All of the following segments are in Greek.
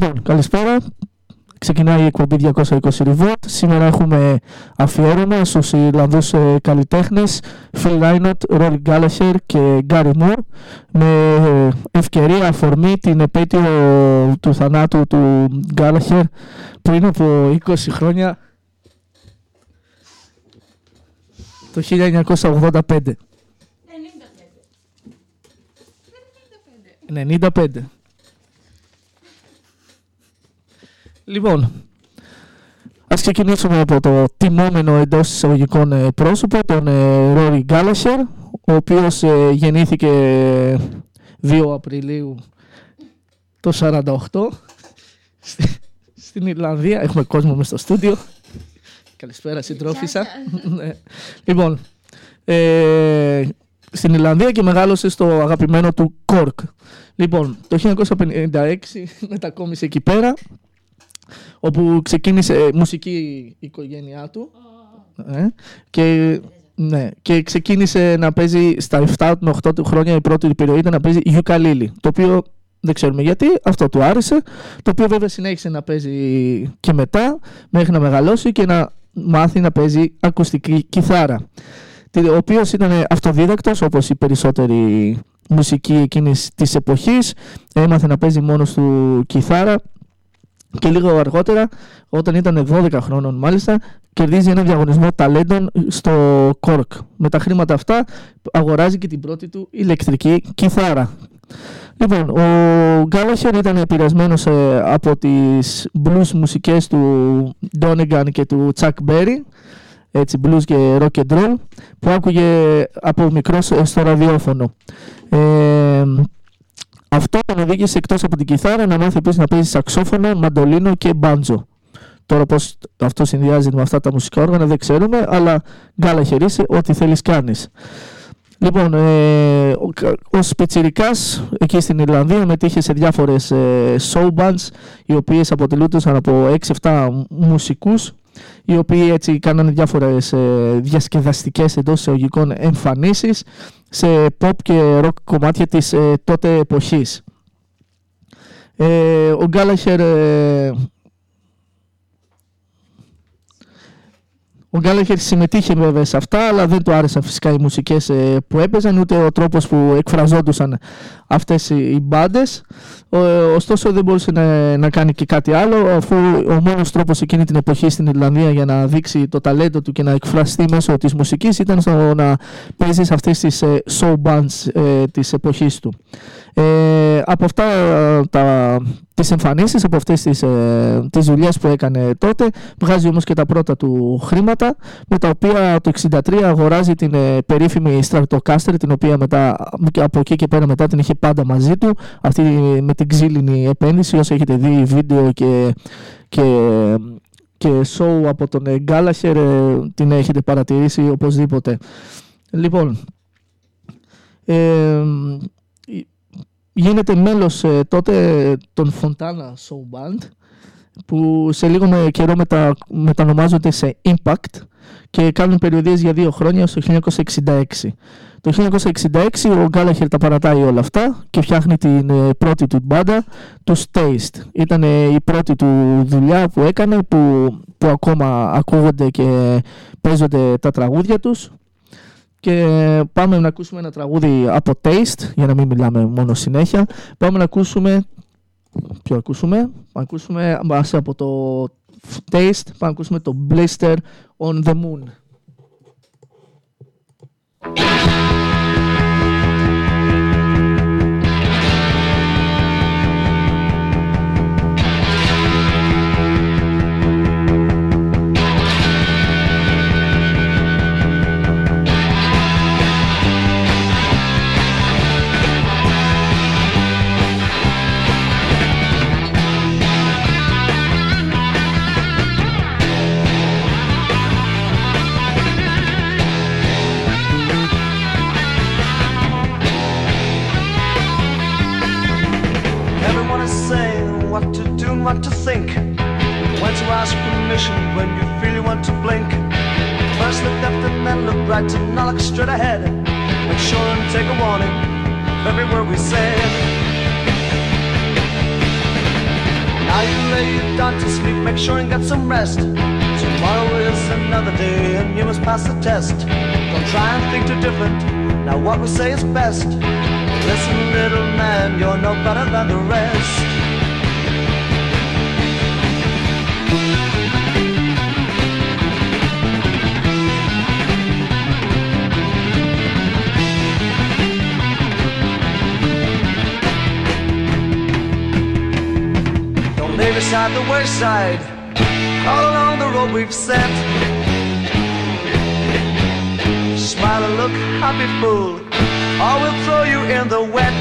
Λοιπόν, καλησπέρα. Ξεκινάει η εκπομπή 220 Revolt. Σήμερα έχουμε αφιέρωμα στους Ιρλανδούς ε, καλλιτέχνες Phil Lynott, Rory Gallagher και Gary Moore με ευκαιρία αφορμή την επέτειο του θανάτου του Gallagher πριν από 20 χρόνια το 1985. 95. Λοιπόν, ας ξεκινήσουμε από το τιμόμενο εντός εισαγωγικών ε, πρόσωπο, τον Ρόρι ε, Γκάλασερ, ο οποίος ε, γεννήθηκε 2 Απριλίου το 48 στην Ιρλανδία. Έχουμε κόσμο μες στο στούντιο. Καλησπέρα συντρόφισσα. Ναι. λοιπόν, ε, στην Ιρλανδία και μεγάλωσε στο αγαπημένο του Κόρκ. Λοιπόν, το 1956 μετακόμισε εκεί πέρα, όπου ξεκίνησε μουσική η οικογένειά του. Ε, και, ναι, και ξεκίνησε να παίζει στα 7 με 8 του χρόνια η πρώτη περιοχή ήταν να παίζει γιουκαλίλι, το οποίο δεν ξέρουμε γιατί, αυτό του άρεσε, το οποίο βέβαια συνέχισε να παίζει και μετά, μέχρι να μεγαλώσει και να μάθει να παίζει ακουστική κιθάρα ο οποίος ήταν αυτοδίδακτος όπως οι περισσότεροι μουσικοί εκείνης της εποχής έμαθε να παίζει μόνος του κιθάρα και λίγο αργότερα όταν ήταν 12 χρόνων μάλιστα κερδίζει ένα διαγωνισμό ταλέντων στο Cork με τα χρήματα αυτά αγοράζει και την πρώτη του ηλεκτρική κιθάρα Λοιπόν, ο Γκάλαχερ ήταν επηρεασμένος ε, από τις blues μουσικές του Donegan και του Chuck Berry έτσι, blues και rock and roll που άκουγε από μικρός στο ραδιόφωνο. Ε, αυτό τον οδήγησε εκτός από την κιθάρα να μάθει επίσης να παίζει σαξόφωνο, μαντολίνο και μπάντζο. Τώρα πώς αυτό συνδυάζεται με αυτά τα μουσικά όργανα δεν ξέρουμε, αλλά γκάλα χερίσε, ό,τι θέλεις κάνεις. Λοιπόν, ε, ο, ο Σπιτσιρικάς εκεί στην Ιρλανδία μετήχε σε διάφορες ε, show bands οι οποίες αποτελούνταν από 6-7 μουσικούς οι οποίοι έτσι κάνανε διάφορες ε, διασκεδαστικές εντός εισαγωγικών εμφανίσεις σε pop και rock κομμάτια της ε, τότε εποχής. Ε, ο Γκάλαχερ Ο Γκάλαχερ συμμετείχε βέβαια σε αυτά, αλλά δεν του άρεσαν φυσικά οι μουσικές ε, που έπαιζαν, ούτε ο τρόπος που εκφραζόντουσαν αυτές οι μπάντες. Ωστόσο δεν μπορούσε να, να κάνει και κάτι άλλο, αφού ο μόνος τρόπος εκείνη την εποχή στην Ιρλανδία για να δείξει το ταλέντο του και να εκφραστεί μέσω της μουσικής ήταν στο να παίζεις σε αυτές τις ε, show bands ε, της εποχής του. Ε, από αυτά τα, τις εμφανίσεις, από αυτές τις, ε, τις δουλειές που έκανε τότε, βγάζει όμως και τα πρώτα του χρήματα, με τα οποία το 1963 αγοράζει την ε, περίφημη Stratocaster, την οποία μετά, από εκεί και πέρα μετά την είχε πάντα μαζί του, αυτή με την ξύλινη επένδυση, όσο έχετε δει βίντεο και, και, και show από τον Γκάλαχερ, την έχετε παρατηρήσει οπωσδήποτε. Λοιπόν, ε, γίνεται μέλος ε, τότε των Fontana Show Band που σε λίγο με καιρό μετα, μετανομάζονται σε Impact και κάνουν περιοδίες για δύο χρόνια στο 1966. Το 1966 ο Γκάλαχερ τα παρατάει όλα αυτά και φτιάχνει την ε, πρώτη του μπάντα, του Taste. Ήταν ε, η πρώτη του δουλειά που έκανε που, που ακόμα ακούγονται και παίζονται τα τραγούδια τους και πάμε να ακούσουμε ένα τραγούδι από Taste, για να μην μιλάμε μόνο συνέχεια. Πάμε να ακούσουμε, ποιο ακούσουμε, να ακούσουμε από το Taste, πάμε να ακούσουμε το Blister on the Moon. What to think. When to ask permission when you feel you want to blink. First look left and then look right and now look straight ahead. Make sure and take a warning of every word we say. Now you lay you down to sleep, make sure and get some rest. Tomorrow is another day and you must pass the test. Don't try and think too different, now what we say is best. Listen, little man, you're no better than the rest. Beside the wayside, all along the road we've set. Smile and look happy, fool, or we'll throw you in the wet.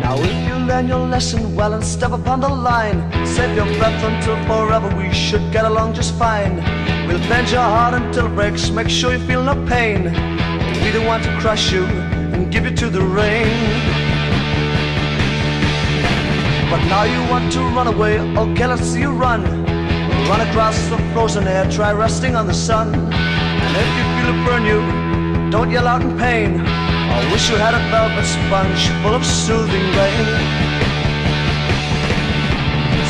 Now if you learn your lesson well and step upon the line, save your breath until forever we should get along just fine. We'll bend your heart until it breaks, make sure you feel no pain. We don't want to crush you and give you to the rain. But now you want to run away, oh, okay, let's see you run. Run across the frozen air, try resting on the sun. And if you feel it burn you, don't yell out in pain. I wish you had a velvet sponge full of soothing rain.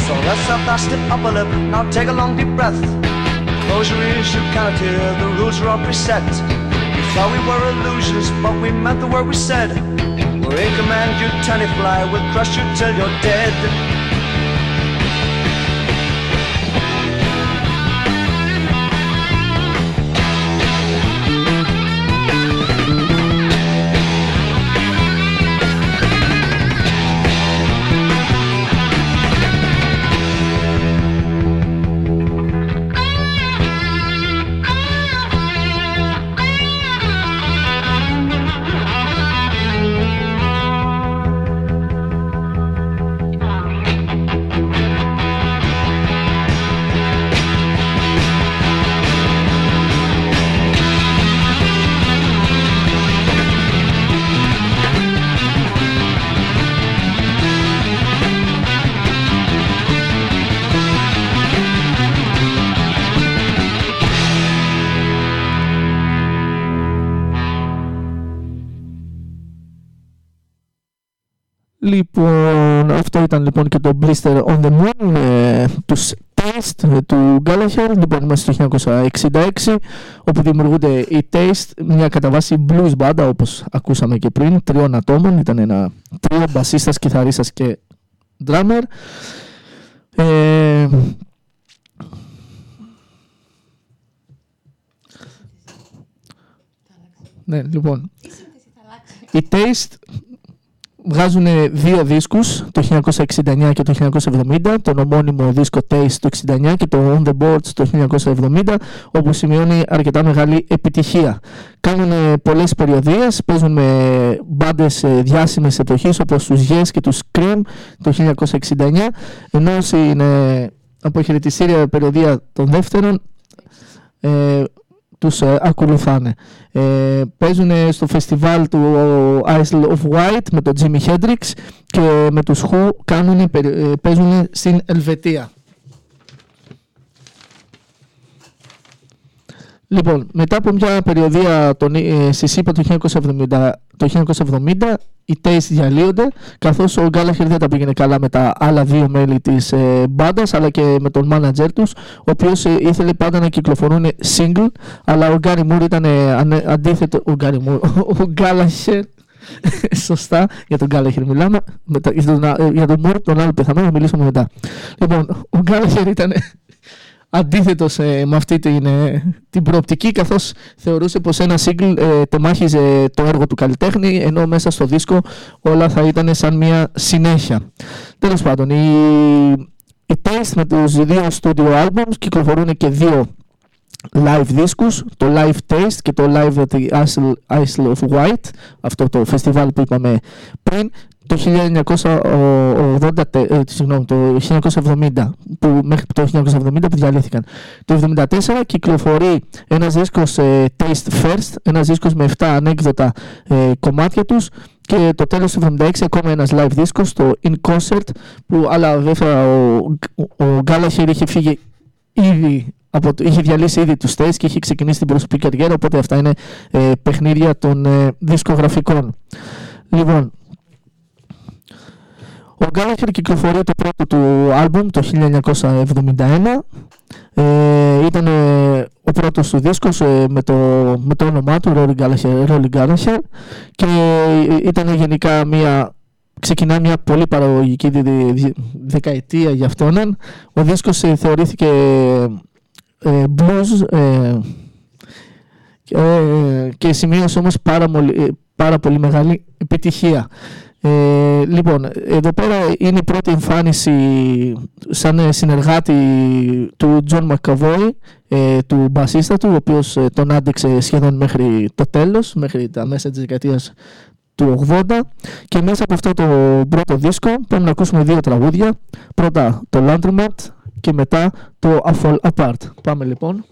So let's have stiff upper lip, now take a long deep breath. Close your ears, you cannot hear, the rules are all preset. Thought we were illusions, but we meant the word we said. We're in command, you tiny fly, we'll crush you till you're dead. Λοιπόν, αυτό ήταν λοιπόν και το Blister on the Moon ε, τους Taste ε, του Gallagher. Λοιπόν, είμαστε στο 1966 όπου δημιουργούνται οι Taste, μια κατά βάση blues band όπως ακούσαμε και πριν, τριών ατόμων. Ήταν ένα τρίο μπασίστας, κιθαρίστας και drummer. Ε, ναι, λοιπόν. Οι Taste βγάζουν δύο δίσκους, το 1969 και το 1970, τον ομώνυμο δίσκο Taste το 1969 και το On The Boards το 1970, όπου σημειώνει αρκετά μεγάλη επιτυχία. Κάνουν πολλές περιοδίες, παίζουν με μπάντες ε, διάσημες εποχής όπως τους Yes και τους Cream το 1969, ενώ στην ε, αποχαιρετιστήρια περιοδία των δεύτερων ε, τους ε, ακολουθάνε. Ε, παίζουν στο φεστιβάλ του Isle of Wight με τον Jimi Hendrix και με τους Who κάνουν, ε, παίζουν στην Ελβετία. Λοιπόν, μετά από μια περιοδία τον, ε, στη ΣΥΠΑ το 1970, το 1970 οι Taste διαλύονται, καθώς ο Γκάλαχερ δεν τα πήγαινε καλά με τα άλλα δύο μέλη της ε, μπάντας, αλλά και με τον manager τους, ο οποίος ε, ήθελε πάντα να κυκλοφορούν single, αλλά ο Γκάρι Μουρ ήταν ε, αντίθετο, ο Γκάρι Μουρ, ο Γκάλαχερ, Σωστά, για τον Γκάλαχερ μιλάμε. Μετά, για, τον, ε, για τον Μουρ, τον άλλο πεθαμένο, θα μιλήσουμε μετά. Λοιπόν, ο Γκάλαχερ ήταν αντίθετος ε, με αυτή την, ε, την προοπτική καθώς θεωρούσε πως ένα single ε, τεμάχιζε το έργο του καλλιτέχνη ενώ μέσα στο δίσκο όλα θα ήταν σαν μια συνέχεια. Τέλος πάντων, οι, οι Taste με τους δύο studio albums κυκλοφορούν και δύο live δίσκους, το Live Taste και το Live at the Isle of Wight, αυτό το φεστιβάλ που είπαμε πριν, το 1980, ε, συγγνώμη, το 1970, που, μέχρι το 1970 που διαλύθηκαν. Το 1974 κυκλοφορεί ένας δίσκος ε, Taste First, ένας δίσκος με 7 ανέκδοτα ε, κομμάτια τους και το τέλος του 1976 ακόμα ένας live δίσκος, το In Concert, που αλλά βέβαια ο, ο, ο Gallagher είχε φύγει ήδη από, είχε διαλύσει ήδη τους Taste και είχε ξεκινήσει την προσωπική καριέρα, οπότε αυτά είναι ε, παιχνίδια των ε, δισκογραφικών. Λοιπόν, ο Gallagher κυκλοφορεί το πρώτο του άλμπουμ το 1971. Ε, ήταν ο πρώτος του δίσκος ε, με, το, με το όνομά του Rory Gallagher, Rory Gallagher και ήταν γενικά μια ξεκινά μια πολύ παραγωγική δεκαετία για αυτόν. Ο δίσκος ε, θεωρήθηκε ε, blues ε, ε, και σημείωσε όμως πάρα, πάρα πολύ μεγάλη επιτυχία. Ε, λοιπόν, εδώ πέρα είναι η πρώτη εμφάνιση σαν συνεργάτη του Τζον Μακαβόη, ε, του μπασίστα του, ο οποίος ε, τον άντεξε σχεδόν μέχρι το τέλος, μέχρι τα μέσα της δεκαετίας του 80 και μέσα από αυτό το πρώτο δίσκο πάμε να ακούσουμε δύο τραγούδια. Πρώτα το Laundromat και μετά το I Fall Apart. Πάμε λοιπόν.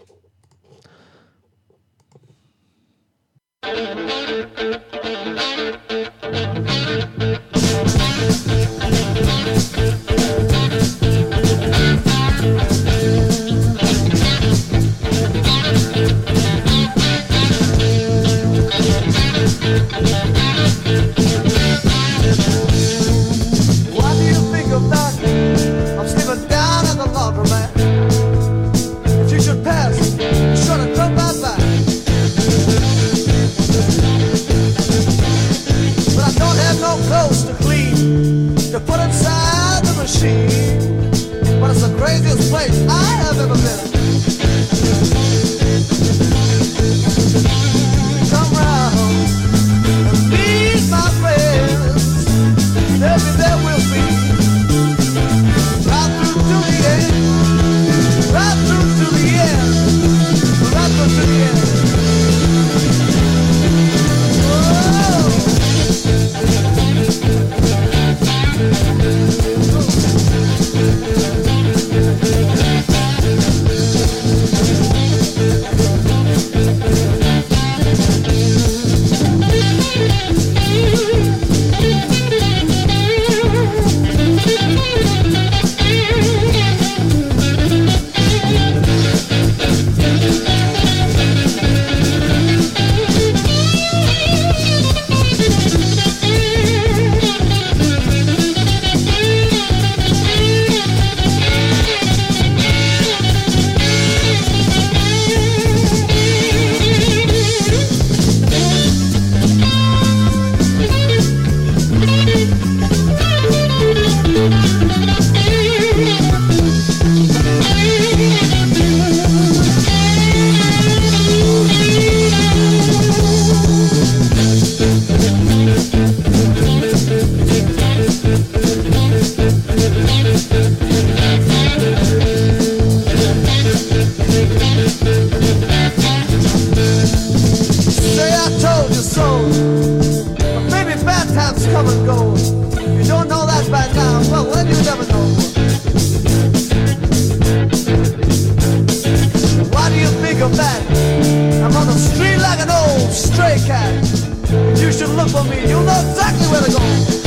look for me. You know exactly where to go.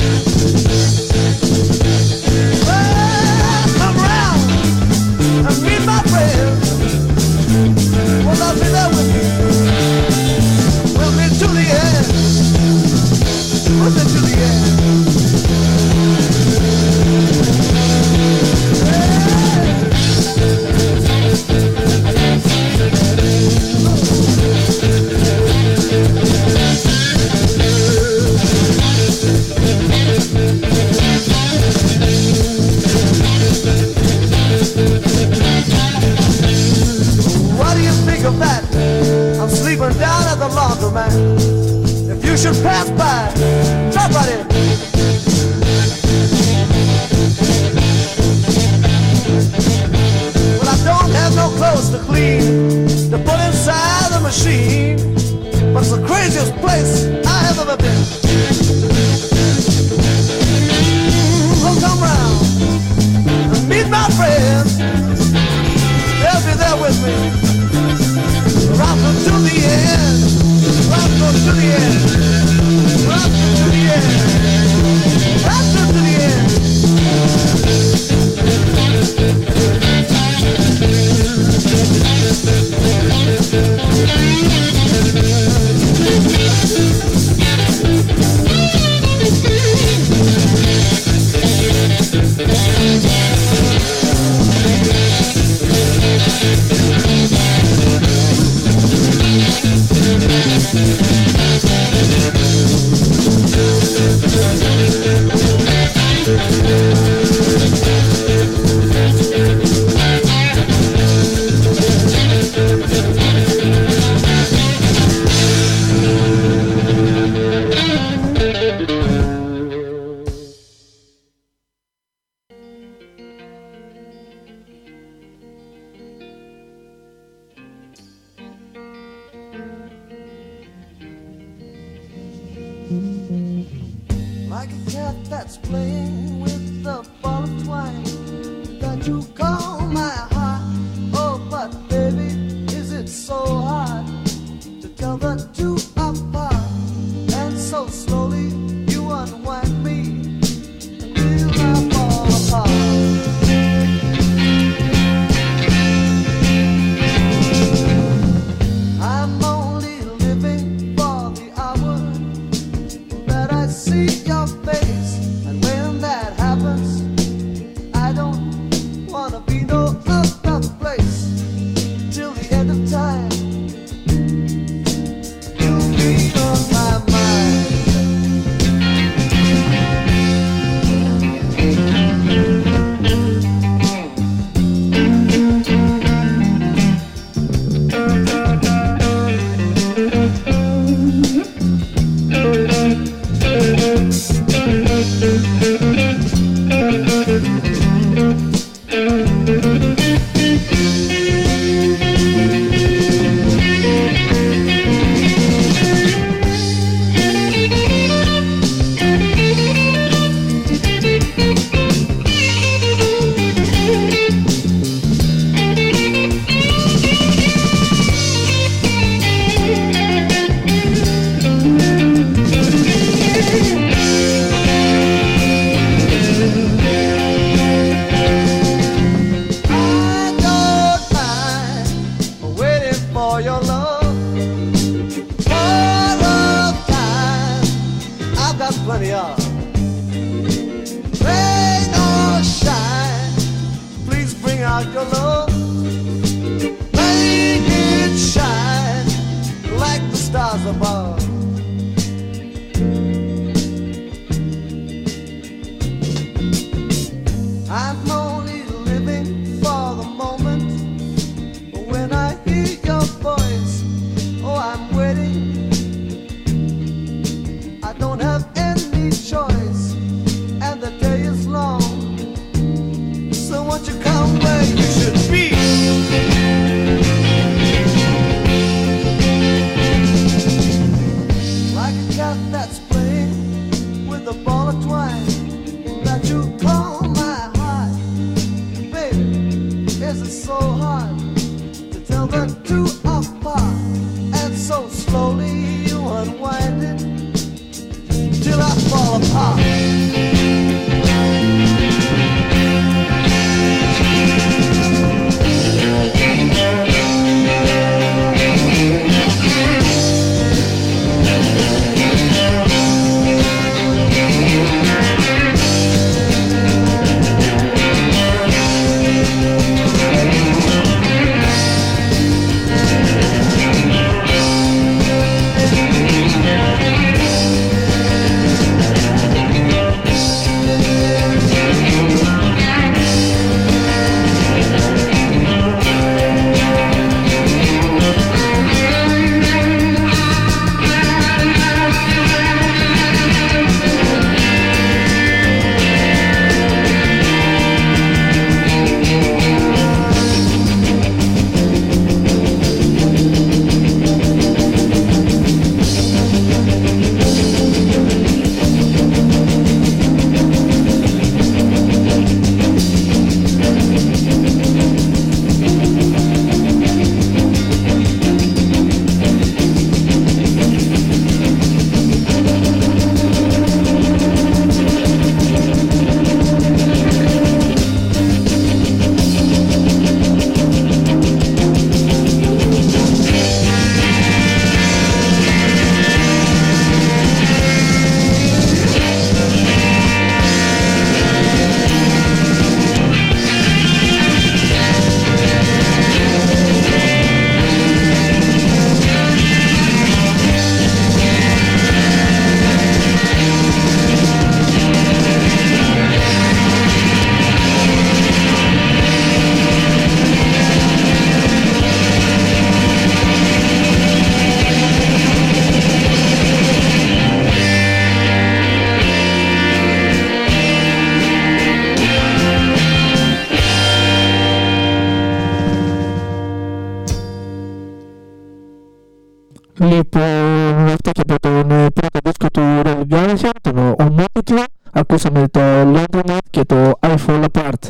Λοιπόν, αυτό και από τον ε, πρώτο δίσκο του Rolling Gallagher, τον ομότιτλο, ακούσαμε το London και το I Fall Apart.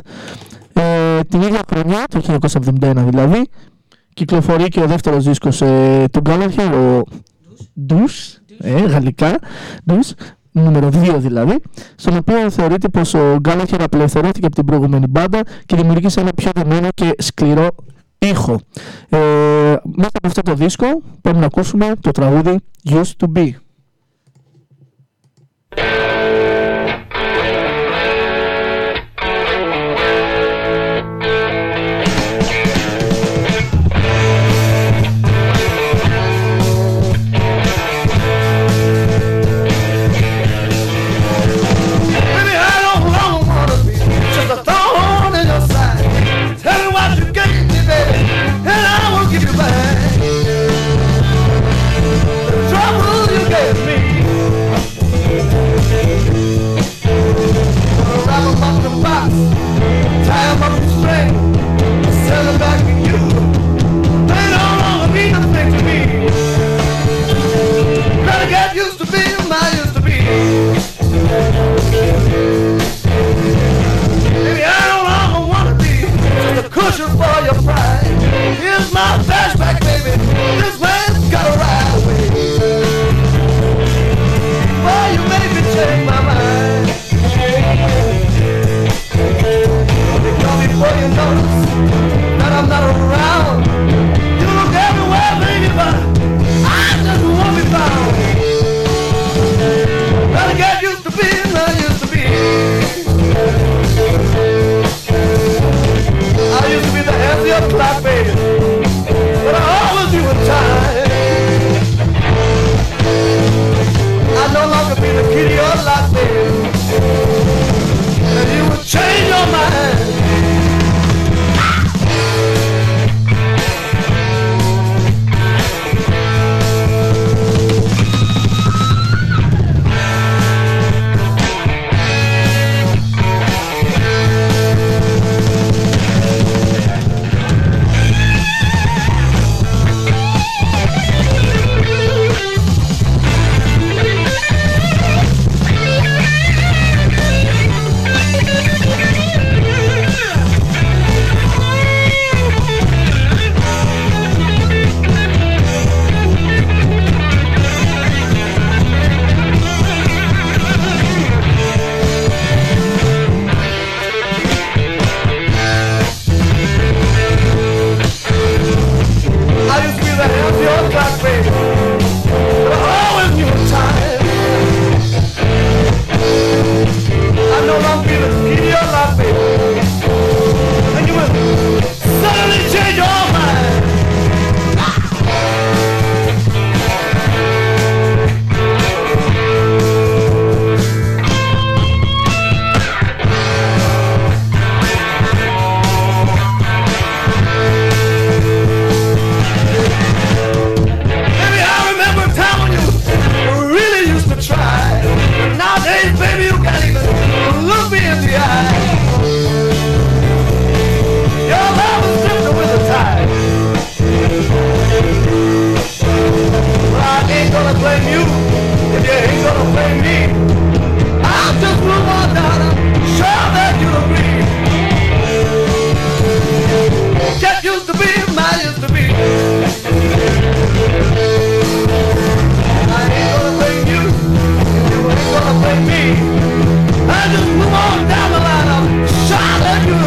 Ε, την ίδια χρονιά, το 1971 δηλαδή, κυκλοφορεί και ο δεύτερος δίσκος ε, του Gallagher, ο Douche, ε, γαλλικά, Douche, νούμερο 2 δηλαδή, στον οποίο θεωρείται πως ο Gallagher απελευθερώθηκε από την προηγούμενη μπάντα και δημιούργησε ένα πιο δεμένο και σκληρό ήχο. Ε, μέσα από αυτό το δίσκο πάμε να ακούσουμε το τραγούδι Used to Be.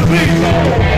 Let me go!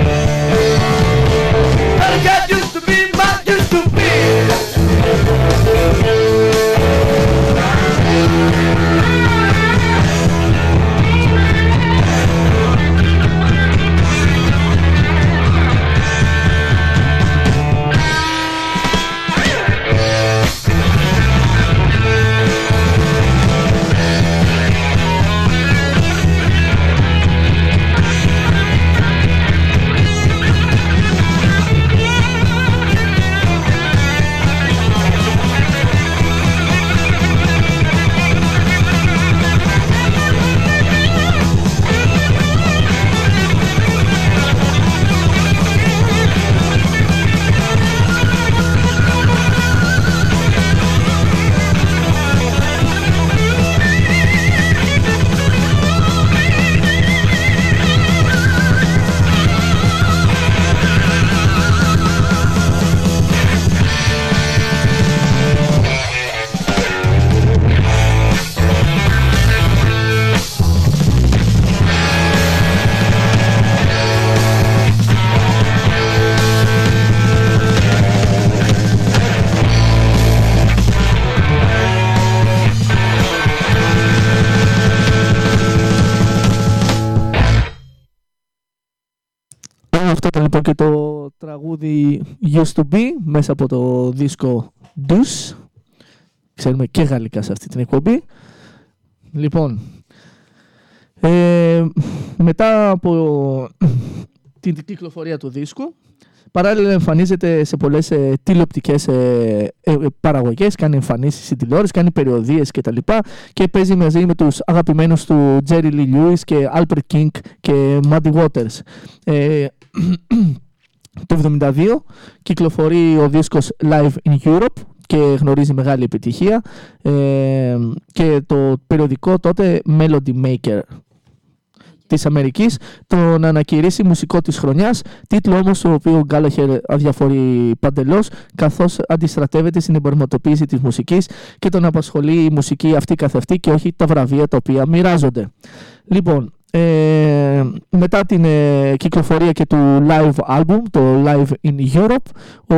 Used to Be μέσα από το δίσκο Deuce. Ξέρουμε και γαλλικά σε αυτή την εκπομπή. Λοιπόν, ε, μετά από την κυκλοφορία του δίσκου, παράλληλα εμφανίζεται σε πολλές ε, τηλεοπτικές ε, ε, παραγωγές, κάνει εμφανίσεις στην τηλεόραση, κάνει περιοδίες κτλ. Και, και παίζει μαζί με τους αγαπημένους του Jerry Lee Lewis και Albert King και Muddy Waters. Ε, το 1972 κυκλοφορεί ο δίσκος Live in Europe και γνωρίζει μεγάλη επιτυχία ε, και το περιοδικό τότε Melody Maker της Αμερικής τον ανακηρύσει μουσικό της χρονιάς, τίτλο όμως το οποίο ο Γκάλαχερ αδιαφορεί παντελώς καθώς αντιστρατεύεται στην εμπορματοποίηση της μουσικής και τον απασχολεί η μουσική αυτή καθ' αυτή και όχι τα βραβεία τα οποία μοιράζονται. Λοιπόν, ε, μετά την ε, κυκλοφορία και του live album, το Live in Europe, ο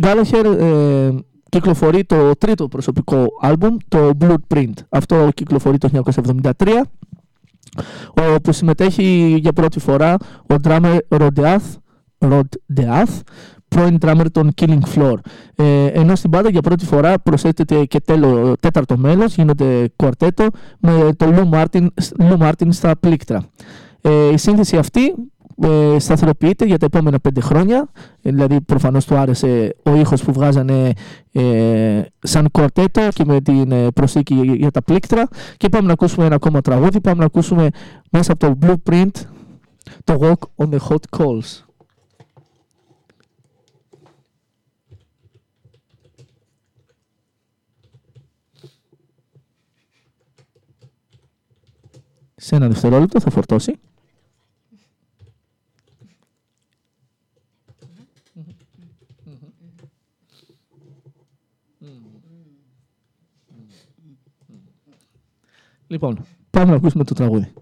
Γκάλαχερ ε, κυκλοφορεί το τρίτο προσωπικό άλμπουμ, το Blueprint. Αυτό κυκλοφορεί το 1973 όπου συμμετέχει για πρώτη φορά ο drummer Rod Death, Rod Death πρώην drummer των Killing Floor. Ε, ενώ στην πάντα για πρώτη φορά προσθέτεται και τέλο, τέταρτο μέλος, γίνονται κουαρτέτο με τον Lou Martin, Lou Martin στα πλήκτρα. Ε, η σύνθεση αυτή ε, σταθεροποιείται για τα επόμενα πέντε χρόνια. Ε, δηλαδή, προφανώς του άρεσε ο ήχος που βγάζανε ε, σαν κορτέτο και με την ε, προσθήκη για τα πλήκτρα. Και πάμε να ακούσουμε ένα ακόμα τραγούδι. Πάμε να ακούσουμε μέσα από το Blueprint το Walk on the Hot Coals. Σε ένα δευτερόλεπτο θα φορτώσει. Λοιπόν, πάμε να ακούσουμε το τραγούδι.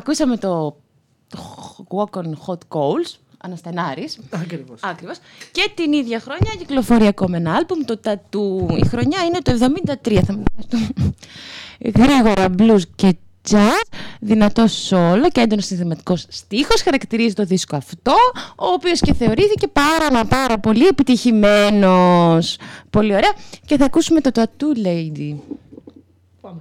Ακούσαμε το Walk on Hot Coals, Αναστενάρης. Ακριβώς. Ακριβώς. Και την ίδια χρονιά κυκλοφορεί ακόμα ένα άλμπουμ, το Tattoo. Η χρονιά είναι το 73, θα μου Γρήγορα blues και jazz, δυνατό solo και έντονος συνθηματικός στίχος. Χαρακτηρίζει το δίσκο αυτό, ο οποίος και θεωρήθηκε πάρα μα πάρα πολύ επιτυχημένος. Πολύ ωραία. Και θα ακούσουμε το Tattoo Lady. Πάμε.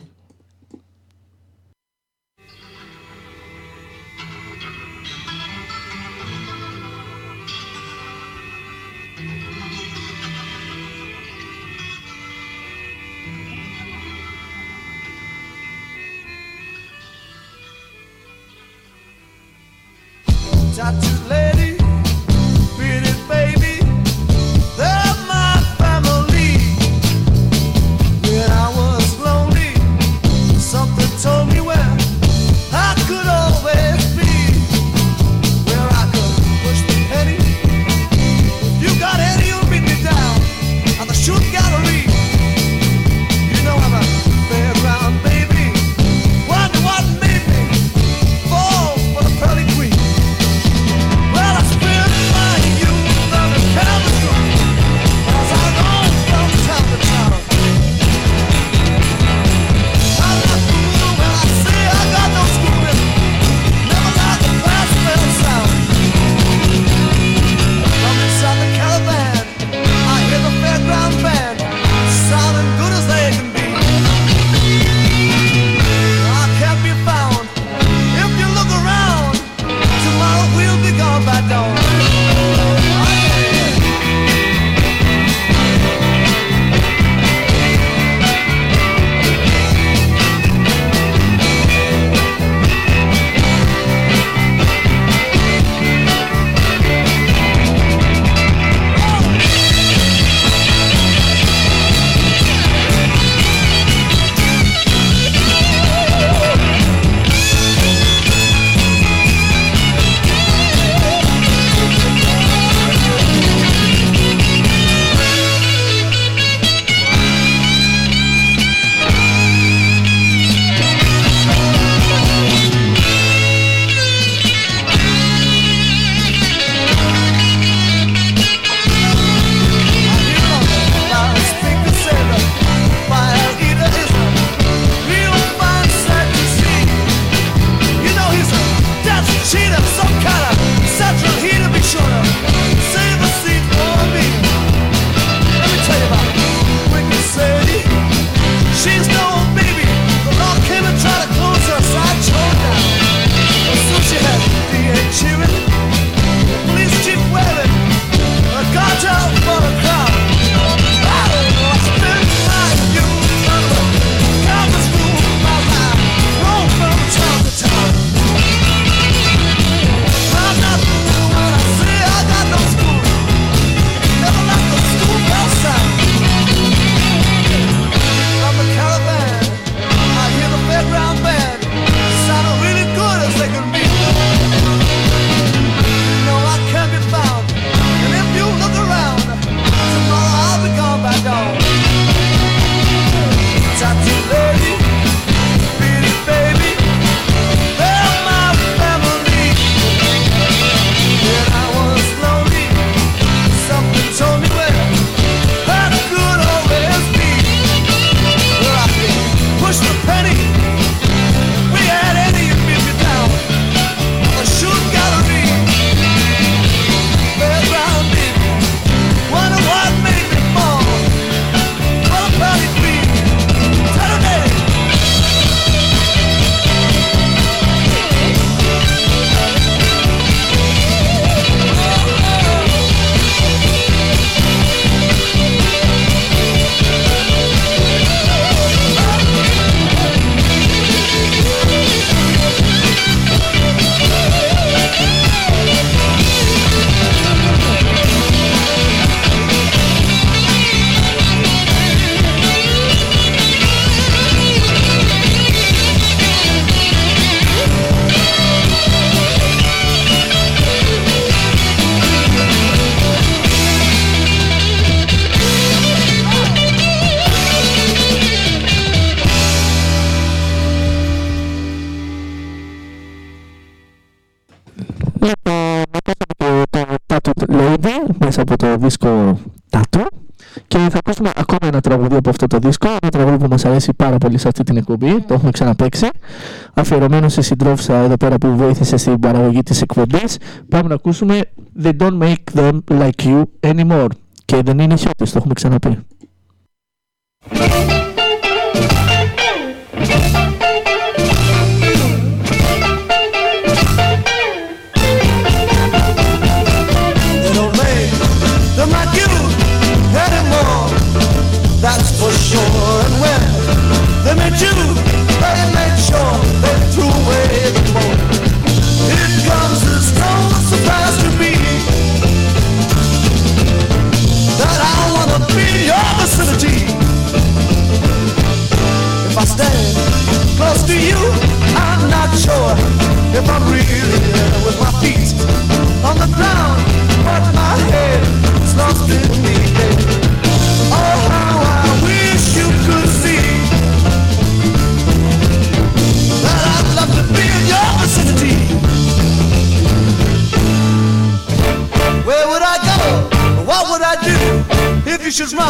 Not too late. δίσκο, ένα τραγούδι που μας αρέσει πάρα πολύ σε αυτή την εκπομπή, το έχουμε ξαναπέξει. Αφιερωμένος σε συντρόφισσα εδώ πέρα που βοήθησε στην παραγωγή της εκπομπής, πάμε να ακούσουμε They don't make them like you anymore. Και δεν είναι χιώτες, το έχουμε ξαναπεί. She's my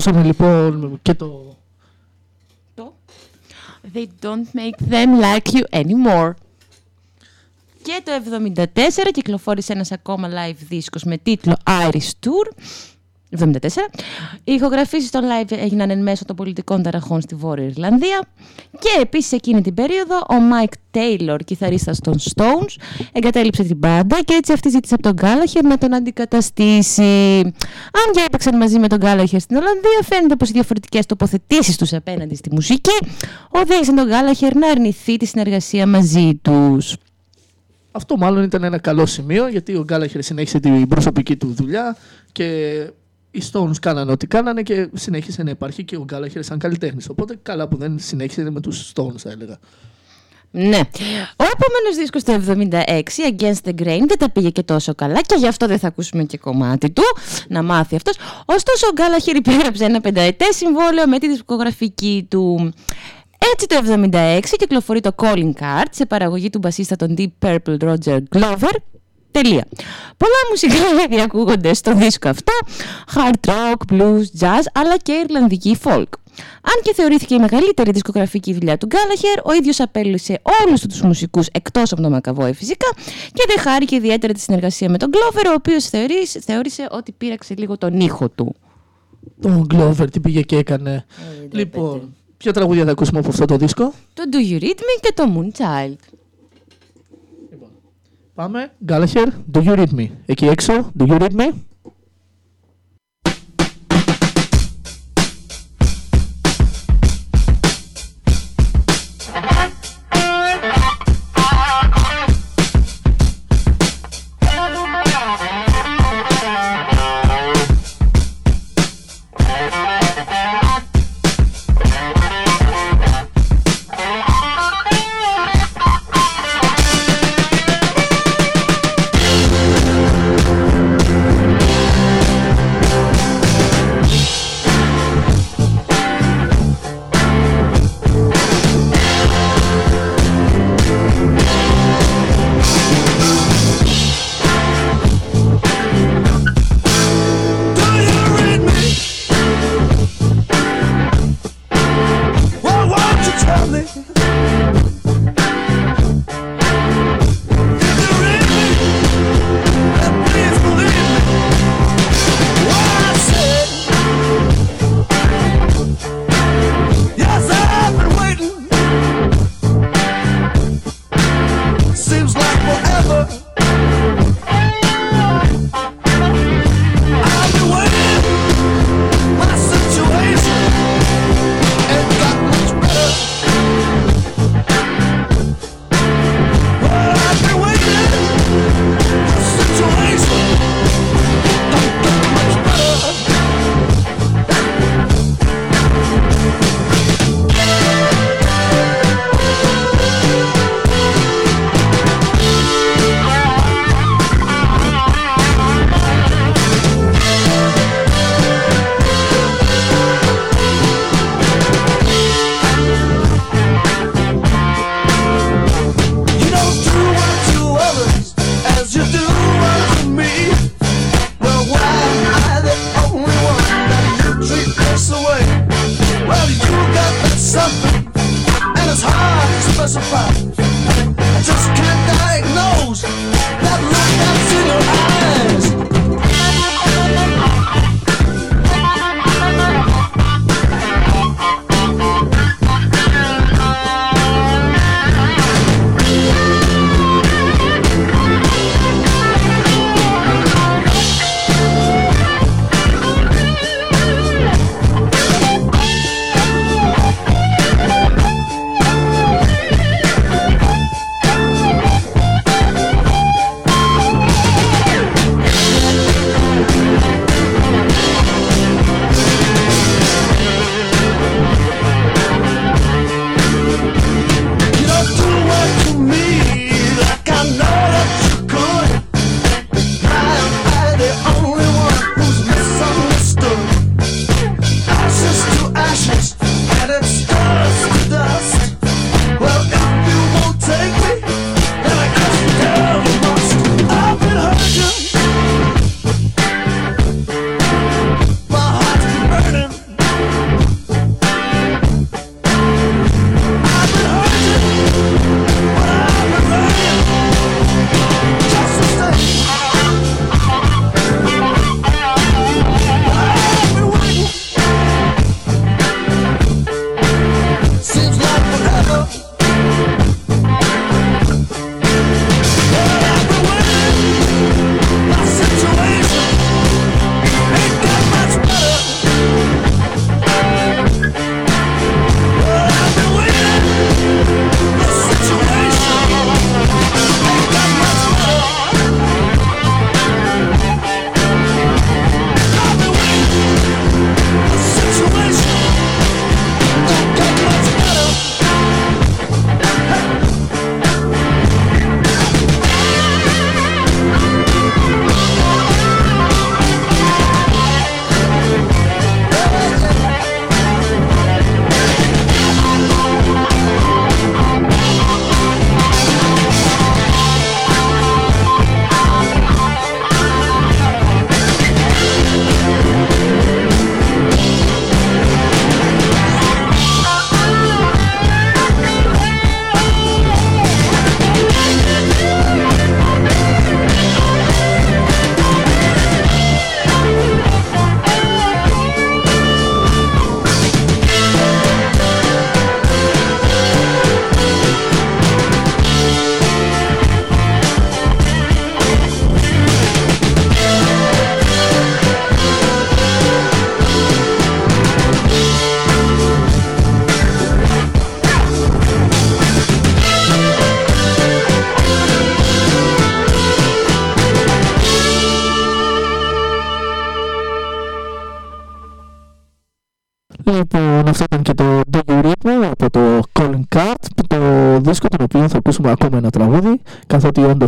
Ακούσαμε λοιπόν και το... Το... They don't make them like you anymore. Και το 1974 κυκλοφόρησε ένας ακόμα live δίσκος με τίτλο Irish Tour. 1974. Οι ηχογραφήσεις των live έγιναν εν μέσω των πολιτικών ταραχών στη Βόρεια Ιρλανδία και επίσης εκείνη την περίοδο ο Mike Taylor, κιθαρίστας των Stones, εγκατέλειψε την μπάντα και έτσι αυτή ζήτησε από τον Gallagher να τον αντικαταστήσει. Αν και έπαιξαν μαζί με τον Gallagher στην Ολλανδία, φαίνεται πως οι διαφορετικές τοποθετήσεις τους απέναντι στη μουσική οδήγησαν τον Gallagher να αρνηθεί τη συνεργασία μαζί τους. Αυτό μάλλον ήταν ένα καλό σημείο γιατί ο Γκάλαχερ συνέχισε την προσωπική του δουλειά και οι Stones κάνανε ό,τι κάνανε και συνέχισε να υπάρχει και ο Γκάλαχερ σαν καλλιτέχνης. Οπότε καλά που δεν συνέχισε με τους Stones, θα έλεγα. Ναι. Ο επόμενος δίσκος το 76, Against the Grain, δεν τα πήγε και τόσο καλά και γι' αυτό δεν θα ακούσουμε και κομμάτι του, να μάθει αυτός. Ωστόσο ο Γκάλαχερ υπέγραψε ένα πενταετέ συμβόλαιο με τη δισκογραφική του. Έτσι το 76 κυκλοφορεί το Calling Card σε παραγωγή του μπασίστα των Deep Purple Roger Glover. Τελεία. Πολλά μουσικά ακούγονται στο δίσκο αυτό, hard rock, blues, jazz, αλλά και ιρλανδική folk. Αν και θεωρήθηκε η μεγαλύτερη δισκογραφική δουλειά του Γκάλαχερ, ο ίδιος απέλυσε όλους τους μουσικούς εκτός από τον Μακαβόη φυσικά και δεν χάρηκε ιδιαίτερα τη συνεργασία με τον Glover, ο οποίος θεώρησε ότι πήραξε λίγο τον ήχο του. Τον Glover τι πήγε και έκανε. Ε, λοιπόν, ποια τραγούδια θα ακούσουμε από αυτό το δίσκο; Το Do You Read Me και το Moonchild. Πάμε. Gallagher, Do You Read Me. Εκεί έξω, Do You Read Me.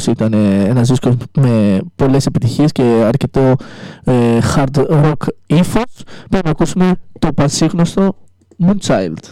καθότι όντω ήταν ε, ένας δίσκος με πολλές επιτυχίες και αρκετό ε, hard rock ύφος. Πρέπει να ακούσουμε το πασίγνωστο Moonchild.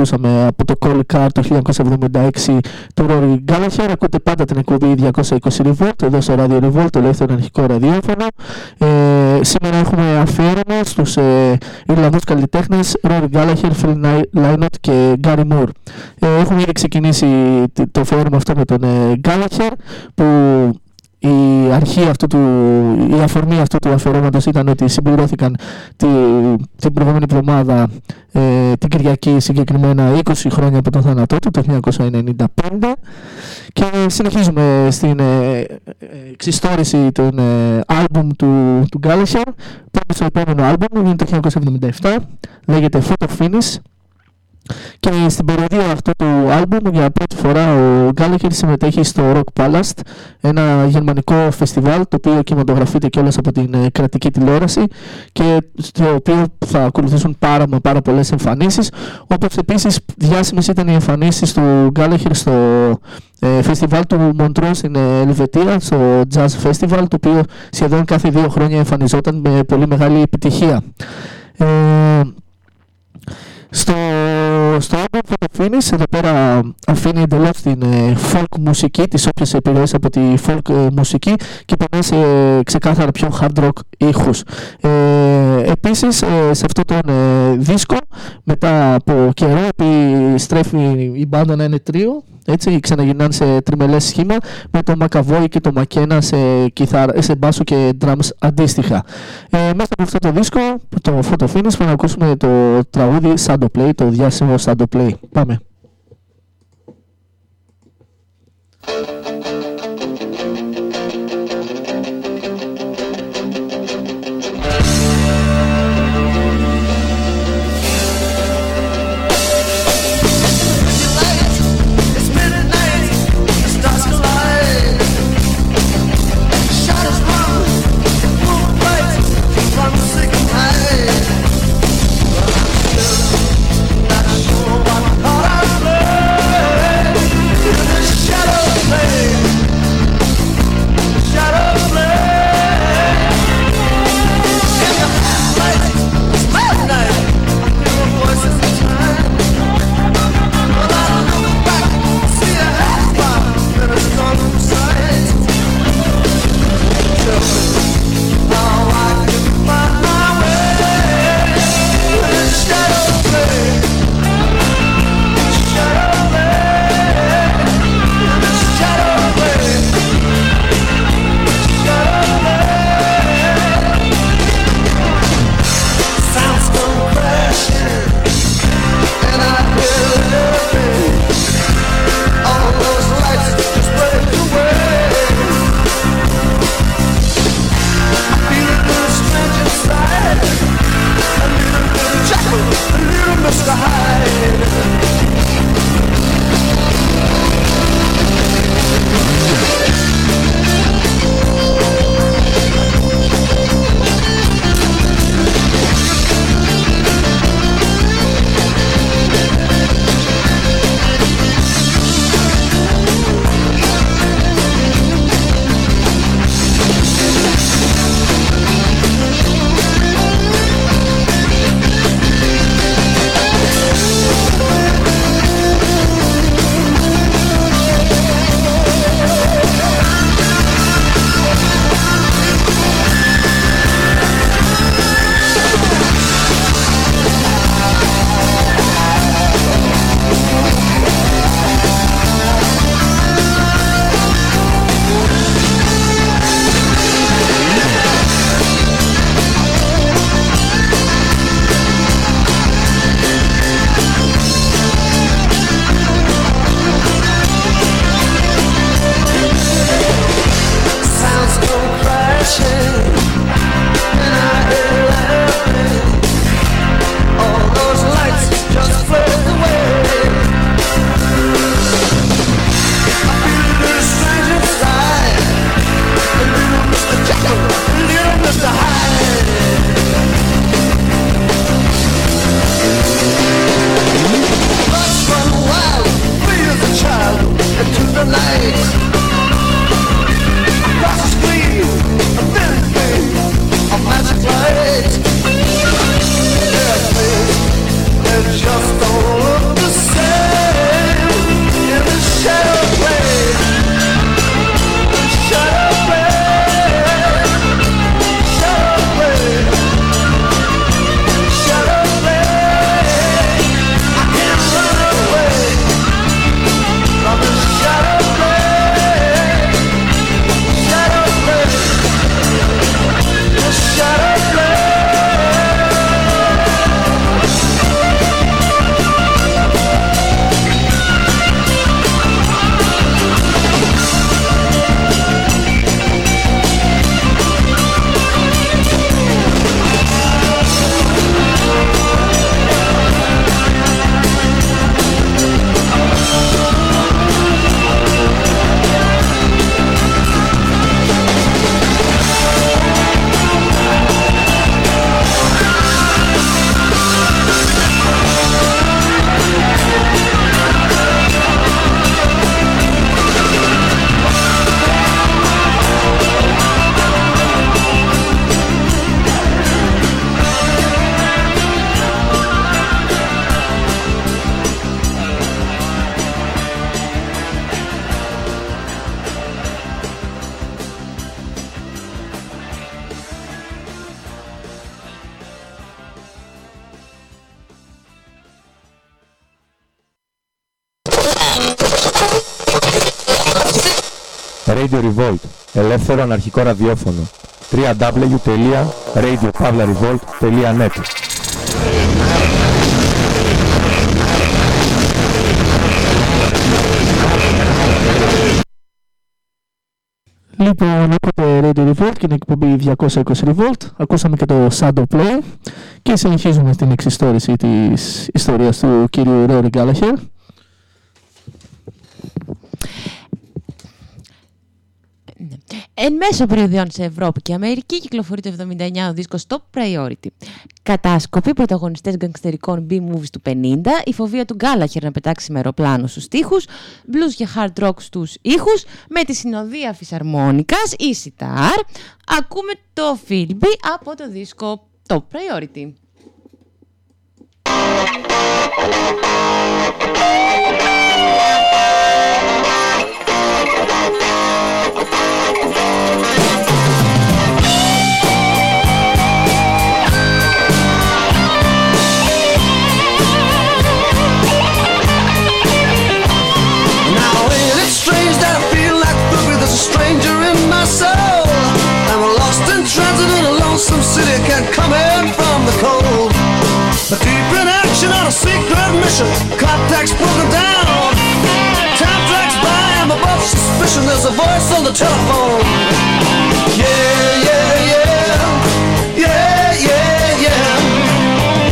Ακούσαμε από το Call Car το 1976 του Rory Gallagher. Ακούτε πάντα την εκπομπή 220 Revolt, εδώ στο Radio Revolt, το ελεύθερο αρχικό ραδιόφωνο. Ε, σήμερα έχουμε αφιέρωμα στους ε, Ιρλανδούς καλλιτέχνες Rory Gallagher, Phil Lynott και Gary Moore. Ε, έχουμε ήδη ξεκινήσει το αφιέρωμα αυτό με τον ε, Gallagher που η αρχή αυτού του, η αφορμή αυτού του αφιερώματος ήταν ότι συμπληρώθηκαν τη, την προηγούμενη εβδομάδα ε, την Κυριακή συγκεκριμένα 20 χρόνια από τον θάνατό του το 1995 και συνεχίζουμε στην ε, εξιστόρηση των ε, άλμπουμ του, του Gallagher. Πάμε στο επόμενο άλμπουμ είναι το 1977 λέγεται Photo Finish και στην περιοδία αυτού του άλμπουμ για πρώτη φορά ο Γκάλεχερ συμμετέχει στο Rock Palace, ένα γερμανικό φεστιβάλ το οποίο κινηματογραφείται κιόλας από την ε, κρατική τηλεόραση και στο οποίο θα ακολουθήσουν πάρα μα πάρα πολλές εμφανίσεις όπως επίσης διάσημες ήταν οι εμφανίσεις του Γκάλεχερ στο ε, φεστιβάλ του Μοντρό στην ε, Ελβετία, στο Jazz Festival το οποίο σχεδόν κάθε δύο χρόνια εμφανιζόταν με πολύ μεγάλη επιτυχία. Ε, στο, στο album Finish εδώ πέρα αφήνει εντελώς την ε, folk μουσική, τις όποιες επιρροές από τη folk ε, μουσική και περνάει σε ξεκάθαρα πιο hard rock ήχους. Ε, επίσης ε, σε αυτό τον ε, δίσκο μετά από καιρό επιστρέφει η μπάντα να είναι τρίο έτσι, ξαναγυρνάνε σε τριμελές σχήμα με το Μακαβόη και το Μακένα σε, κιθάρα, σε μπάσο και drums αντίστοιχα. Ε, μέσα από αυτό το δίσκο, το Photo Finish, να ακούσουμε το τραγούδι Shadow Play, το διάσημο Shadow Play. Πάμε. Ελεύθερο αναρχικό ραδιόφωνο. www.radiopavlarevolt.net Λοιπόν, ακούτε Radio Revolt και είναι εκπομπή 220 Revolt. Ακούσαμε και το Shadow Play και συνεχίζουμε στην εξιστόρηση της ιστορίας του κύριου Rory Gallagher. Εν μέσω περιοδιών σε Ευρώπη και Αμερική κυκλοφορεί το 79 ο δίσκος Top Priority. Κατάσκοποι πρωταγωνιστές γκαγκστερικών B-movies του 50, η φοβία του Γκάλαχερ να πετάξει με αεροπλάνο στους τοίχους, blues και hard rock στους ήχους, με τη συνοδεία φυσαρμόνικας ή σιτάρ, ακούμε το Philby από το δίσκο Top Priority. A secret mission, contacts broken down. Time drags by, I'm above suspicion. There's a voice on the telephone. Yeah, yeah, yeah. Yeah, yeah, yeah.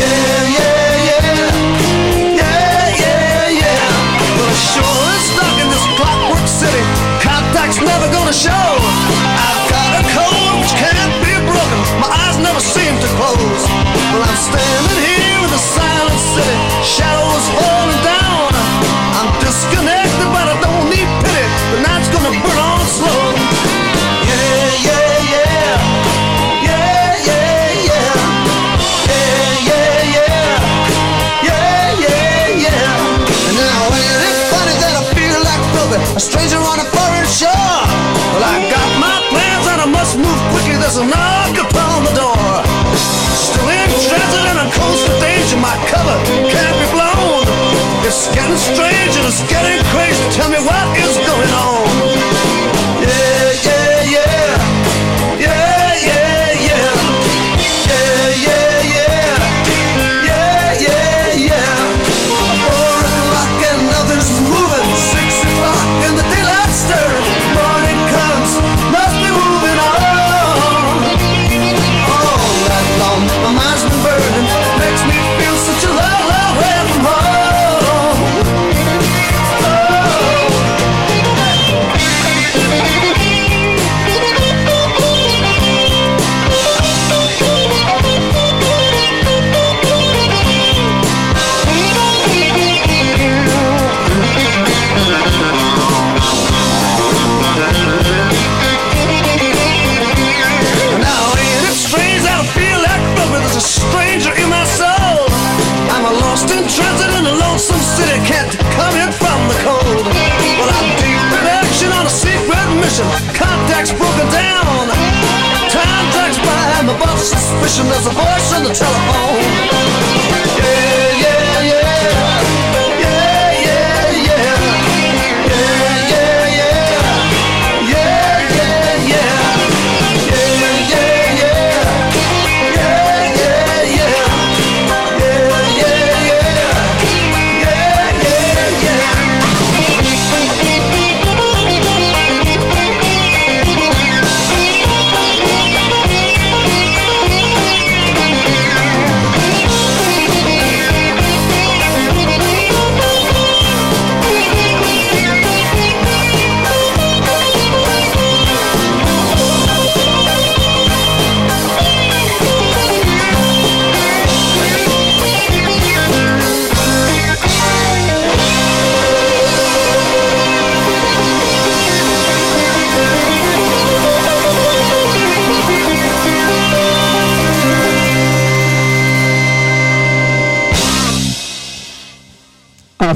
Yeah, yeah, yeah. Yeah, sure is stuck in this clockwork city. Contact's never gonna show. I've got a code which can't be broken. My eyes never seem to close. Well, I'm standing here in the silent shore? Well, I got my plans and I must move quickly. There's a knock upon the door. Still in and I'm close to danger. My cover can't be blown. It's getting strange and it's getting crazy. Tell me what is going on? Suspicion There's a voice on the telephone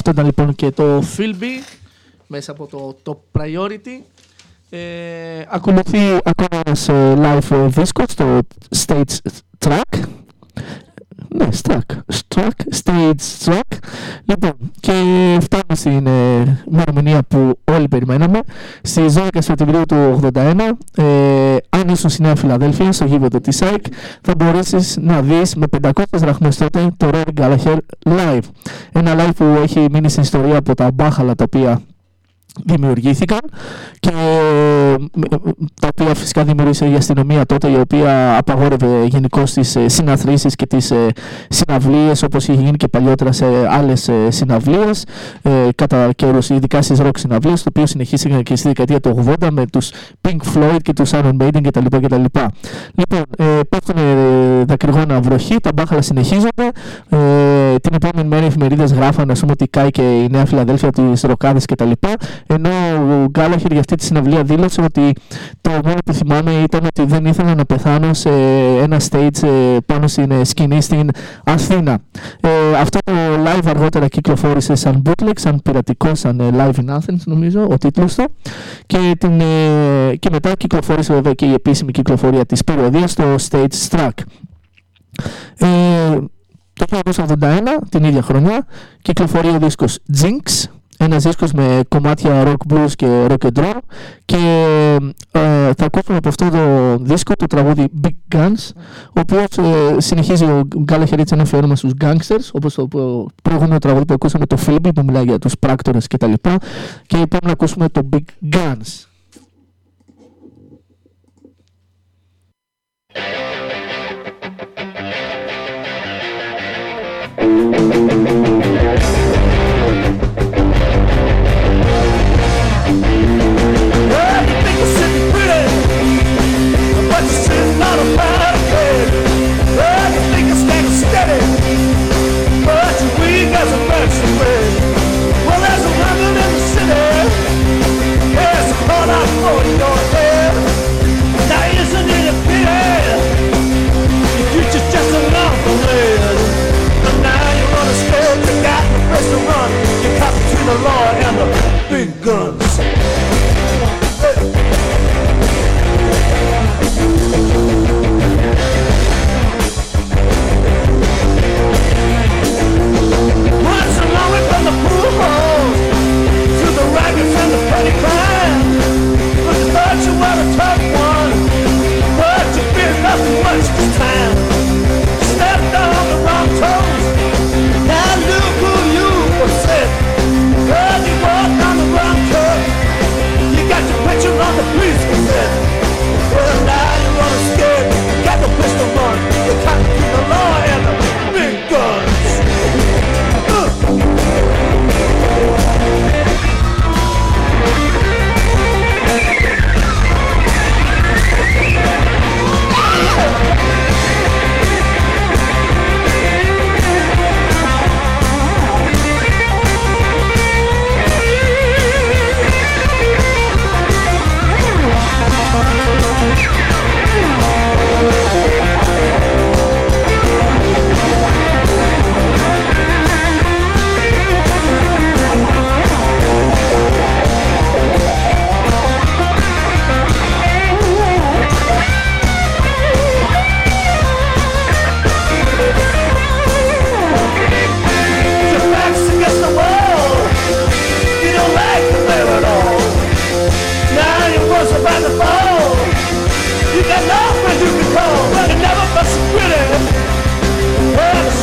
Αυτό ήταν λοιπόν και το Philby μέσα από το Top Priority. Ε, ακολουθεί ακόμα ένας ε, live ε, δίσκο στο Stage Track Ναι, Struck. Struck, Stage Struck. Λοιπόν, και φτάνουμε στην ε, ημερομηνία που όλοι περιμέναμε. Στι 12 Σεπτεμβρίου του 1981, ε, αν ήσουν στη Νέα Φιλαδέλφια, στο γήπεδο της ΑΕΚ, θα μπορέσεις να δεις με 500 δραχμές τότε το Rory Gallagher live. Ένα live που έχει μείνει στην ιστορία από τα μπάχαλα τα οποία δημιουργήθηκαν και τα οποία φυσικά δημιούργησε η αστυνομία τότε η οποία απαγόρευε γενικώς τις ε, συναθρήσεις και τις ε, συναυλίες όπως είχε γίνει και παλιότερα σε άλλες ε, συναυλίες κατά καιρούς ειδικά στις rock συναυλίες το οποίο συνεχίστηκαν και στη δεκαετία του 80 με τους Pink Floyd και τους Iron Maiden κτλ. κτλ. Λοιπόν, πέφτουν δακρυγόνα βροχή, τα μπάχαλα συνεχίζονται την επόμενη μέρα οι εφημερίδες γράφανε πούμε, ότι κάει και η Νέα Φιλαδέλφια τις ροκάδες κτλ ενώ ο Γκάλαχερ για αυτή τη συναυλία δήλωσε ότι το μόνο που θυμάμαι ήταν ότι δεν ήθελα να πεθάνω σε ένα stage ε, πάνω στην ε, σκηνή στην Αθήνα. Ε, αυτό το live αργότερα κυκλοφόρησε σαν bootleg, σαν πειρατικό, σαν live in Athens νομίζω, ο τίτλος του και, την, και μετά κυκλοφόρησε βέβαια και η επίσημη κυκλοφορία της περιοδίας στο Stage Struck. Ε, το 1981, την ίδια χρονιά, κυκλοφορεί ο δίσκος Jinx, ένας δίσκος με κομμάτια rock blues και rock and roll. Και ε, θα ακούσουμε από αυτό το δίσκο το τραγούδι Big Guns ο οποίος ε, συνεχίζει ο Γκάλαχερ έτσι ένα αφιέρωμα στους gangsters όπως το προηγούμενο τραγούδι που ακούσαμε το Φίλιππ που μιλάει για τους πράκτορες και και πάμε να ακούσουμε το Big Guns.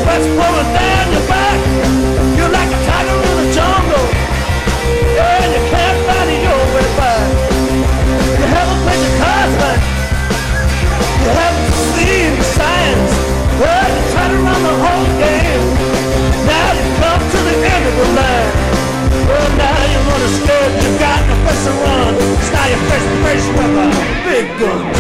that's down your back. You're like a tiger in the jungle, and you can't find your way back. You haven't played the cards right. You haven't seen the signs. You tried to run the whole game. Now you come to the end of the line. Well, now you're got no place to run. It's now your face to face with a big gun.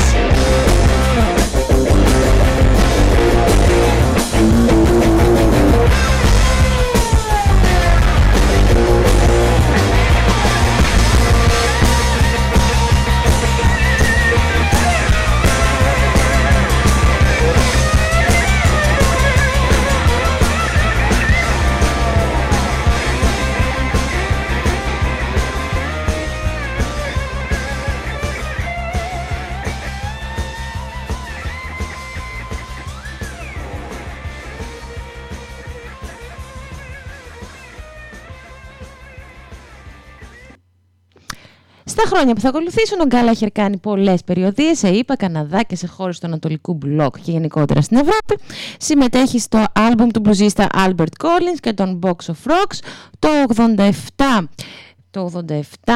Χρόνια που θα ακολουθήσουν, ο Γκάλαχερ κάνει πολλές περιοδίες σε ΗΠΑ, Καναδά και σε χώρες του Ανατολικού Μπλοκ και γενικότερα στην Ευρώπη. Συμμετέχει στο άλμπουμ του μπλουζίστα Albert Collins και τον Box of Rocks το 87. Το 87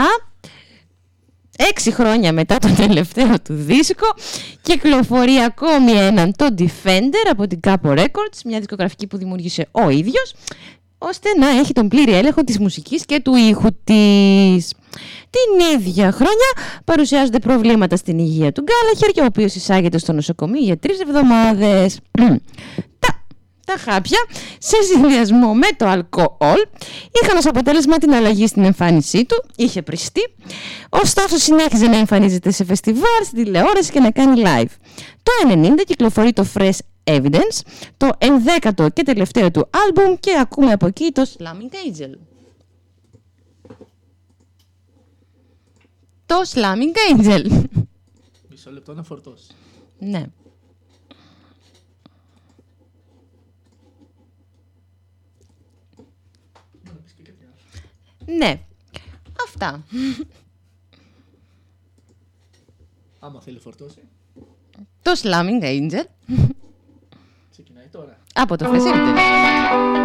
Έξι χρόνια μετά το τελευταίο του δίσκο κυκλοφορεί ακόμη έναν το Defender από την Capo Records, μια δισκογραφική που δημιούργησε ο ίδιος, ώστε να έχει τον πλήρη έλεγχο της μουσικής και του ήχου της. Την ίδια χρόνια παρουσιάζονται προβλήματα στην υγεία του Γκάλαχερ και ο οποίος εισάγεται στο νοσοκομείο για τρεις εβδομάδες. Τα τα χάπια σε συνδυασμό με το αλκοόλ είχαν ως αποτέλεσμα την αλλαγή στην εμφάνισή του, είχε πριστεί, ωστόσο συνέχιζε να εμφανίζεται σε φεστιβάλ, στην τηλεόραση και να κάνει live. Το 90 κυκλοφορεί το Fresh Evidence, το ενδέκατο και τελευταίο του άλμπουμ και ακούμε από εκεί το Slamming Angel. Το Slamming Angel. Μισό λεπτό να φορτώσει. ναι. Ναι. Αυτά. Άμα θέλει φορτώσει, Το Slamming Angel ξεκινάει τώρα. από το Fresh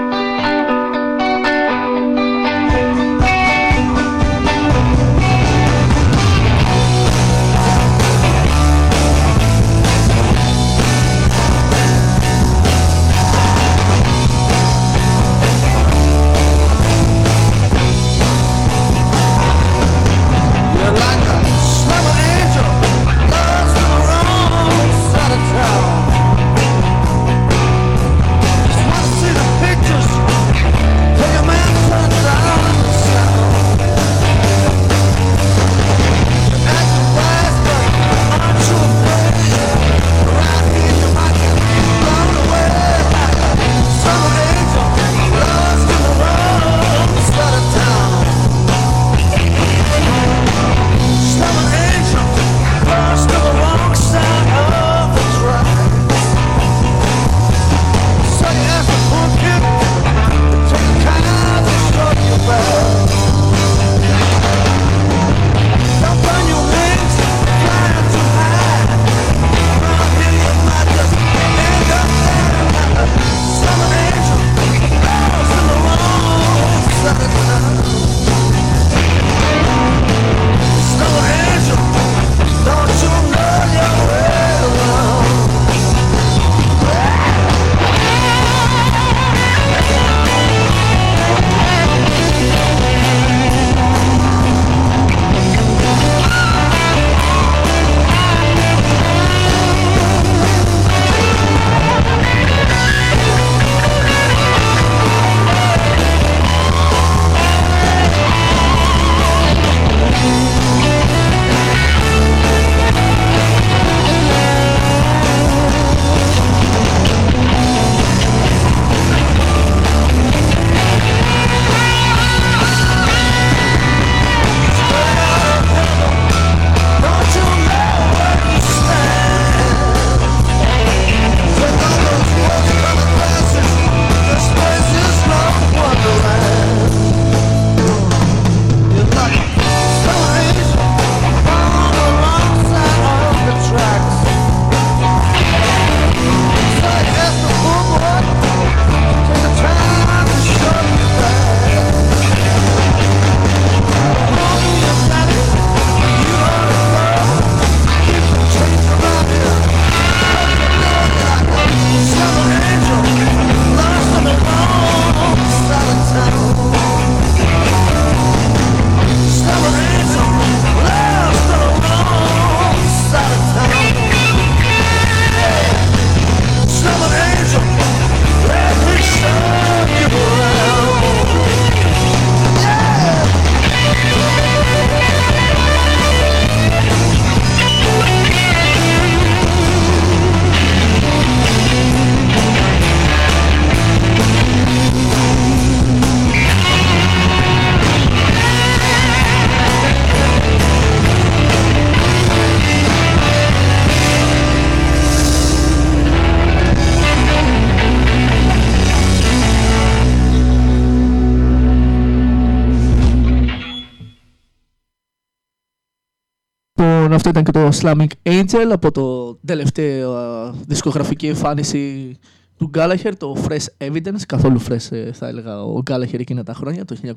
ήταν και το Slamming Angel από το τελευταίο α, δισκογραφική εμφάνιση του Gallagher, το Fresh Evidence, καθόλου fresh ε, θα έλεγα ο Gallagher εκείνα τα χρόνια, το 1990.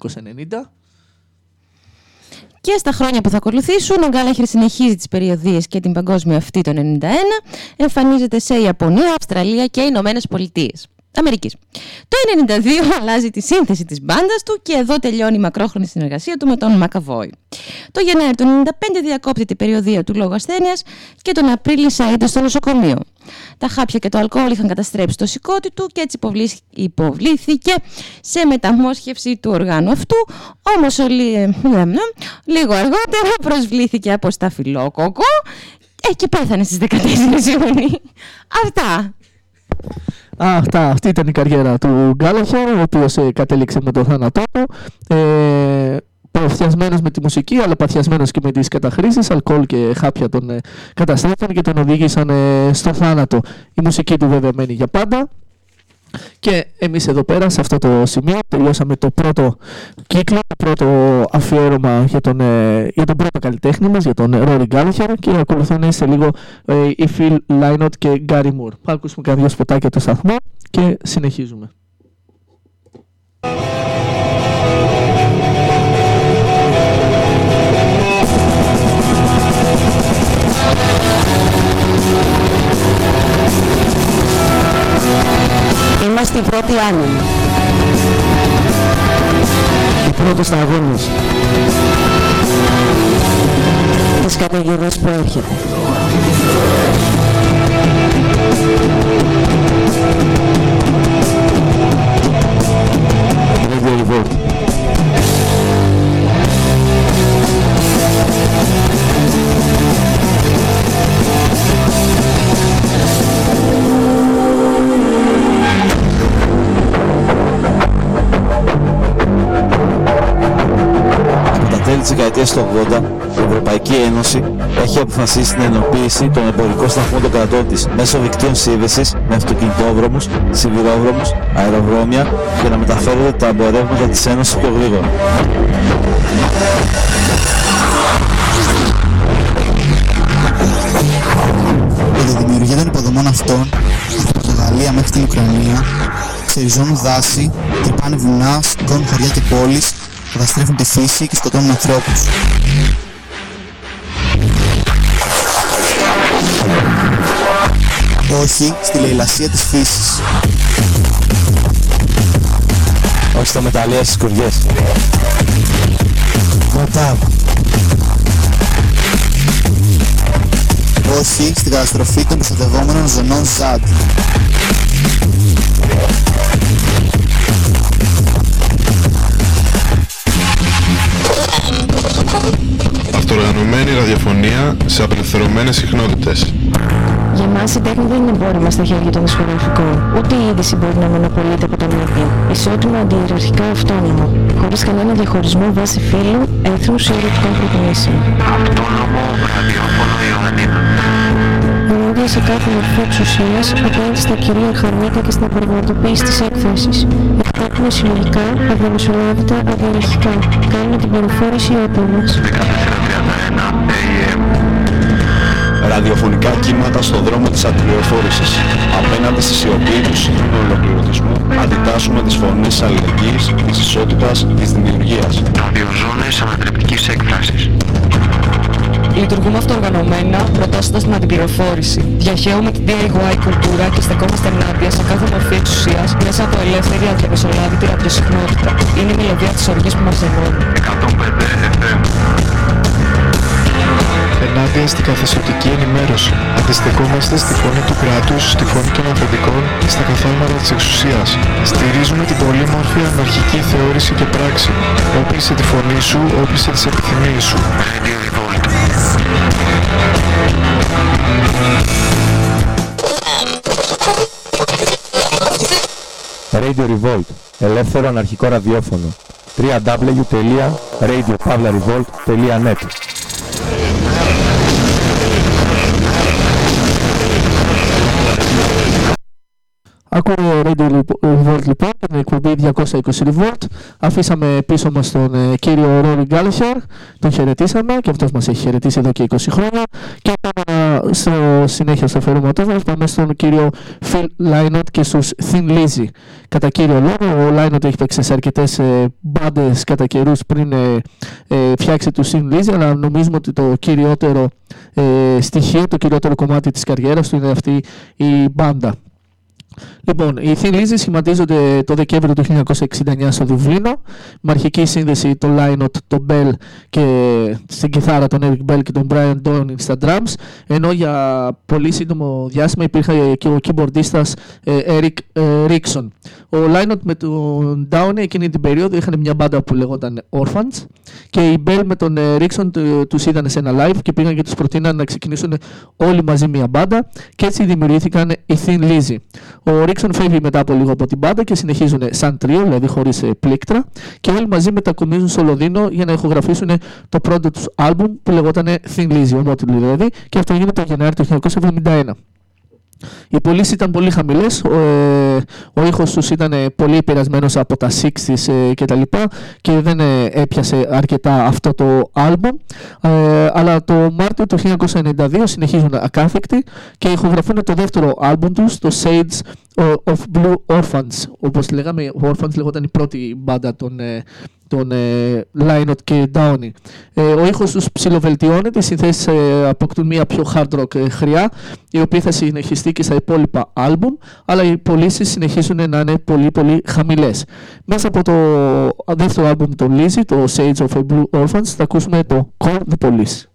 Και στα χρόνια που θα ακολουθήσουν, ο Γκάλαχερ συνεχίζει τις περιοδίες και την παγκόσμια αυτή το 1991, εμφανίζεται σε Ιαπωνία, Αυστραλία και Ηνωμένες Πολιτείες. Αμερικής. Το 1992 αλλάζει τη σύνθεση της μπάντας του και εδώ τελειώνει η μακρόχρονη συνεργασία του με τον Μακαβόη. Το Γενάρη του 1995 διακόπτει την περιοδία του λόγω ασθένειας και τον Απρίλιο εισάγεται στο νοσοκομείο. Τα χάπια και το αλκοόλ είχαν καταστρέψει το σηκώτη του και έτσι υποβλήθηκε σε μεταμόσχευση του οργάνου αυτού, όμως ε, λίγο αργότερα προσβλήθηκε από σταφυλόκοκο ε, και πέθανε στις 14 Ιουνίου. Αυτά. Αυτά, αυτή ήταν η καριέρα του Γκάλαχερ, ο οποίος ε, κατέληξε με το θάνατό του. Ε, παθιασμένος με τη μουσική, αλλά παθιασμένος και με τις καταχρήσεις, αλκοόλ και χάπια τον ε, καταστρέφουν και τον οδήγησαν ε, στο θάνατο. Η μουσική του βέβαια μένει για πάντα. Και εμείς εδώ πέρα σε αυτό το σημείο τελειώσαμε το πρώτο κύκλο, το πρώτο αφιέρωμα για τον, ε, για τον πρώτο καλλιτέχνη μας, για τον Rory Gallagher και ακολουθούν σε λίγο ε, οι Phil Lynott και Gary Moore. Θα ακούσουμε κάποια σποτάκια του σταθμού και συνεχίζουμε. Είμαστε οι πρώτοι άνεμοι. Οι πρώτοι σταγόνες. Της καταγγελίας που έρχεται. Τέλη της δεκαετίας του 80, η Ευρωπαϊκή Ένωση έχει αποφασίσει την ενοποίηση των εμπορικών σταθμών των κρατών της μέσω δικτύων σύνδεσης με αυτοκινητόδρομους, σιδηρόδρομους, αεροδρόμια για να μεταφέρονται τα εμπορεύματα της Ένωσης πιο γρήγορα. Για τη δημιουργία των υποδομών αυτών, από την Πορτογαλία μέχρι την Ουκρανία, ξεριζώνουν δάση, τρυπάνε βουνά, σηκώνουν χωριά και πόλεις, καταστρέφουν τη φύση και σκοτώνουν ανθρώπους. Όχι στη λαιλασία της φύσης. Όχι στα μεταλλεία στις κουριές. Ματάβ. Όχι στην καταστροφή των προστατευόμενων ζωνών ΖΑΔ. Αυτοργανωμένη ραδιοφωνία σε απελευθερωμένες συχνότητες. Για μας η τέχνη δεν είναι εμπόρευμα στα χέρια των δισκογραφικών. Ούτε η είδηση μπορεί να μονοπολείται από τα media. Ισότιμο αντιεραρχικά αυτόνομο. Χωρίς κανένα διαχωρισμό βάσει φύλου, έθνους ή ερωτικών προτιμήσεων. Αυτόνομο ραδιόφωνο Ιωαννίδα. Ενάντια σε κάθε μορφή εξουσίας, απέναντι στα κυρίαρχα μύτα και στην πραγματοποίηση της έκθεσης. Εκπέμπουμε συλλογικά, αδιαμεσολάβητα, αδιαρχικά. Κάνουμε την πληροφόρηση όπλο μας. 1431 AM. Ραδιοφωνικά κύματα στον δρόμο της αντιπληροφόρησης. Απέναντι στη σιωπή του σύγχρονου ολοκληρωτισμού, αντιτάσσουμε τις φωνές της αλληλεγγύης, της ισότητας, της δημιουργίας. Ραδιοζώνες ανατρεπτικής έκφρασης. Λειτουργούμε αυτοοργανωμένα, προτάσσοντας την αντιπληροφόρηση. Διαχέουμε την DIY κουλτούρα και στεκόμαστε ενάντια σε κάθε μορφή εξουσίας μέσα από ελεύθερη αδιαμεσολάβητη ραδιοσυχνότητα. Είναι η μελωδία της οργής που μας ενώνει. 105 FM. Ενάντια στην καθεστωτική ενημέρωση. Αντιστεκόμαστε στη φωνή του κράτους, στη φωνή των αφεντικών και στα καθάλματα της εξουσίας. Στηρίζουμε την πολύμορφη αναρχική θεώρηση και πράξη. Όπλησε τη φωνή σου, όπλησε τις επιθυμίες σου. Radio Revolt. Radio Revolt. Ελεύθερο αναρχικό ραδιόφωνο. www.radiopavlarevolt.net Ακούω Radio Revolt λοιπόν, την εκπομπή 220 Revolt. Αφήσαμε πίσω μας τον ε, κύριο Rory Gallagher, τον χαιρετήσαμε και αυτός μας έχει χαιρετήσει εδώ και 20 χρόνια. Και πάμε στο συνέχεια στο αφαιρήματός μας, πάμε στον κύριο Phil Lynott και στους Thin Lizzy. Κατά κύριο λόγο, ο Lynott έχει παίξει σε αρκετές ε, μπάντες κατά καιρούς πριν ε, ε, φτιάξει τους Thin Lizzy, αλλά νομίζουμε ότι το κυριότερο ε, στοιχείο, το κυριότερο κομμάτι της καριέρας του είναι αυτή η μπάντα. Λοιπόν, οι Thin Lizzy σχηματίζονται το Δεκέμβριο του 1969 στο Δουβλίνο με αρχική σύνδεση το Lynott, τον Bell και στην κιθάρα τον Eric Bell και τον Brian Downey στα drums ενώ για πολύ σύντομο διάστημα υπήρχε και ο keyboardίστας ε, Eric ε, Rickson. Ο Lynott με τον Downey εκείνη την περίοδο είχαν μια μπάντα που λεγόταν Orphans και οι Bell με τον ε, Rickson του- τους είδαν σε ένα live και πήγαν και τους προτείναν να ξεκινήσουν όλοι μαζί μια μπάντα και έτσι δημιουργήθηκαν οι Thin Lizzy. Ο Ρίξον φεύγει μετά από λίγο από την μπάντα και συνεχίζουν σαν τρίο, δηλαδή χωρίς πλήκτρα, και όλοι μαζί μετακομίζουν στο Λονδίνο για να ηχογραφήσουν το πρώτο τους άλμπουμ που λεγόταν Thin Lizzy, ομότιτλο δηλαδή, και αυτό γίνεται το Γενάρη του 1971. Οι πωλήσει ήταν πολύ χαμηλές. Ο, ε, ο ήχος τους ήταν ε, πολύ επηρεασμένος από τα 60s ε, και τα λοιπά και δεν ε, έπιασε αρκετά αυτό το άλμπομ. Ε, αλλά το Μάρτιο του 1992 συνεχίζουν ακάθεκτοι και ηχογραφούν το δεύτερο άλμπομ τους, το Sage of Blue Orphans. Όπως λέγαμε, ο Orphans λεγόταν η πρώτη μπάντα των, ε, των ε, Lynott και Downey. Ε, ο ήχος τους ψιλοβελτιώνεται, οι συνθέσεις ε, αποκτούν μια πιο hard rock ε, χρειά, η οποία θα συνεχιστεί και στα υπόλοιπα άλμπουμ, αλλά οι πωλήσεις συνεχίζουν να είναι πολύ πολύ χαμηλές. Μέσα από το δεύτερο άλμπουμ των Lizzy, το Sage of Blue Orphans, θα ακούσουμε το Call the Police.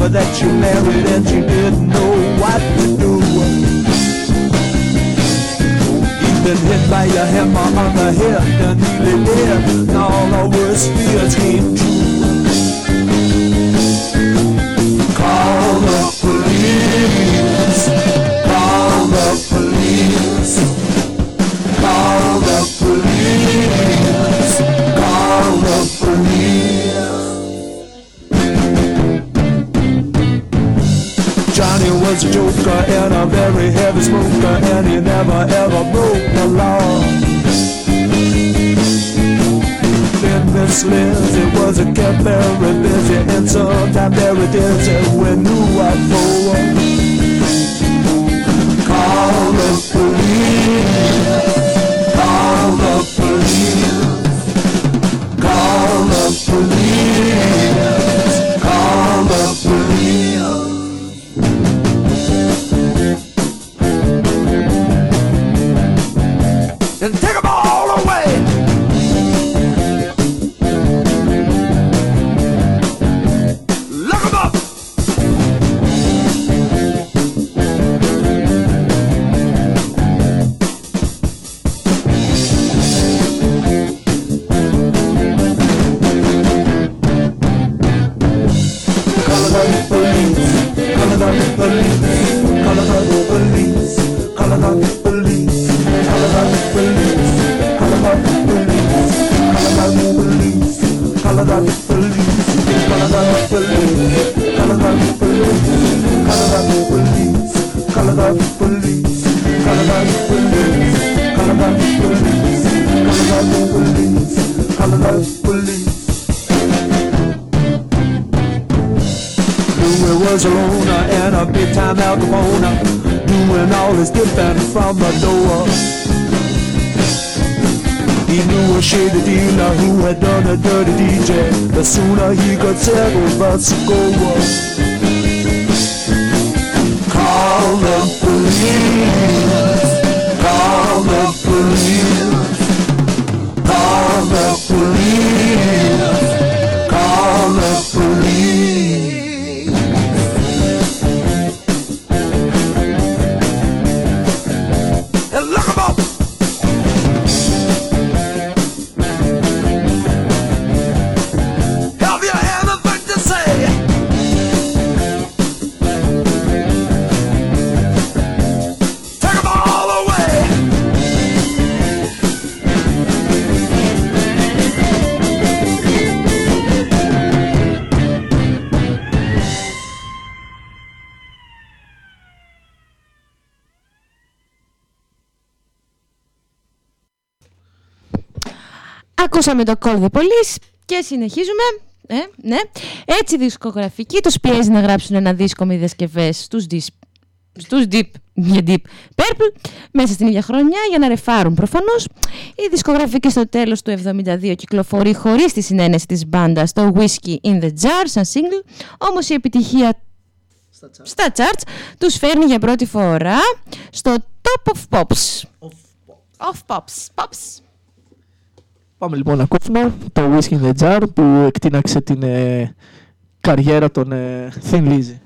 Lover that you married and you didn't know what to do. You've been hit by a hammer on the head and nearly dead, and all our worst fears came true. Call the police. Call the police. Call the police. Was a joker and a very heavy smoker, and he never ever broke the law. Then Miss Lizzie was a kept very busy, and sometimes very dizzy. We knew what for. Call the police. Call the police. Call the police. Zura Ακούσαμε το Call the Police και συνεχίζουμε. Ε, ναι. Έτσι η δισκογραφική τους πιέζει να γράψουν ένα δίσκο με διασκευές στους, στους Deep, Deep Purple μέσα στην ίδια χρονιά για να ρεφάρουν προφανώς. Η δισκογραφική στο τέλος του 1972 κυκλοφορεί χωρίς τη συνένεση της μπάντας στο Whiskey in the Jar σαν single, όμως η επιτυχία στα charts τους φέρνει για πρώτη φορά στο Top of Pops. Of Pops. Pops. Πάμε λοιπόν να ακούσουμε το Whiskey in the Jar που εκτείναξε την ε, καριέρα των ε, Thin Lizzy.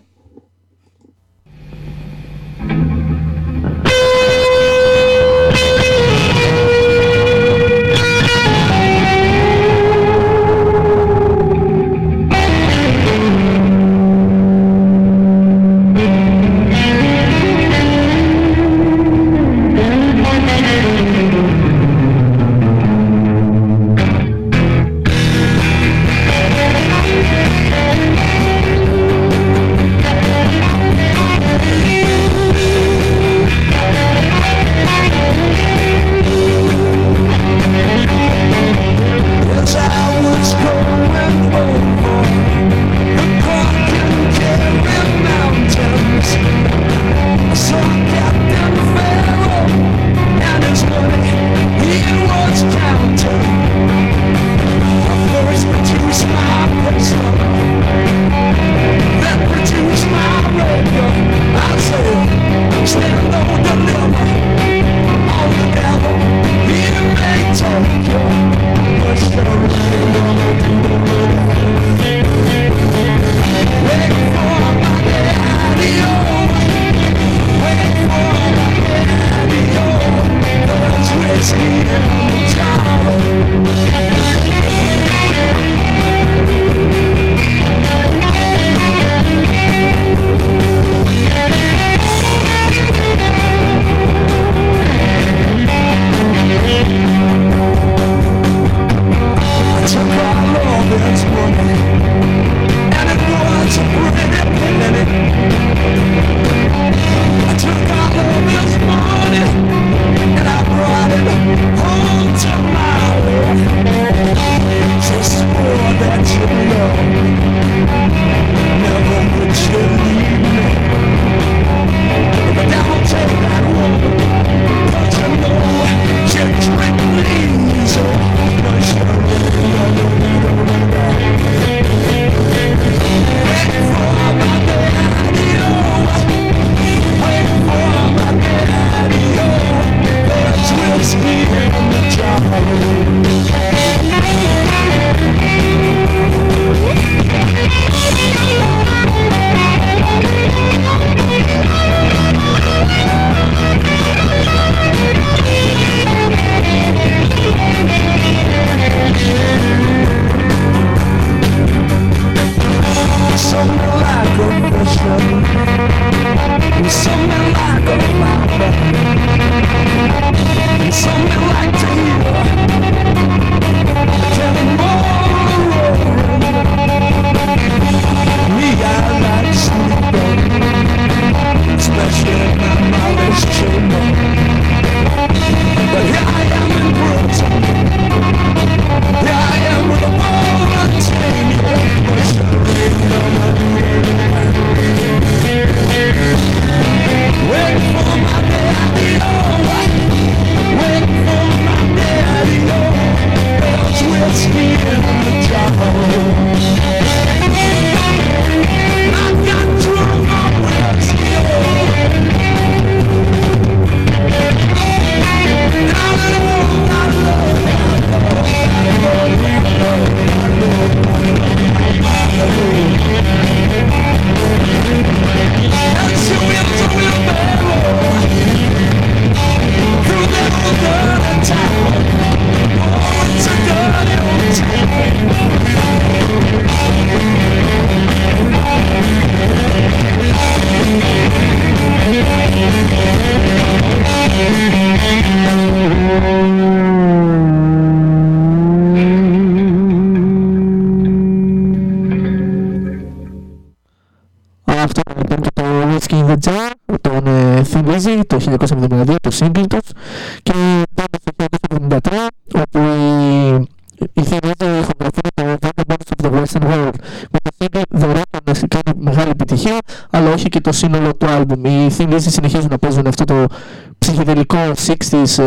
σε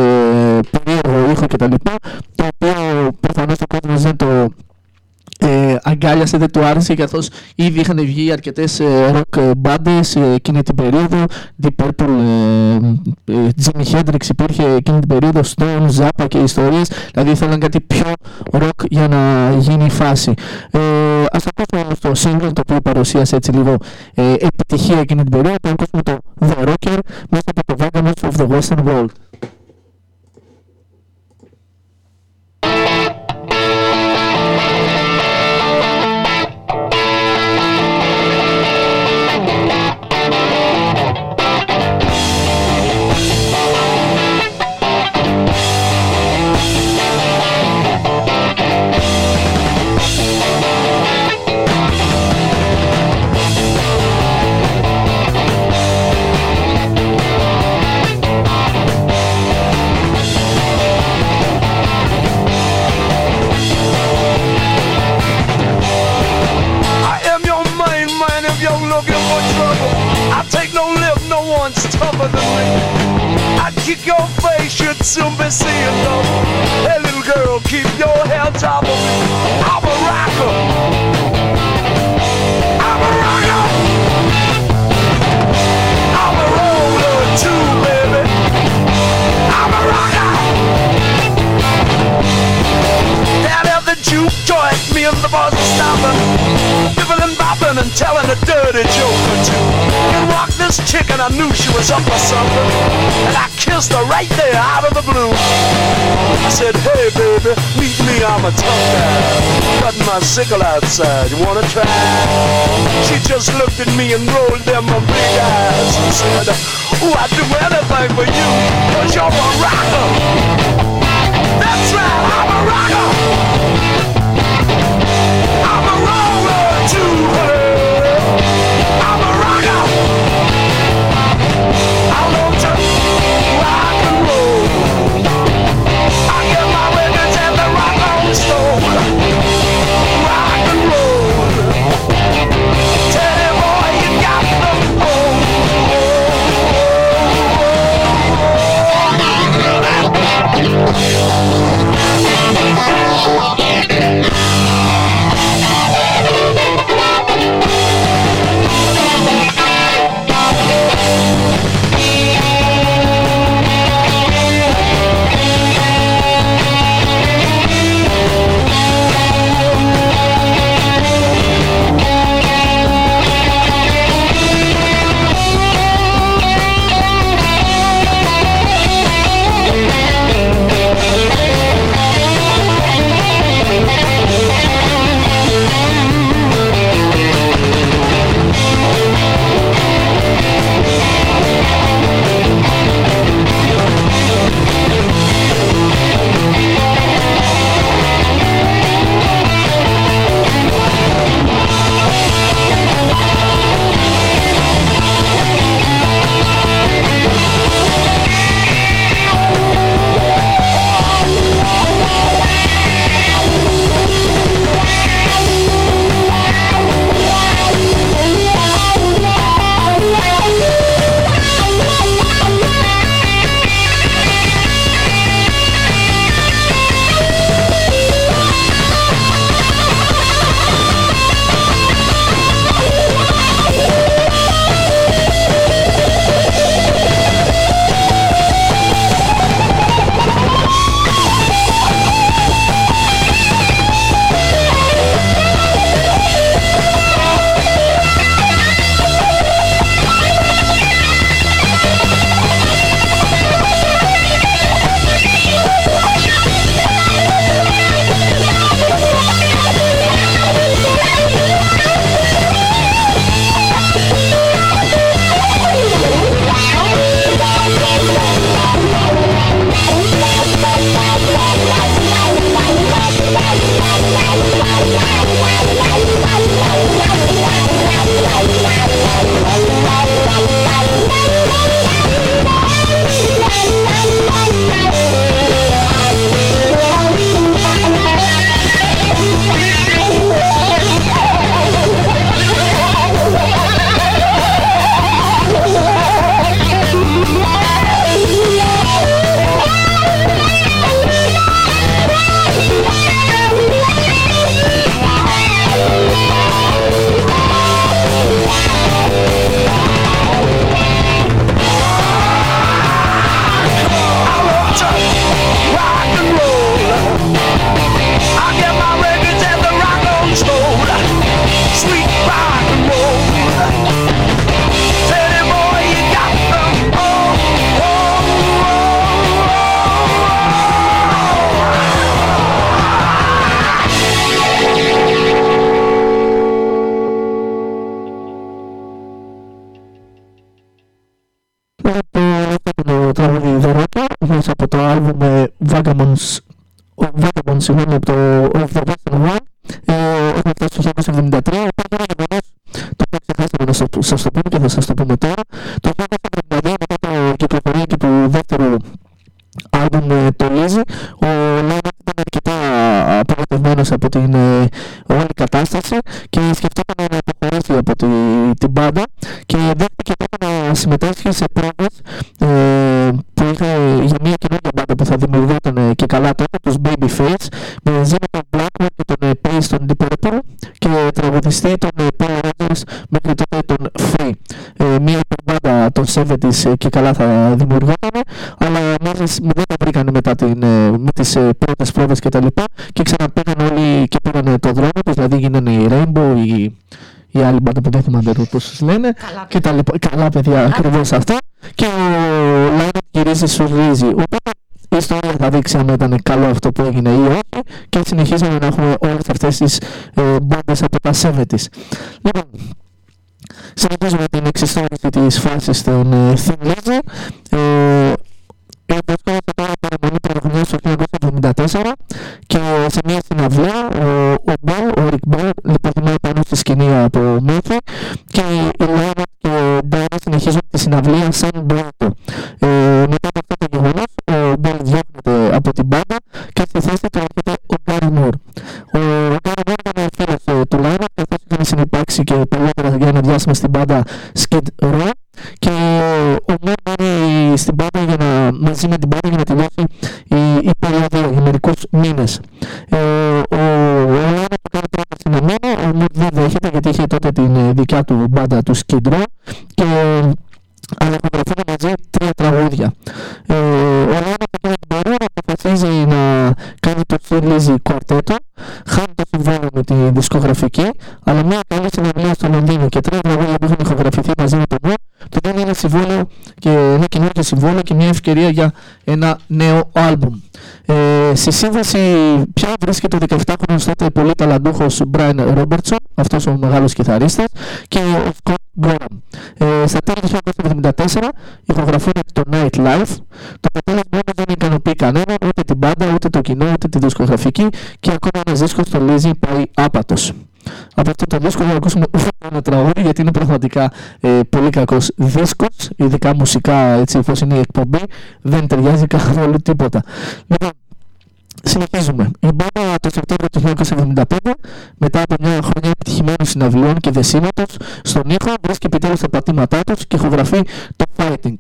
περίεργο ήχο κτλ. Το οποίο προφανώς ο κόσμος δεν το ε, αγκάλιασε, δεν του άρεσε καθώς ήδη είχαν βγει αρκετές ε, rock μπάντε ε, εκείνη την περίοδο. Deep Purple, ε, ε Hendrix υπήρχε εκείνη την περίοδο, Stone, Zappa και ιστορίες. Δηλαδή ήθελαν κάτι πιο rock για να γίνει η φάση. Ε, Α ακούσουμε το σύγχρονο το οποίο παρουσίασε έτσι λίγο ε, επιτυχία εκείνη την περίοδο. Θα ακούσουμε το The Rocker μέσα από το Vagabond of the Western World. sickle outside. You wanna try? Και καλά θα δημιουργόταν, αλλά μόλις δεν τα βρήκαν μετά την, ε, με τις ε, πρώτες πρόβες και τα λοιπά και ξαναπήγαν όλοι και πήραν το δρόμο τους, δηλαδή γίνανε οι Rainbow, οι, η άλλη μπάντα που δεν θυμάμαι τώρα πώς τους λένε Καλά και τα λοιπά. Καλά παιδιά, ακριβώς αυτό. Και ο Λάινερ γυρίζει στο Ρίζι. Οπότε η ιστορία θα δείξει αν ήταν καλό αυτό που έγινε ή όχι και συνεχίζουμε να έχουμε όλες αυτές τις ε, μπάντες από τα 70's. Λοιπόν, συνεχίζουμε την εξιστόρηση της φάσης των ε, Thin Lizzy. Ε, βρισκόμαστε τώρα παραμονή πρωτοχρονιάς το 1974 και σε μια συναυλία ο, ο Μπό, ο Ρικ Μπό, λιποθυμάει πάνω στη σκηνή από Μurphy και η Λάινα και ο Ντάνα συνεχίζουν τη συναυλία σαν ντουέτο. Ε, μετά από αυτό το γεγονός, ο Μπό διώχνεται από την μπάντα και στη θέση του έρχεται ο Γκάρι Μουρ. Ο Γκάρι Μουρ ήταν φίλος ε, του Λάινα καθώς είχαν συνυπάρξει και παλιότερα για ένα διάστημα στην μπάντα μπάντα του Skid Row και αλλά ηχογραφούν μαζί τρία τραγούδια. Ε, ο Λάινα από εκείνη την πορεία αποφασίζει να κάνει το Phil Lizzy κουαρτέτο, χάνει το συμβόλαιο με τη δισκογραφική, αλλά μια καλή συναυλία στο Λονδίνο και τρία τραγούδια που έχουν ηχογραφηθεί μαζί με τον Μουρ, του δίνει ένα συμβόλαιο και ένα καινούργιο συμβόλαιο και μια ευκαιρία για ένα νέο άλμπουμ. Ε, στη σύνδεση πια βρίσκεται ο 17χρονος τότε πολύ ταλαντούχος Brian Robertson, αυτός ο μεγάλος κιθαρίστας, και ο 1974 ηχογραφούν το Night Life. Το αποτέλεσμα όμως δεν ικανοποιεί κανέναν, ούτε την μπάντα, ούτε το κοινό, ούτε τη δισκογραφική και ακόμα ένας δίσκος στο Lizzy πάει άπατος. Από αυτό το δίσκο θα ακούσουμε ούτε ένα τραγούδι γιατί είναι πραγματικά ε, πολύ κακός δίσκος, ειδικά μουσικά έτσι όπως είναι η εκπομπή, δεν ταιριάζει καθόλου τίποτα. Λοιπόν, Συνεχίζουμε. Η μπάντα το Σεπτέμβριο του 1975, μετά από μια χρονιά επιτυχημένων συναυλιών και δεσίματος, στον ήχο βρίσκει επιτέλους τα πατήματά τους και ηχογραφεί το Fighting.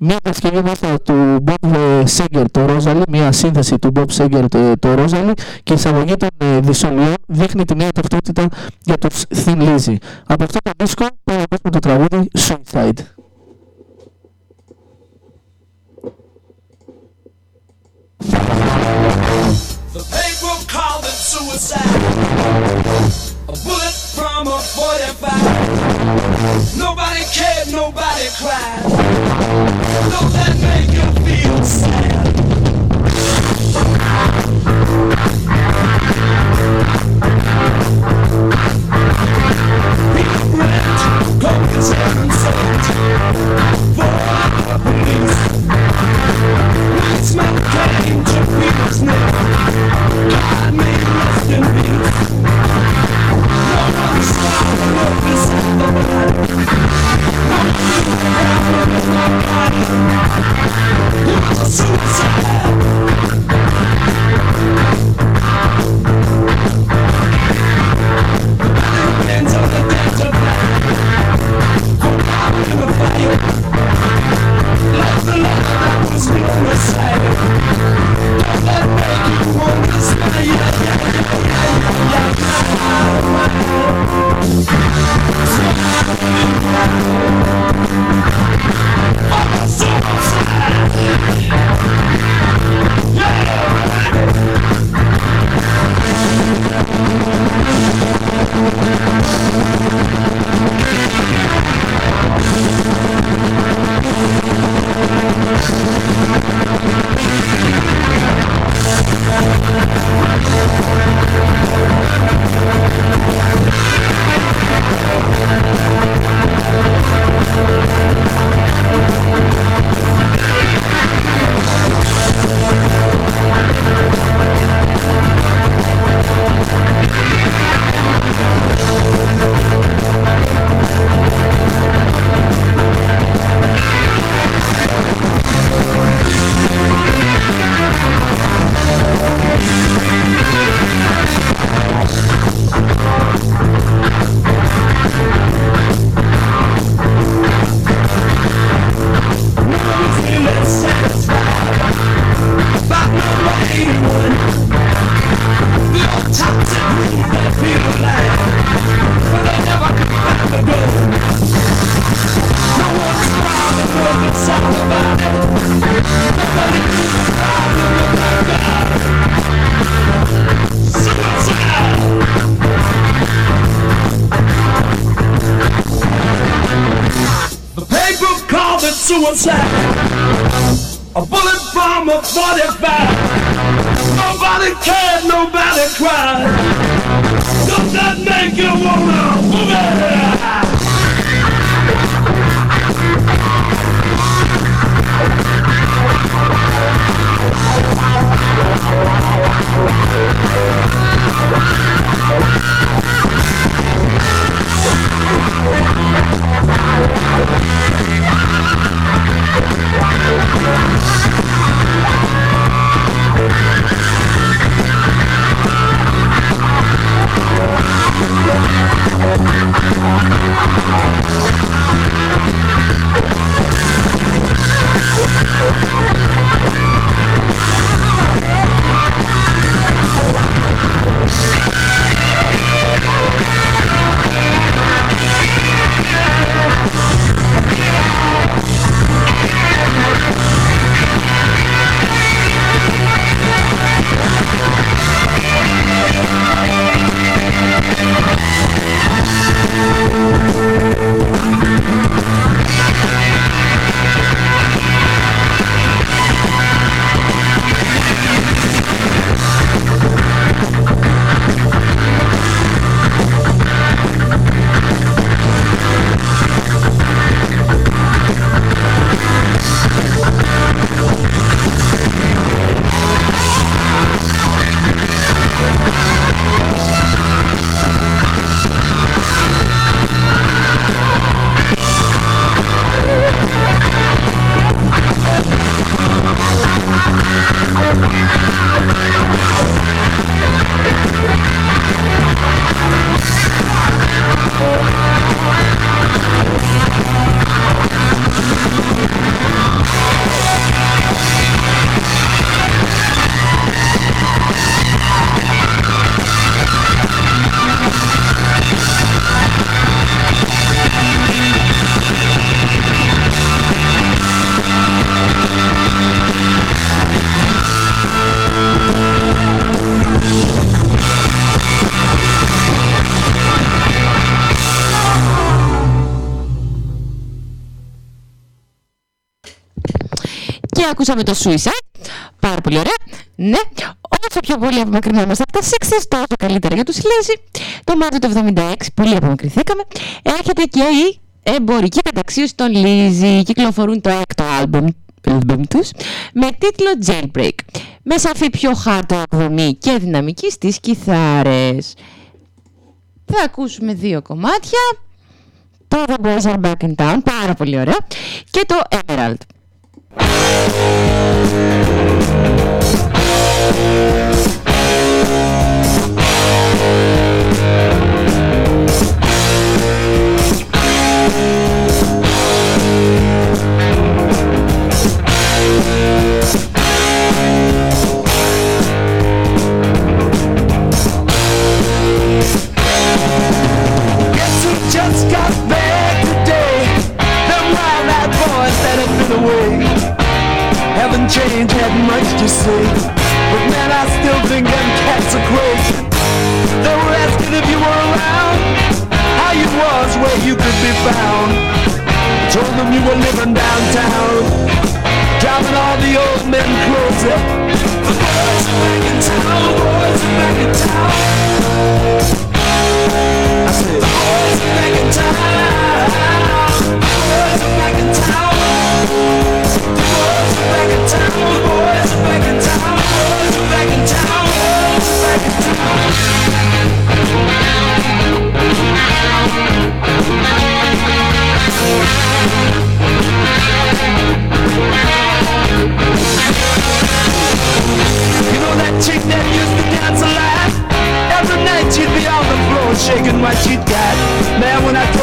Μια διασκευή μέσα του Bob ε, Seger το Rosalie, μια σύνθεση του Bob Seger το, το Rosalie και η εισαγωγή των ε, δυσολιών δείχνει τη νέα ταυτότητα για τους Thin Lizzy. Από αυτό το δίσκο πάμε να ακούσουμε το τραγούδι Suicide. The paper called it suicide. A bullet from a 45. Nobody cared, nobody cried. Don't that suicide. A bullet from a 45. Nobody cared, nobody cried. Does that make you wanna move it? Thank Και ακούσαμε το Suicide. Πάρα πολύ ωραία. Ναι, όσο πιο πολύ απομακρυνόμαστε από τα 60 τόσο καλύτερα για τους Lazy. Το Μάρτιο του 76, πολύ απομακρυνθήκαμε. Έρχεται και η εμπορική καταξίωση των Lizzy. Κυκλοφορούν το έκτο άλμπομ album τους με τίτλο Jailbreak με σαφή πιο hard εκδομή και δυναμική στις κιθάρες. Θα ακούσουμε δύο κομμάτια το The Boys Are Back in Town, πάρα πολύ ωραία και το Emerald. Thank you.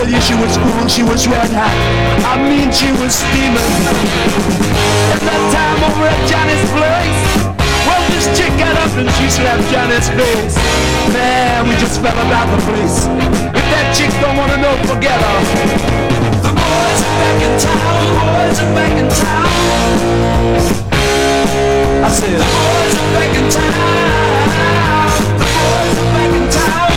Tell you she was cool, she was red hot. I mean, she was steaming. At that time over at Johnny's place, well, this chick got up and she slapped Johnny's face. Man, we just fell about the place. If that chick don't wanna know, forget her. The boys are back in town, the boys are back in town. I said, the boys are back in town. The boys are back in town.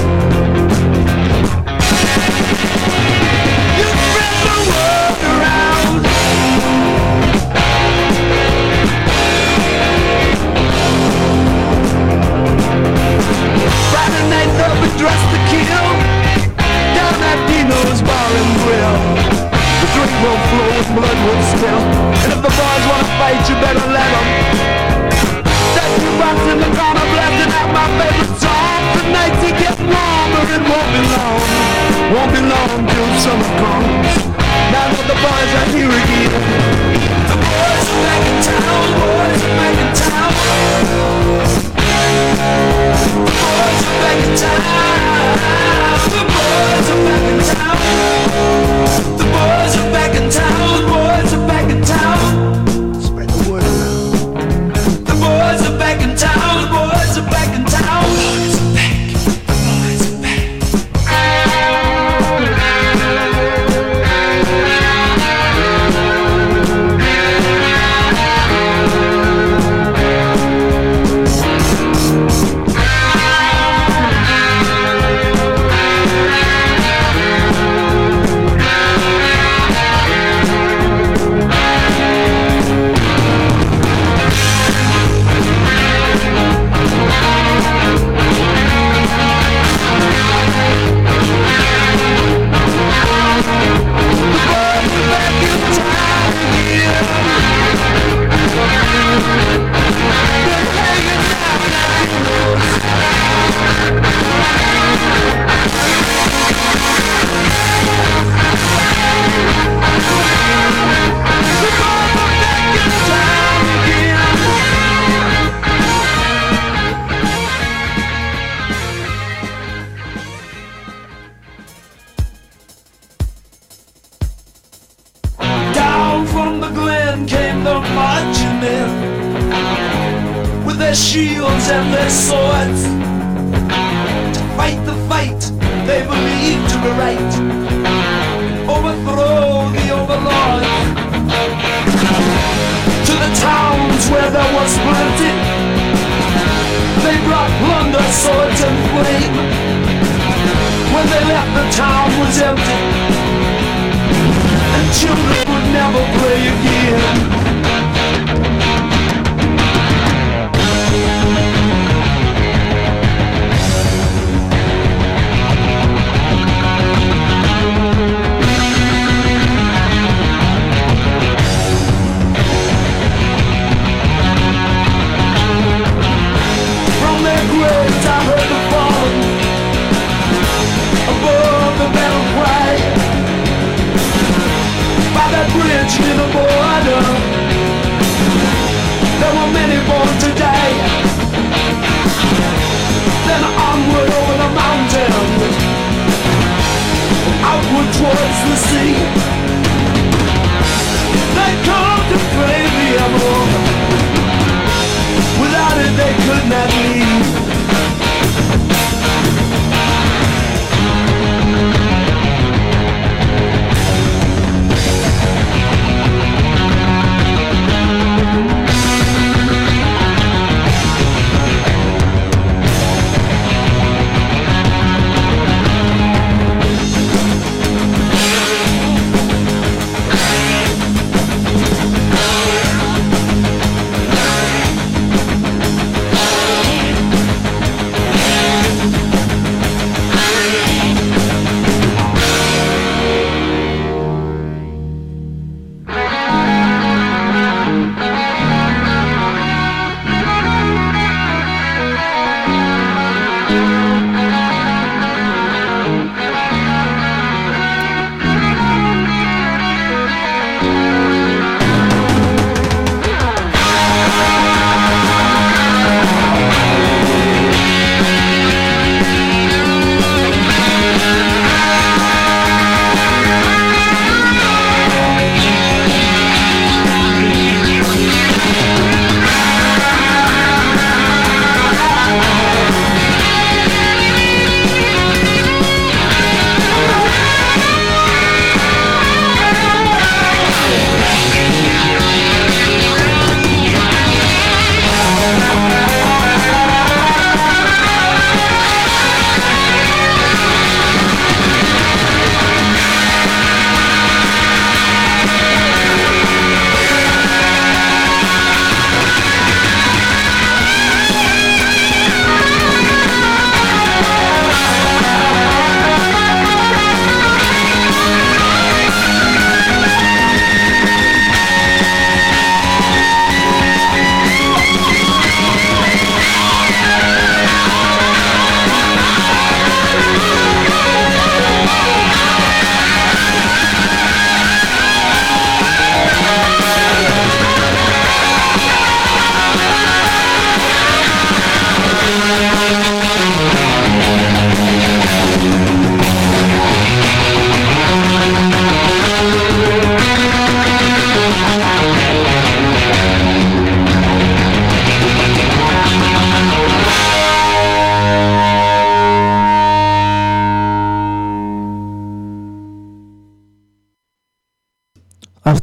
but dressed to kill Down at Dino's Bar and Grill. The drink will flow and blood will spill. And if the boys wanna fight, you better let them That jukebox in the corner blasting out my favorite song. The nights are getting warmer, it won't be long. Won't be long till summer comes. Now that the boys are here again. The boys are back in town, boys are back in town. The boys are back in town.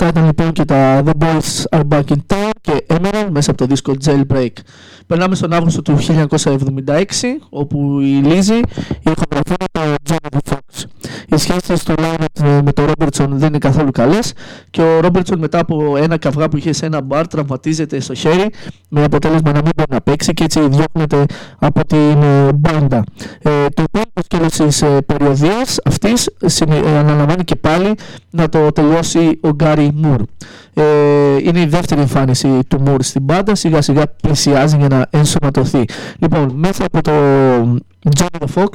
Αυτά ήταν λοιπόν και τα The Boys Are Back in Town και Emerald μέσα από το δίσκο Jailbreak. Περνάμε στον Αύγουστο του 1976, όπου η Λίζη ηχογραφεί το Johnny the Fox. Οι σχέσεις του Λάιρετ με τον Ρόμπερτσον δεν είναι καθόλου καλές και ο Ρόμπερτσον μετά από ένα καυγά που είχε σε ένα μπαρ τραυματίζεται στο χέρι με αποτέλεσμα να μην μπορεί να παίξει και έτσι διώχνεται από την ε, μπάντα. Ε, το υπόλοιπο σκέλος της ε, περιοδίας αυτής ε, αναλαμβάνει και πάλι να το τελειώσει ο Γκάρι Μουρ. Ε, είναι η δεύτερη εμφάνιση του Μουρ στην μπάντα, σιγά σιγά πλησιάζει για να ενσωματωθεί. Λοιπόν, μέσα από το Johnny the Fox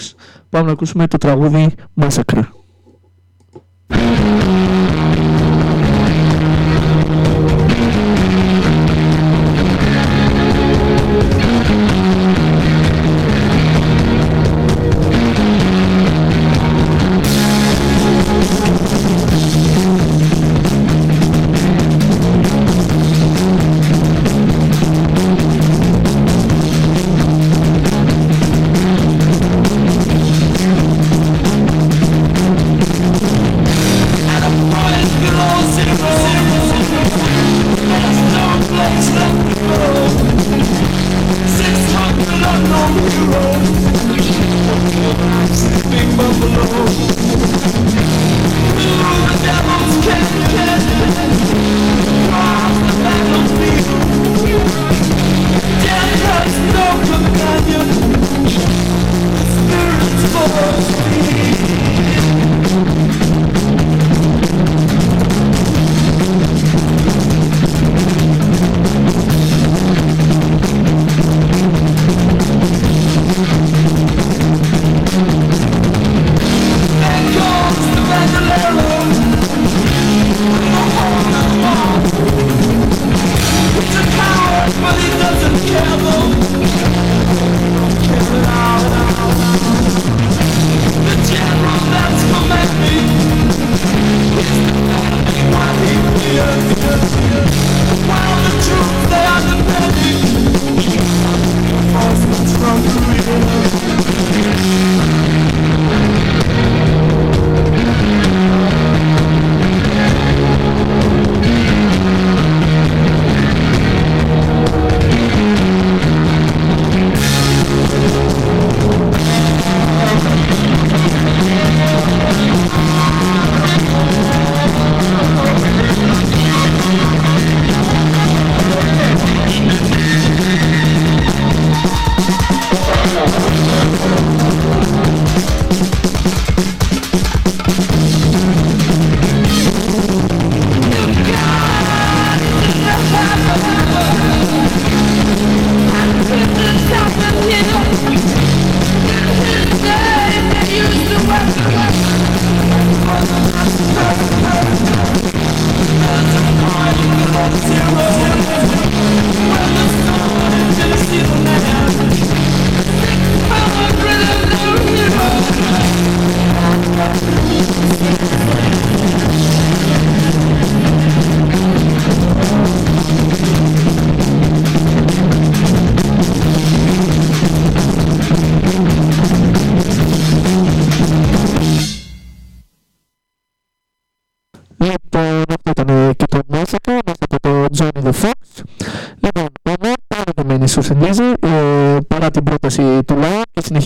πάμε να ακούσουμε το τραγούδι Massacre.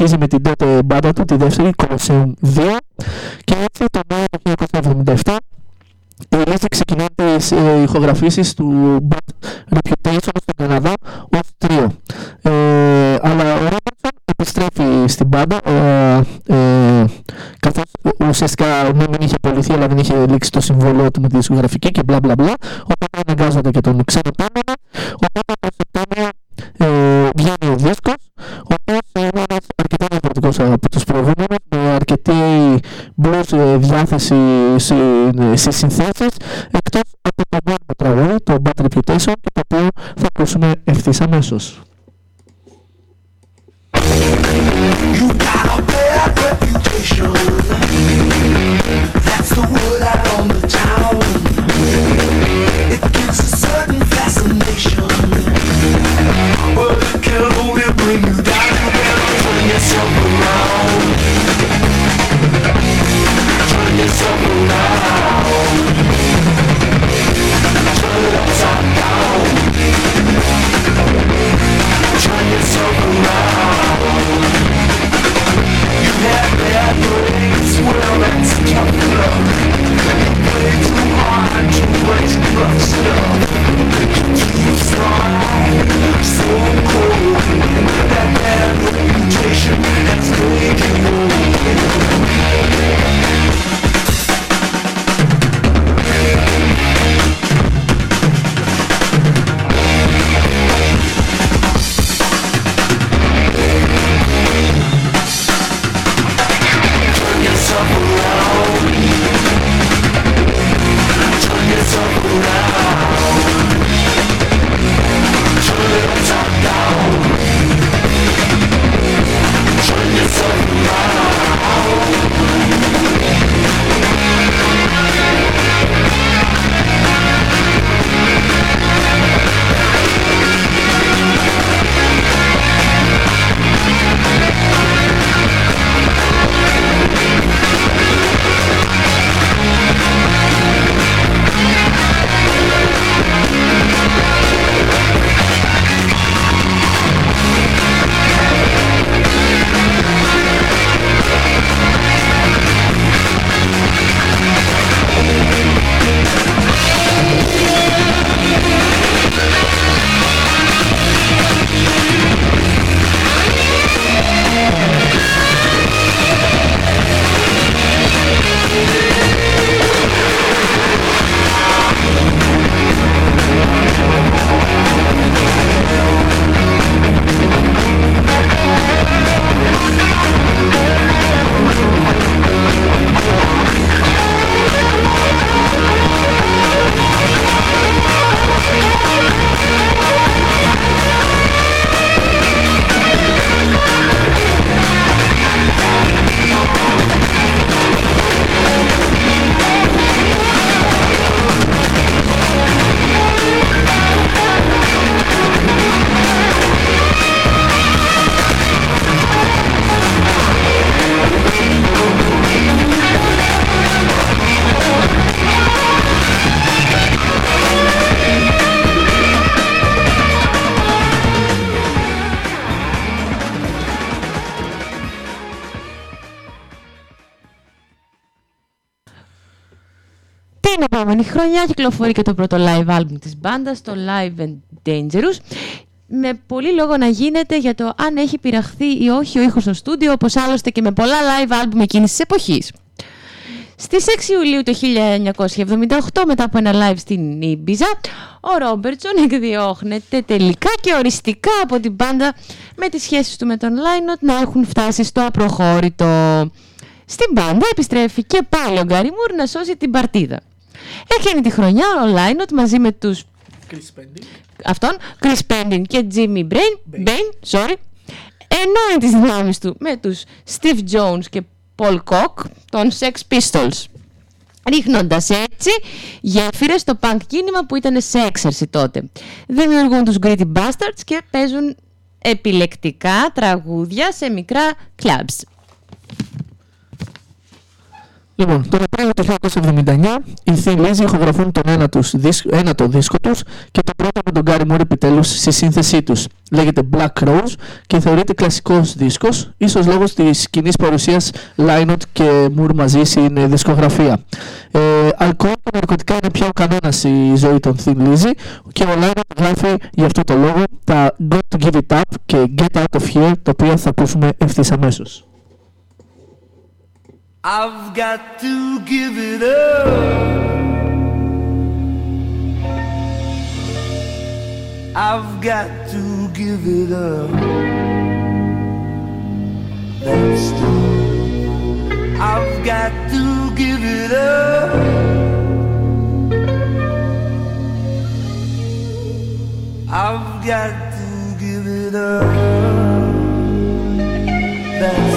Και συνεχίζει στις συνθέσεις εκτός από το μόνιμο τραγούδι το Bad Reputation και το οποίο θα ακούσουμε ευθύς αμέσως χρονιά κυκλοφορεί και το πρώτο live album της μπάντας, το Live and Dangerous, με πολύ λόγο να γίνεται για το αν έχει πειραχθεί ή όχι ο ήχος στο στούντιο, όπως άλλωστε και με πολλά live album εκείνης της εποχής. Στις 6 Ιουλίου του 1978, μετά από ένα live στην Ήμπιζα, ο Ρόμπερτσον εκδιώχνεται τελικά και οριστικά από την μπάντα με τις σχέσεις του με τον Λάινοτ να έχουν φτάσει στο απροχώρητο. Στην μπάντα επιστρέφει και πάλι ο Γκάρι Μουρ να σώσει την παρτίδα. Εκείνη τη χρονιά ο Λάινοτ μαζί με τους αυτόν, Chris Pending και Jimmy Brain, Bain, sorry, ενώνει τις δυνάμεις του με τους Steve Jones και Paul Cock των Sex Pistols. Ρίχνοντας έτσι γέφυρες στο punk κίνημα που ήταν σε έξαρση τότε. Δημιουργούν τους Gritty Bastards και παίζουν επιλεκτικά τραγούδια σε μικρά clubs. Λοιπόν, τον Απρίλιο του 1979 οι Thin Lizzy ηχογραφούν τον ένα, τους, δίσκ- ένα το δίσκο τους και το πρώτο με τον Gary Moore επιτέλους στη σύνθεσή τους. Λέγεται Black Rose και θεωρείται κλασικός δίσκος, ίσως λόγω της κοινής παρουσίας Lynott και Moore μαζί στην δισκογραφία. Ε, αλκοόλ και ναρκωτικά είναι πια ο κανόνας στη ζωή των Thin Lizzy και ο Lynott γράφει γι' αυτό το λόγο τα Got to Give It Up και Get Out of Here, τα οποία θα ακούσουμε ευθύς αμέσως. I've got to give it up. I've got to give it up. That's true. I've got to give it up. I've got to give it up. That's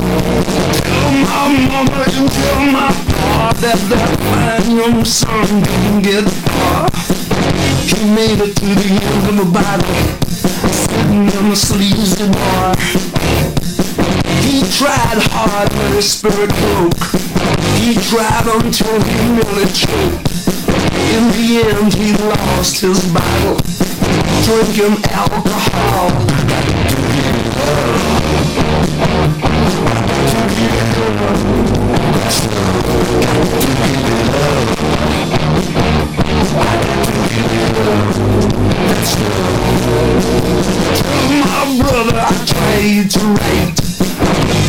Tell my mama and tell my that that can get far. He made it to the end of bar. He tried hard, but his spirit broke. He tried until he nearly choked. In the end, he lost his battle, drinking alcohol. To write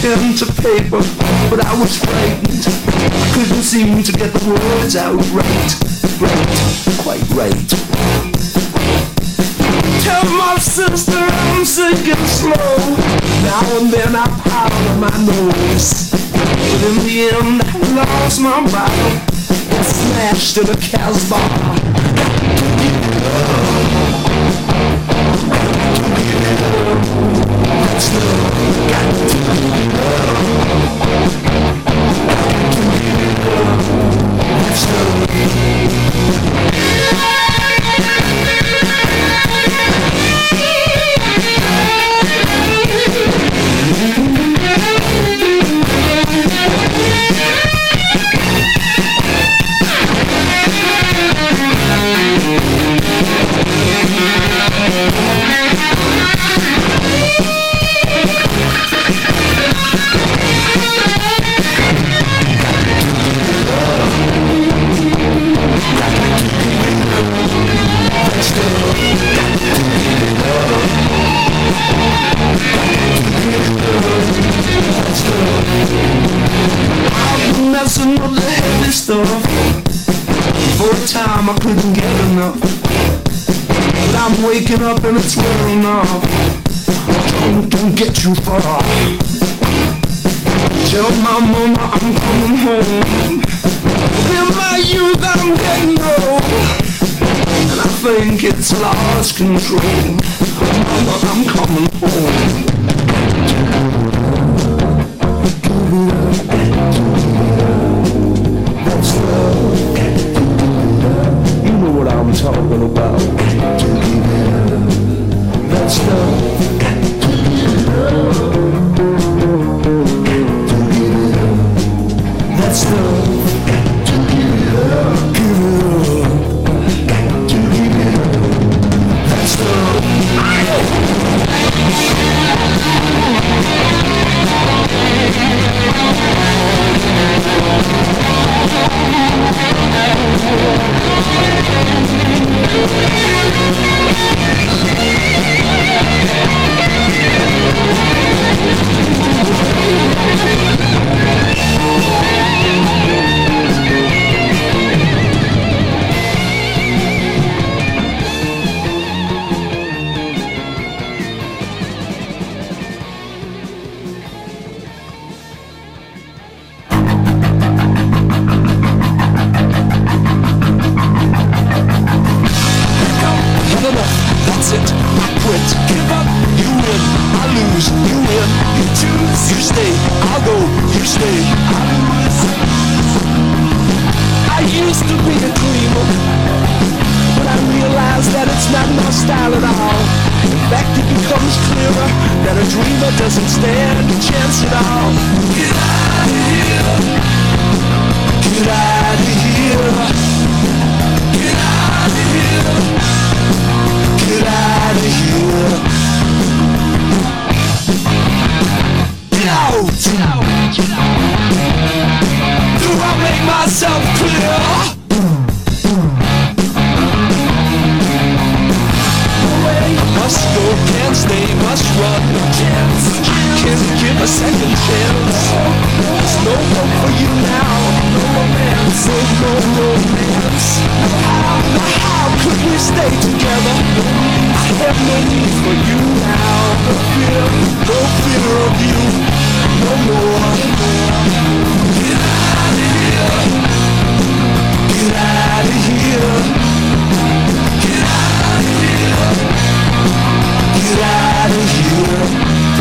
pen to paper, but I was frightened. I couldn't seem to get the words out right, right, quite right. Tell my sister I'm sinking slow. Now and then I powder my nose. But in the end, I lost my bottle and smashed in a Casbah. I've time I couldn't get enough. But I'm waking up and it's wearing off. Don't, don't get too far. Tell my mama I'm coming home. In my youth I'm getting old. And I think it's lost control. Mama, I'm coming home. That's love talk about. That's the Thank style at all. In fact, it becomes clearer that a dreamer doesn't stand a chance at all. Get out of here. Get out of here. Get out of here. Get out of here. Get out. Do I make myself clear? A second chance. There's no hope for you now. No romance, no romance. How, how could we stay together? I have no need for you now. No fear, no fear of you. No more. Get out of here. Get out of here. Get out of here. Get out of here.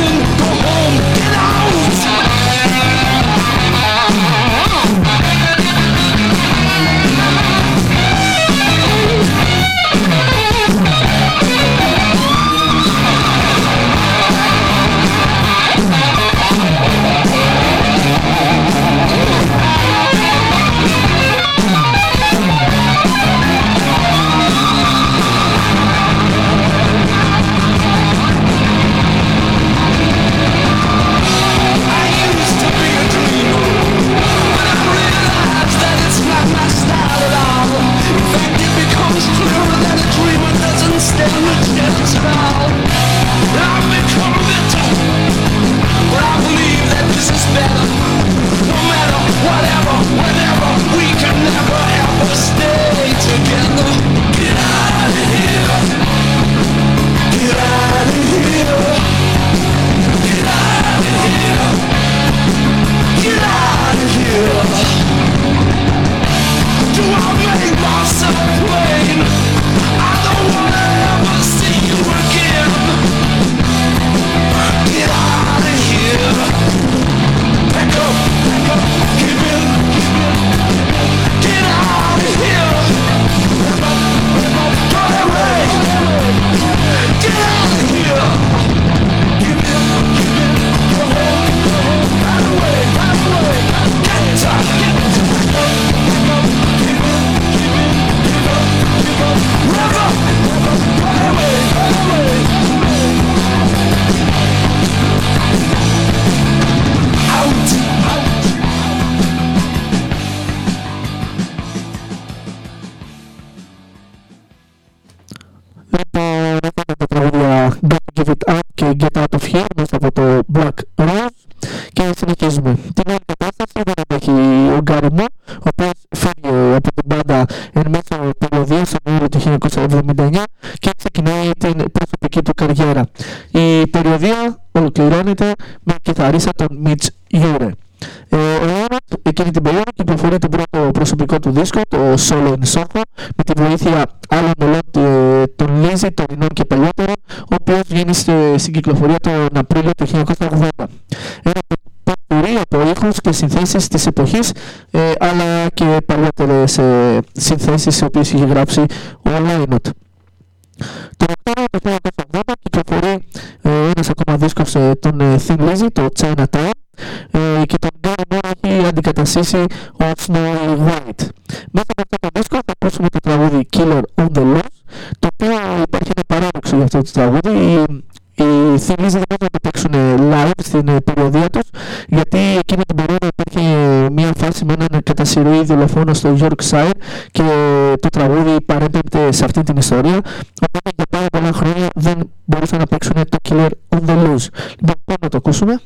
κυκλοφορία τον Απρίλιο του 1980. Ένα παντουρί από ήχους και συνθέσεις της εποχής, ε, αλλά και παλιότερες ε, συνθέσεις οι οποίες είχε γράψει ο Λάινοτ. Το Οκτώβριο του 1980 κυκλοφορεί ε, ένας ακόμα δίσκος ε, τον ε, Thin Lizzy, το Chinatown, ε, και τον Gary Moore έχει αντικαταστήσει ο Snowy White. Μέσα από αυτό το δίσκο θα ακούσουμε το τραγούδι Killer on the Loose, το οποίο υπάρχει ένα παράδοξο για αυτό το τραγούδι. Δεν να το παίξουν ε, live στην ε, περιοδία τους, γιατί εκείνη την περίοδο υπήρχε μια φάση με έναν κατασυρωή δολοφόνο στο Yorkshire και το τραγούδι παρέπεμπτε σε αυτή την ιστορία. Οπότε για πάρα πολλά χρόνια δεν μπορούσαν να παίξουν το Killer on the Loose. Λοιπόν, πάμε να το ακούσουμε.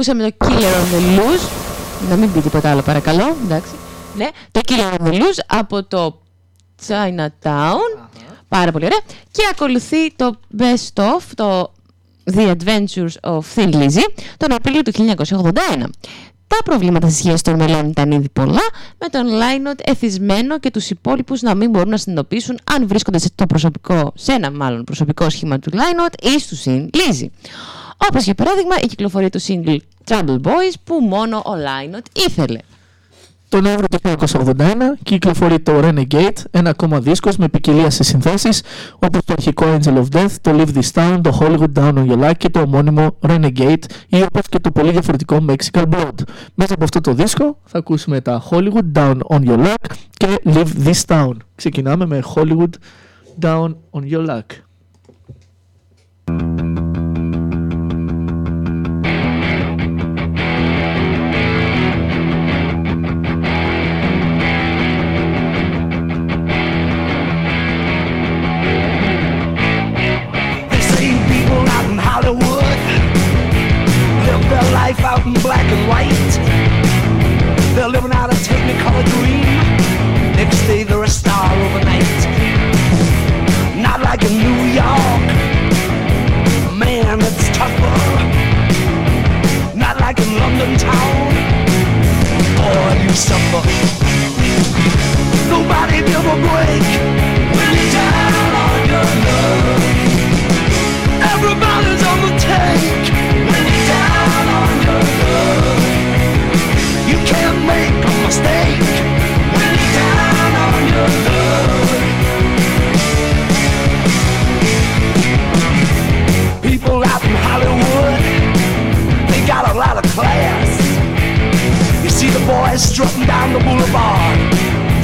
Ακούσαμε το Killer on the Loose. Να μην πει τίποτα άλλο παρακαλώ. Εντάξει. Ναι, το Killer on the Loose από το Chinatown. Πάρα πολύ ωραία. Και ακολουθεί το Best of, το The Adventures of Thin Lizzy, τον Απρίλιο του 1981. Τα προβλήματα στη σχέση των μελών ήταν ήδη πολλά, με τον Λάινοτ εθισμένο και τους υπόλοιπους να μην μπορούν να συνειδητοποιήσουν αν βρίσκονται σε, το προσωπικό, σε ένα μάλλον προσωπικό σχήμα του Λάινοτ ή του Thin Lizzy. Όπως για παράδειγμα η κυκλοφορία του single Trouble Boys που μόνο ο Λάινοτ ήθελε. Τον Νοέμβριο του 1981 κυκλοφορεί το Renegade, ένα ακόμα δίσκος με ποικιλία σε συνθέσεις όπως το αρχικό Angel of Death, το Live This Town, το Hollywood Down on Your Luck και το ομώνυμο Renegade ή όπως και το πολύ διαφορετικό Mexican Blood. Μέσα από αυτό το δίσκο θα ακούσουμε τα Hollywood Down on Your Luck και Live This Town. Ξεκινάμε με Hollywood Down on Your Luck. Strutting down the boulevard,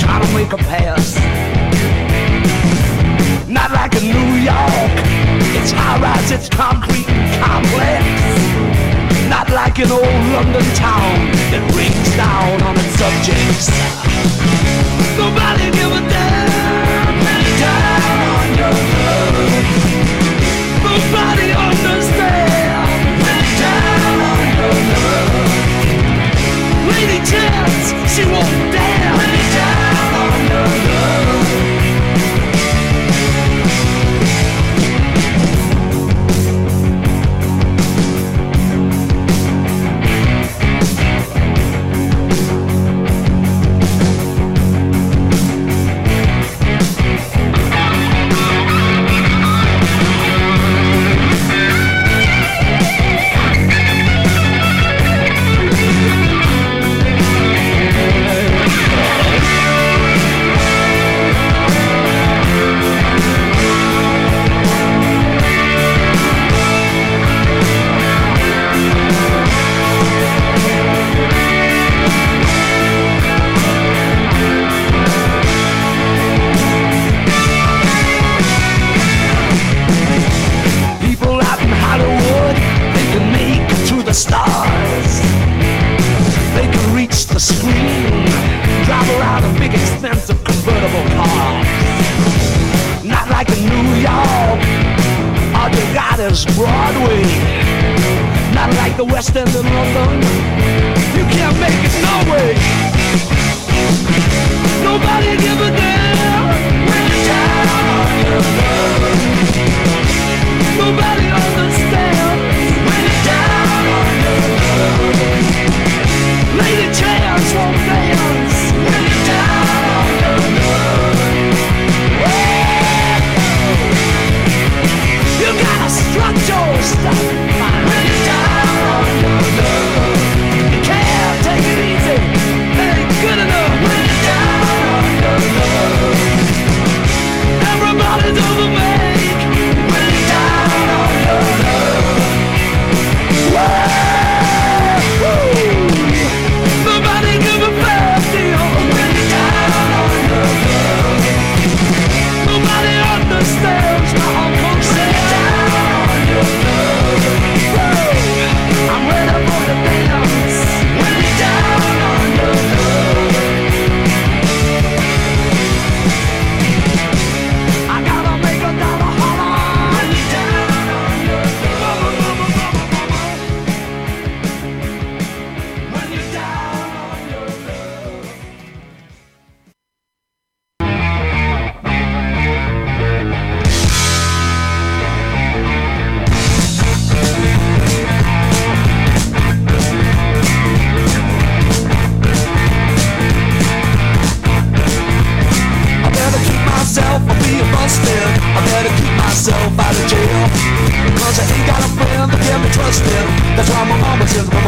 trying to make a pass. Not like in New York, it's high rise, it's concrete and complex. Not like an old London town that rings down on its subjects. Nobody give a damn on your luck. Nobody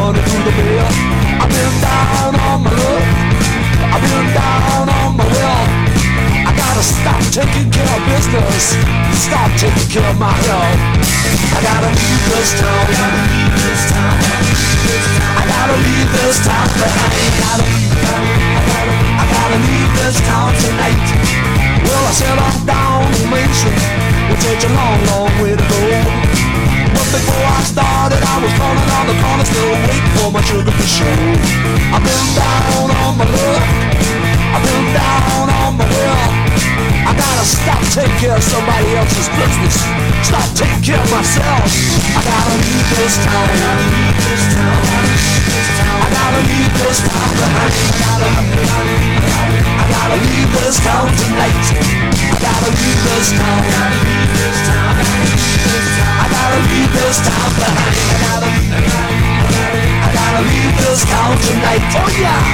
money through the mail. I've been down on my luck. I've been down on my will. I gotta stop taking care of business. Stop taking care of my health. I gotta leave this town. I gotta leave this town. I gotta leave this town behind. I gotta, leave this town tonight. Well, I said I'm down Main Street. It's such a long, long way to go. Before I started, I was calling on the corner, still waiting for my sugar to show. I've been down on my luck. I've been down on my will. I gotta stop taking care of somebody else's business. Stop taking care of myself. I gotta leave this town. I gotta leave this town. I gotta, I gotta leave this town tonight. I gotta leave this town. I gotta leave this town behind. I gotta, I gotta leave this town tonight. Oh yeah.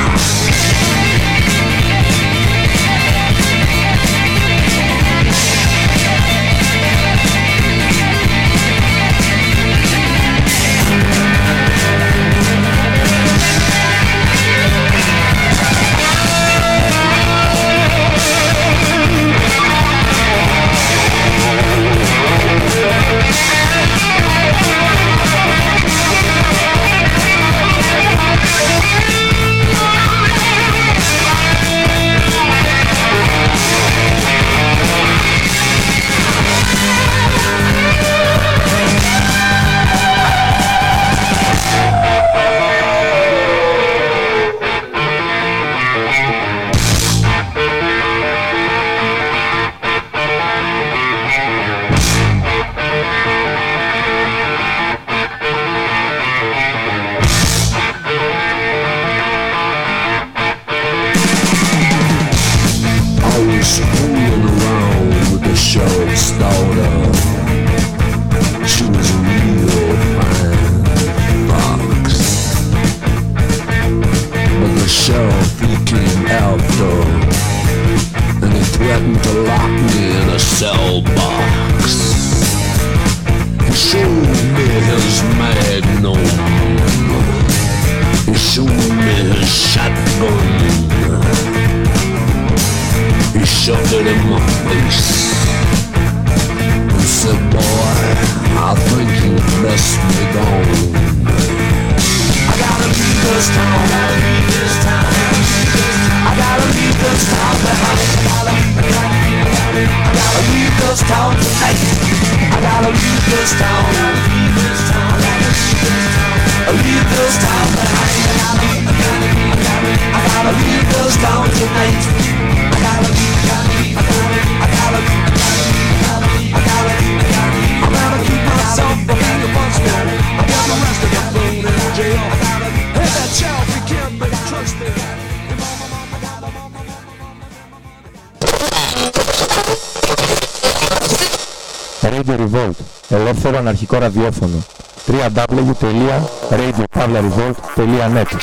Αναρχικό ραδιόφωνο. www.radio.revolt.net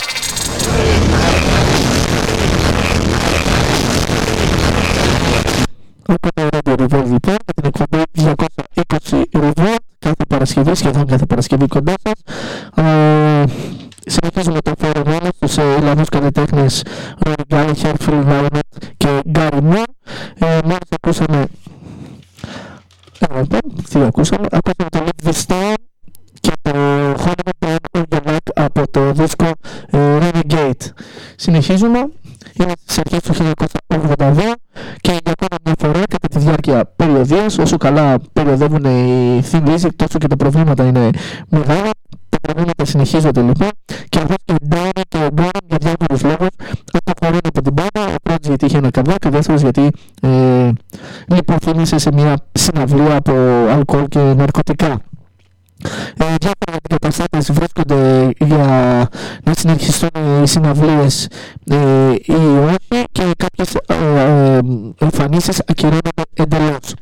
Οπότε Radio Revolt λοιπόν με την εκπομπή 220 Revolt κάθε Παρασκευή, σχεδόν κάθε Παρασκευή κοντά σας. Συνεχίζουμε, είμαστε στις αρχές του 1982 και για ακόμα μια φορά κατά τη διάρκεια περιοδίας, όσο καλά περιοδεύουν οι Thin Lizzy, τόσο και τα προβλήματα είναι μεγάλα, τα προβλήματα συνεχίζονται λοιπόν και αυτός και ο Ντάινι και ο Γκόραν για διάφορους λόγους αποχωρούν από την πάντα, ο πρώτος γιατί είχε ένα καρδιά και ο δεύτερος γιατί ε, λιποθύμησε σε μια συναυλία από αλκοόλ και ναρκωτικά. Ε, διάφορα αντικαταστάτες βρίσκονται για να συνεχιστούν οι συναυλίες ε, ή όχι και κάποιες ε, ε, εμφανίσεις ακυρώνονται εντελώς.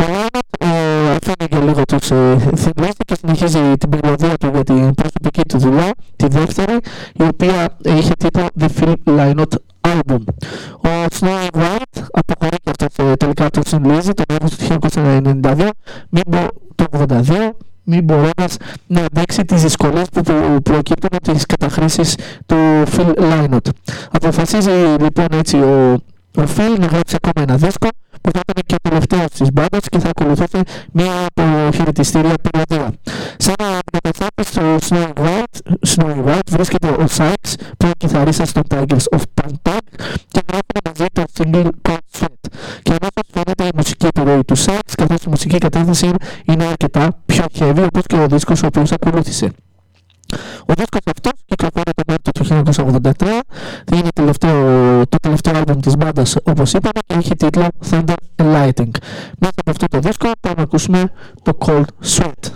Ο Λάινατ ε, αφήνει για λίγο τους ε, θυμίστη και συνεχίζει την περιοδία του για την προσωπική του δουλειά, τη δεύτερη, η οποία είχε τίτλο The Philip Lynott album. Ο Snowy White αποχωρεί και αυτός ε, τελικά από το Thin Lizzy τον Αύγουστο του 1992, μην μπο, το 82, μην μπορώντας να αντέξει τις δυσκολίες που προ- προκύπτουν από τις καταχρήσεις του Phil Lynott. Αποφασίζει λοιπόν έτσι ο, ο Phil να γράψει ακόμα ένα δίσκο που θα ήταν και ο τελευταίος της μπάντας και θα ακολουθούσε μια αποχαιρετιστήρια περιοδία. Σαν αντικαταστάτη στο Snowy White, Snowy White βρίσκεται ο Sykes, πρώην κιθαρίστας των Tigers of Punk και γράφουν μαζί το single Cold Sweat. Και αμέσως φαίνεται η μουσική επιρροή του Sykes καθώς η μουσική κατεύθυνση είναι αρκετά πιο heavy όπως και ο δίσκος ο οποίος ακολούθησε. Ο δίσκος αυτός κυκλοφόρησε τον Μάρτιο του 1983, είναι τελευταίο, το τελευταίο άλμπουμ της μπάντας όπως είπαμε και έχει τίτλο Thunder and Lightning. Μέσα από αυτό το δίσκο πάμε να ακούσουμε το Cold Sweat.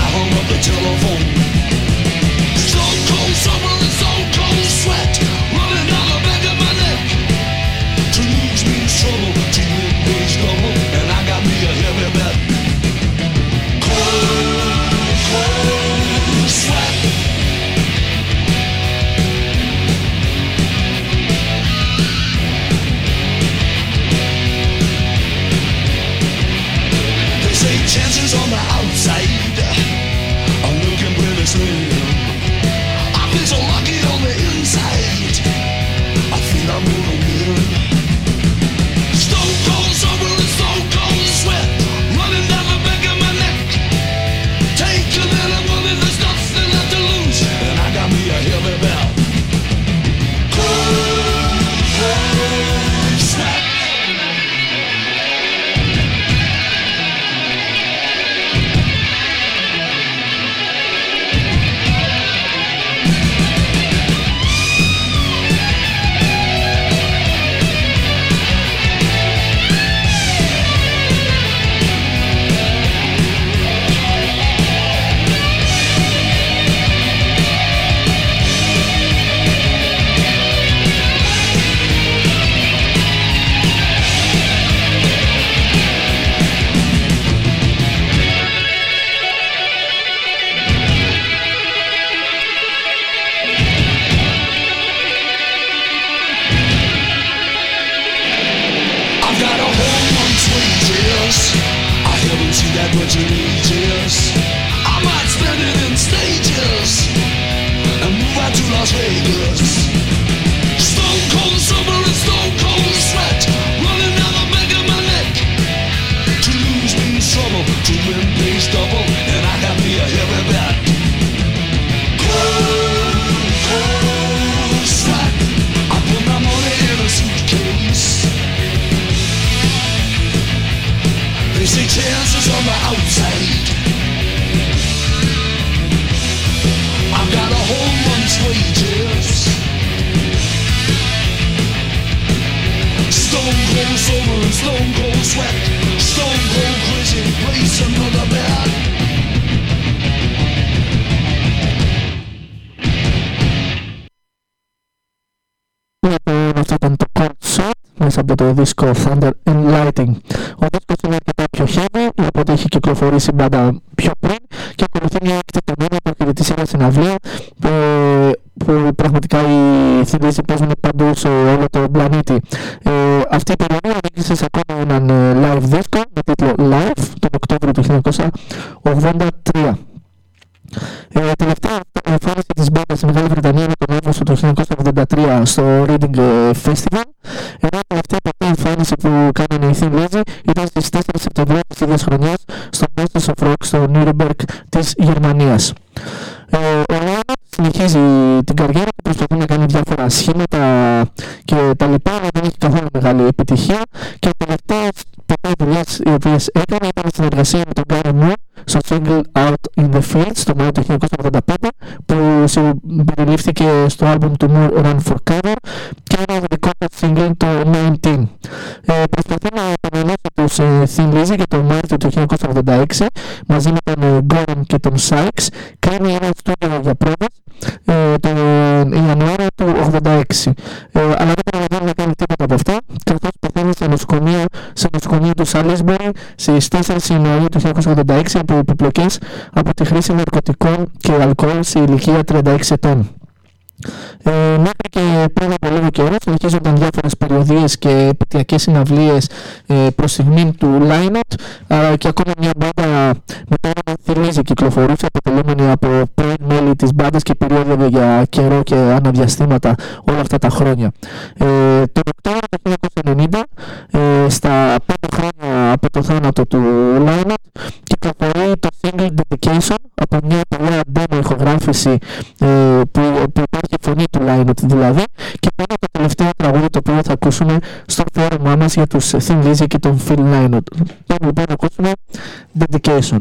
Hung up the telephone. Stone cold summer and stone cold sweat running down the back of my neck. To lose means trouble, to win means double, and I got me a heavy bet. Cold, cold sweat. Chances on the outside see. Άλμπουμ του Moore Run for Cover και ένα δικό του single το 19. Ε, προσπαθεί να επανενώσει τους ε, Thin Lizzy για τον Μάρτιο του 1986 μαζί με τον ε, Goran και τον Sykes κάνει ένα στούντιο για πρόβες ε, τον Ιανουάριο του 1986 ε, αλλά δεν προλαβαίνει να κάνει τίποτα από αυτά καθώς πεθαίνει σε νοσοκομείο, σε νοσοκομείο του Salisbury στις 4 Ιανουαρίου του 1986 από επιπλοκές από τη χρήση ναρκωτικών και αλκοόλ σε ηλικία 36 ετών. Διάφορες περιοδίες και επαιτειακές συναυλίες ε, προς στιγμή του line-up αλλά και ακόμα μια μπάντα με το όνομα Θυμίζει κυκλοφορούσε αποτελούμενη από πρώην μέλη της μπάντας και περιόδευε για καιρό και αναδιαστήματα όλα αυτά τα χρόνια. Ε, τον Οκτώβριο του 1990 ε, στα 5 χρόνια από το θάνατο του line-up κυκλοφορεί το single Dedication από μια παλιά demo ηχογράφηση ε, που, που υπάρχει φωνή του line-up δηλαδή και πάνω το τελευταίο τραγούδι το οποίο θα ακούσουμε στο φόρουμά μας για τους Thin Lizzy και τον Phil Lynott. Πάμε λοιπόν να ακούσουμε Dedication.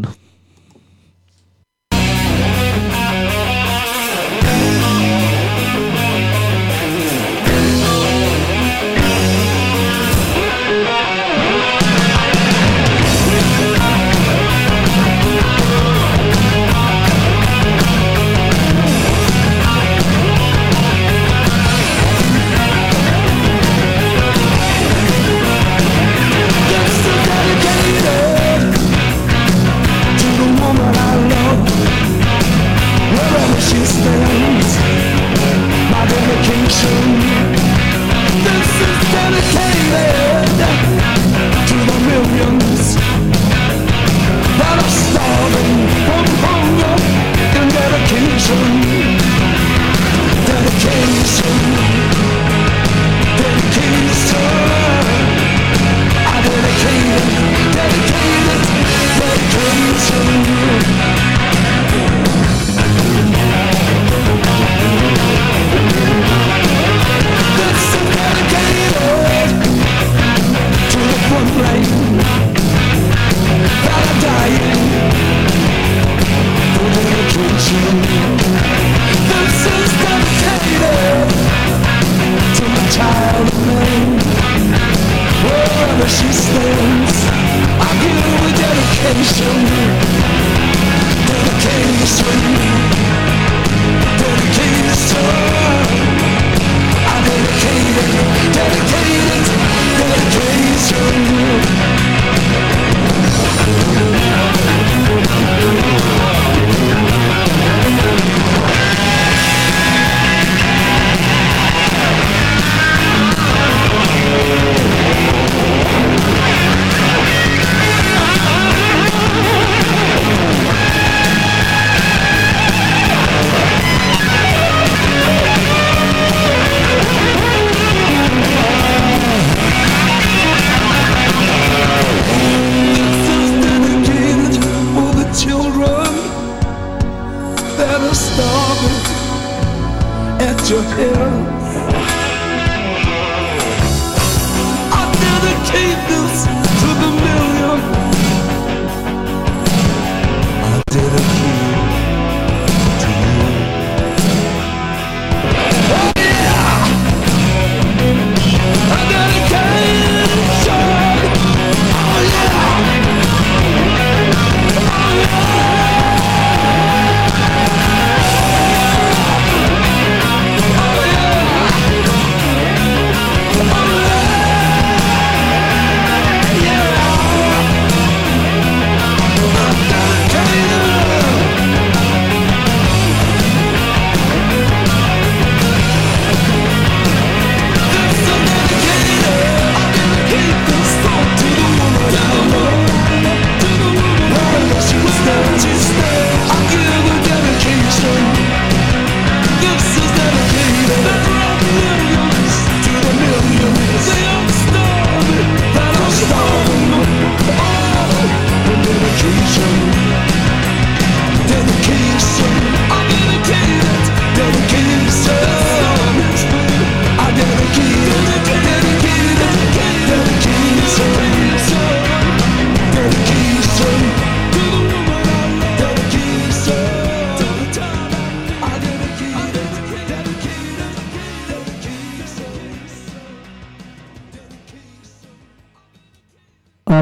You.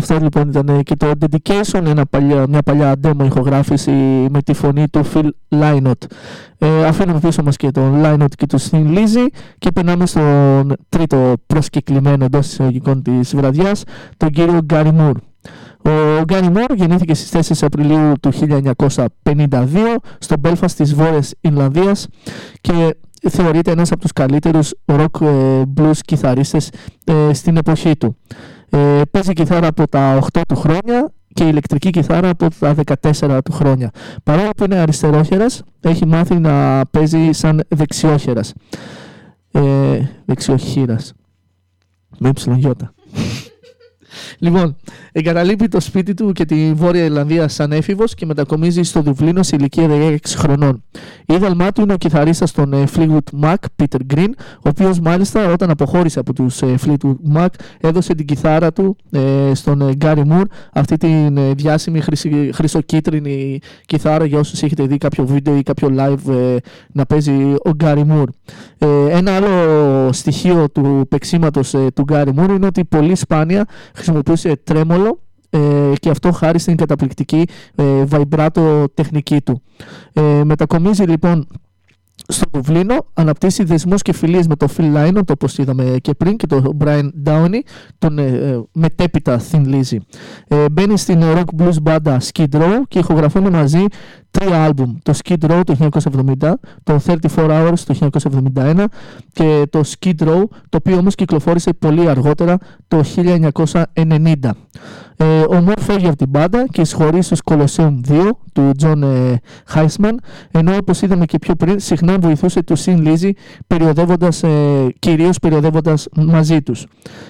Αυτό λοιπόν ήταν και το Dedication, ένα παλιά, μια παλιά demo ηχογράφηση με τη φωνή του Phil Lynott. Ε, αφήνουμε πίσω μας και τον Lynott και τον Stin Lizzy και περνάμε στον τρίτο προσκεκλημένο εντός εισαγωγικών της βραδιάς, τον κύριο Gary Moore. Ο Γκάνι Μόρ γεννήθηκε στις 4 Απριλίου του 1952 στο Belfast της Βόρειας Ινλανδίας και θεωρείται ένας από τους καλύτερους rock ε, blues κιθαρίστες ε, στην εποχή του. Ε, παίζει κιθάρα από τα 8 του χρόνια και ηλεκτρική κιθάρα από τα 14 του χρόνια. Παρόλο που είναι αριστερόχερας, έχει μάθει να παίζει σαν δεξιόχερας. Ε, δεξιοχύρας. Με υψηλογιώτα. Λοιπόν, εγκαταλείπει το σπίτι του και τη Βόρεια Ιρλανδία σαν έφηβος και μετακομίζει στο Δουβλίνο σε ηλικία 16 χρονών. Η ίδαλμά του είναι ο κιθαρίστας των ε, Fleetwood Mac, Peter Green, ο οποίος μάλιστα όταν αποχώρησε από τους ε, Fleetwood Mac έδωσε την κιθάρα του ε, στον Gary Moore, αυτή την διάσημη χρυσοκίτρινη κιθάρα για όσους έχετε δει κάποιο βίντεο ή κάποιο live να παίζει ο Gary Moore. Ένα άλλο στοιχείο του παίξήματος του Gary Moore είναι ότι πολύ σπάνια χρησιμοποιούσε τρέμολο ε, και αυτό χάρη στην καταπληκτική ε, vibrato τεχνική του. Ε, μετακομίζει λοιπόν στο Δουβλίνο αναπτύσσει δεσμούς και φιλίες με τον Phil Lynott όπως είδαμε και πριν και τον Brian Downey τον ε, ε μετέπειτα Thin Lizzy. Ε, μπαίνει στην rock blues μπάντα Skid Row και ηχογραφούν μαζί τρία άλμπουμ. Το Skid Row το 1970 το 34 Hours το 1971 και το Skid Row το οποίο όμως κυκλοφόρησε πολύ αργότερα το 1990 ε, ο Μορ φεύγει από την μπάντα και εισχωρεί στους Colosseum 2 του John ε, Heisman ενώ όπως είδαμε και πιο πριν συχνά βοηθούσε του Sin Lizzy περιοδεύοντας, ε, κυρίως περιοδεύοντας μαζί τους.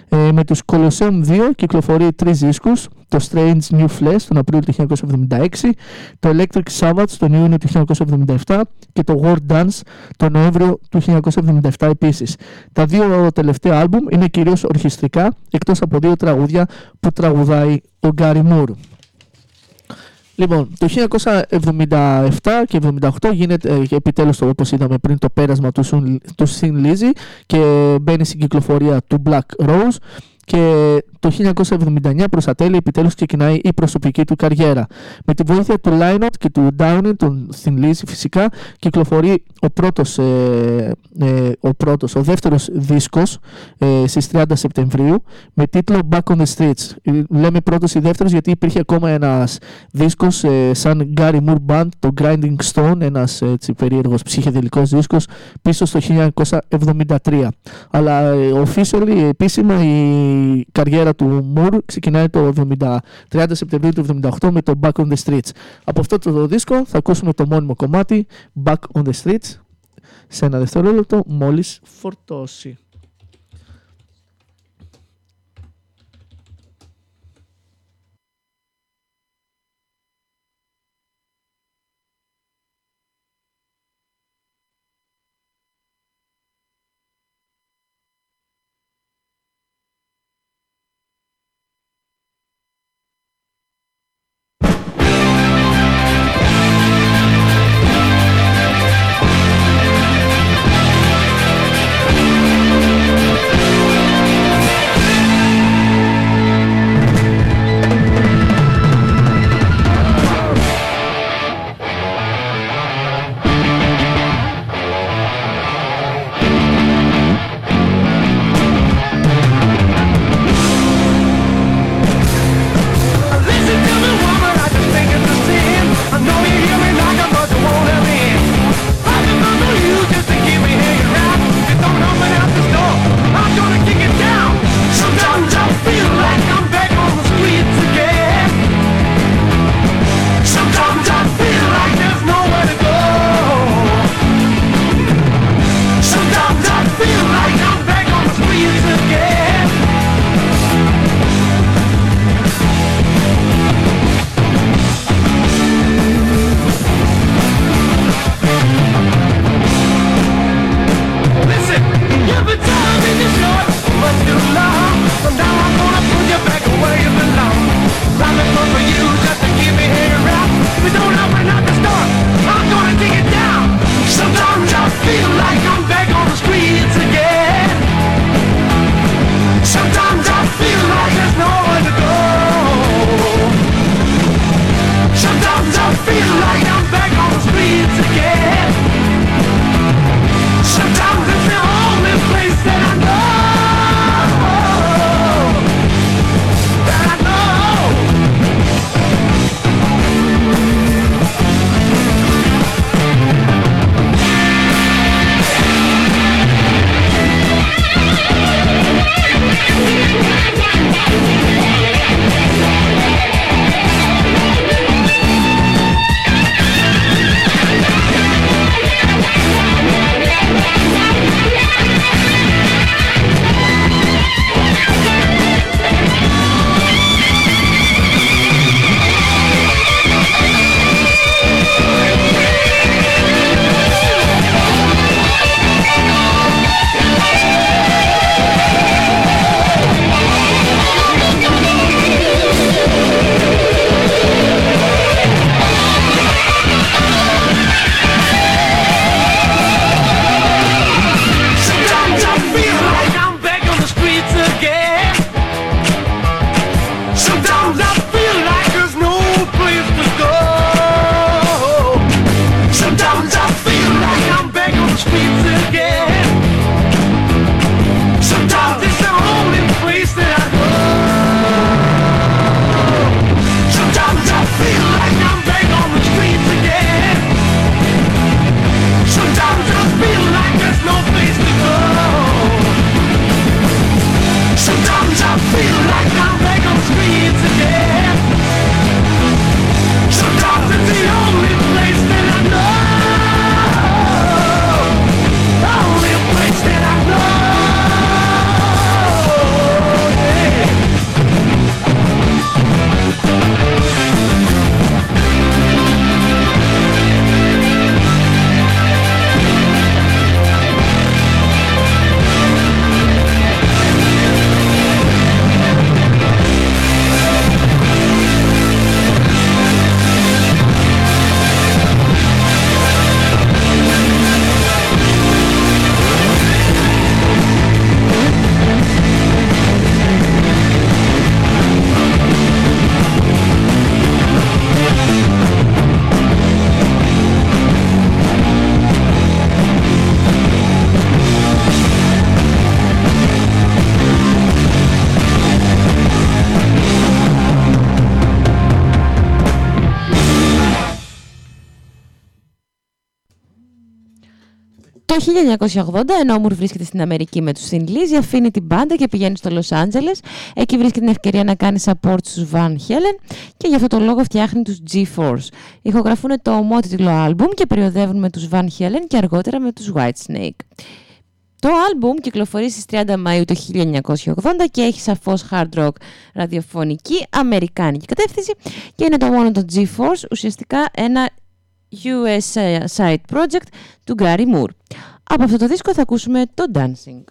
Ε, με τους Colosseum 2 κυκλοφορεί τρεις δίσκους το Strange New Flesh τον Απρίλιο του 1976, το Electric Sabbath τον Ιούνιο του 1977 και το War Dance τον Νοέμβριο του 1977 επίσης. Τα δύο τελευταία άλμπουμ είναι κυρίως ορχιστρικά, εκτός από δύο τραγούδια που τραγουδάει ο Γκάρι Μουρ. Λοιπόν, το 1977 και 1978 γίνεται ε, επιτέλους το, όπως είδαμε πριν το πέρασμα του, του Sin Lizzy και μπαίνει στην κυκλοφορία του Black Rose και το 1979 προς τα τέλη επιτέλους ξεκινάει η προσωπική του καριέρα. Με τη βοήθεια του Lynott και του Downing, τον Thin Lizzy φυσικά, κυκλοφορεί ο πρώτος, ε, ε, ο, πρώτος, ο δεύτερος δίσκος ε, στις 30 Σεπτεμβρίου με τίτλο Back on the Streets. Ε, λέμε πρώτος ή δεύτερος γιατί υπήρχε ακόμα ένας δίσκος ε, σαν Gary Moore Band, το Grinding Stone, ένας έτσι, περίεργος ψυχεδελικός δίσκος πίσω στο 1973. Αλλά ε, officially, επίσημα η καριέρα του Moore ξεκινάει το 70, 30 Σεπτεμβρίου του 1978 με το Back on the Streets. Από αυτό το δίσκο θα ακούσουμε το μόνιμο κομμάτι Back on the Streets σε ένα δευτερόλεπτο μόλις φορτώσει. 1980, ενώ ο Μουρ βρίσκεται στην Αμερική με τους Thin Lizzy, αφήνει την μπάντα και πηγαίνει στο Los Angeles. Εκεί βρίσκει την ευκαιρία να κάνει support στους Van Halen και γι' αυτό το λόγο φτιάχνει τους G-Force. Ηχογραφούν το ομότιτλο άλμπουμ και περιοδεύουν με τους Van Halen και αργότερα με τους Whitesnake. Το άλμπουμ κυκλοφορεί στις 30 Μαΐου το 1980 και έχει σαφώς hard rock ραδιοφωνική αμερικάνικη κατεύθυνση και είναι το μόνο το G-Force, ουσιαστικά ένα US side project του Gary Moore. Από αυτό το δίσκο θα ακούσουμε το Dancing.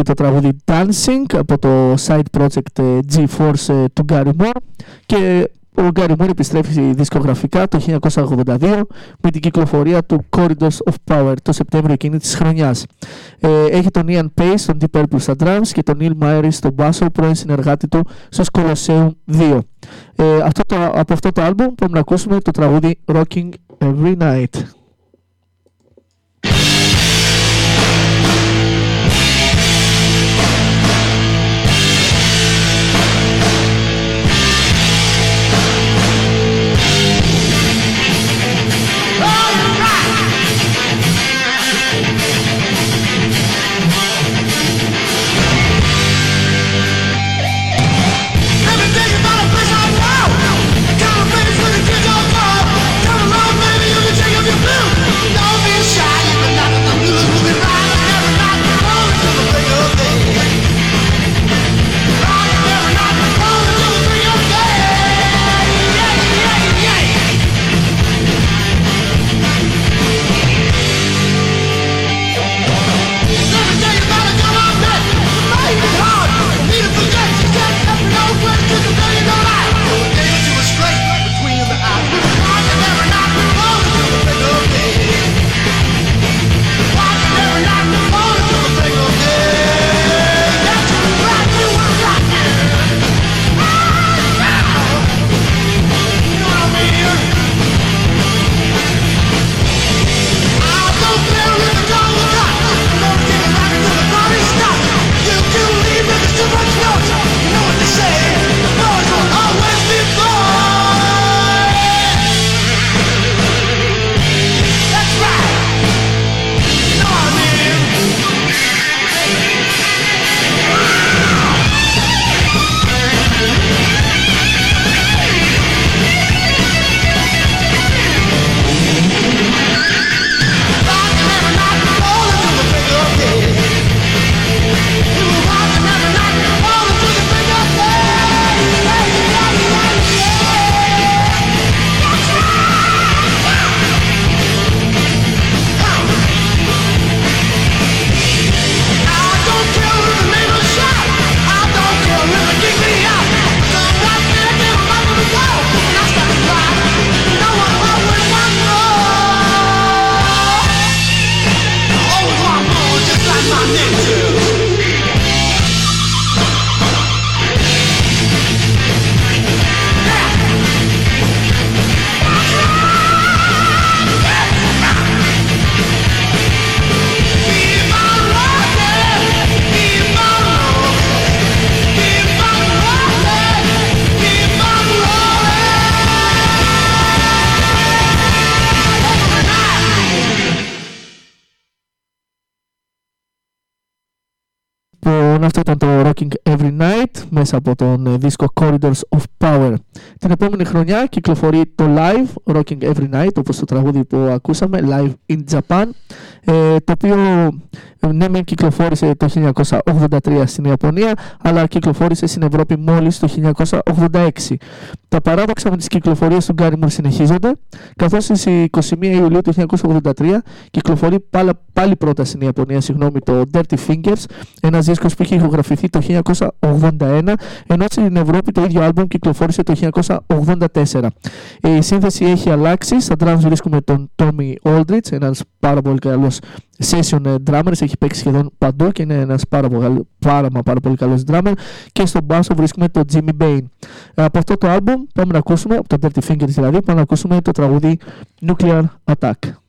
Και το τραγούδι Dancing από το side project ε, G-Force ε, του Gary Moore και ο Γκάρι Μουρ επιστρέφει δισκογραφικά το 1982 με την κυκλοφορία του Corridors of Power το Σεπτέμβριο εκείνη της χρονιάς. Ε, έχει τον Ian Pace στον Deep Purple στα drums και τον Neil Myers στον basso πρώην συνεργάτη του στο Colosseum 2. Ε, αυτό το, από αυτό το άλμπουμ πρέπει να ακούσουμε το τραγούδι Rocking Every Night. Αυτό ήταν το Rocking Every Night μέσα από τον ε, δίσκο Corridors of Power. Την επόμενη χρονιά κυκλοφορεί το live Rocking Every Night, όπως το τραγούδι που ακούσαμε, Live in Japan, ε, το οποίο ε, ναι μεν κυκλοφόρησε το 1983 στην Ιαπωνία, αλλά κυκλοφόρησε στην Ευρώπη μόλις το 1986. Τα παράδοξα με τις κυκλοφορίες του Γκάρι συνεχίζονται, καθώς στις 21 Ιουλίου του 1983 κυκλοφορεί πάλι, πάλι πρώτα στην Ιαπωνία, συγγνώμη, το Dirty Fingers, ένας δίσκος που είχε ηχογραφηθεί το 1981, ενώ στην Ευρώπη το ίδιο άλμπουμ κυκλοφόρησε το 1984. Η σύνθεση έχει αλλάξει, στα drums βρίσκουμε τον Tommy Aldrich, ένας πάρα πολύ καλός session drummer, έχει παίξει σχεδόν παντού και είναι ένας πάρα, πολύ, πάρα, πάρα πολύ καλός drummer και στον basso βρίσκουμε τον Jimmy Bain. Από αυτό το άλμπουμ πάμε να ακούσουμε, από το Dirty Fingers δηλαδή, πάμε να ακούσουμε το τραγούδι Nuclear Attack.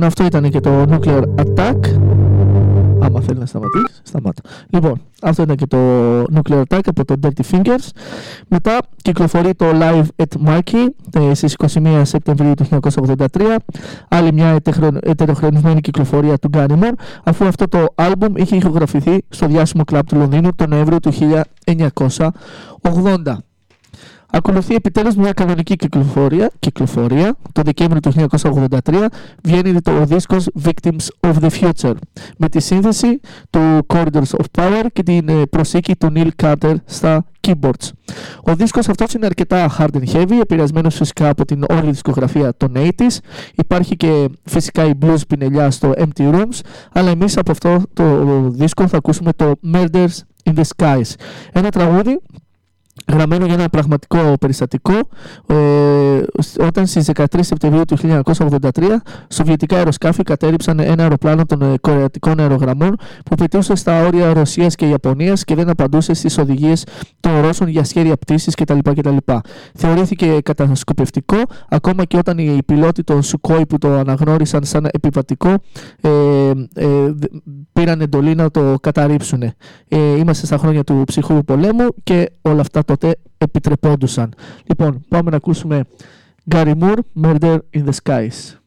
Λοιπόν, αυτό ήταν και το Nuclear Attack. Άμα θέλεις να σταματήσεις, σταμάτα. Λοιπόν, αυτό ήταν και το Nuclear Attack από το Dirty Fingers. Μετά κυκλοφορεί το Live at Markey ε, στις 21 Σεπτεμβρίου του 1983. Άλλη μια ετεροχρονισμένη κυκλοφορία του Moore, αφού αυτό το άλμπουμ είχε ηχογραφηθεί στο διάσημο κλαμπ του Λονδίνου τον Νοέμβριο του 1980. Ακολουθεί επιτέλους μια κανονική κυκλοφορία, κυκλοφορία. Το Δεκέμβριο του 1983 βγαίνει το δίσκος Victims of the Future με τη σύνθεση του Corridors of Power και την ε, προσήκη του Neil Carter στα keyboards. Ο δίσκος αυτός είναι αρκετά hard and heavy, επηρεασμένος φυσικά από την όλη δισκογραφία των 80s. Υπάρχει και φυσικά η blues πινελιά στο Empty Rooms, αλλά εμείς από αυτό το δίσκο θα ακούσουμε το Murders in the Skies. Ένα τραγούδι γραμμένο για ένα πραγματικό περιστατικό ε, όταν στις 13 Σεπτεμβρίου του 1983 σοβιετικά αεροσκάφη κατέριψαν ένα αεροπλάνο των ε, κορεατικών αερογραμμών που πετούσε στα όρια Ρωσίας και Ιαπωνίας και δεν απαντούσε στις οδηγίες των Ρώσων για σχέδια πτήσης κτλ. κτλ. Θεωρήθηκε κατασκοπευτικό ακόμα και όταν οι πιλότοι των Σουκόι που το αναγνώρισαν σαν επιβατικό ε, ε, πήραν εντολή να το καταρρύψουν. Ε, είμαστε στα χρόνια του ψυχρού πολέμου και όλα αυτά τότε επιτρεπόντουσαν. Λοιπόν, πάμε να ακούσουμε Gary Moore, Murder in the Skies.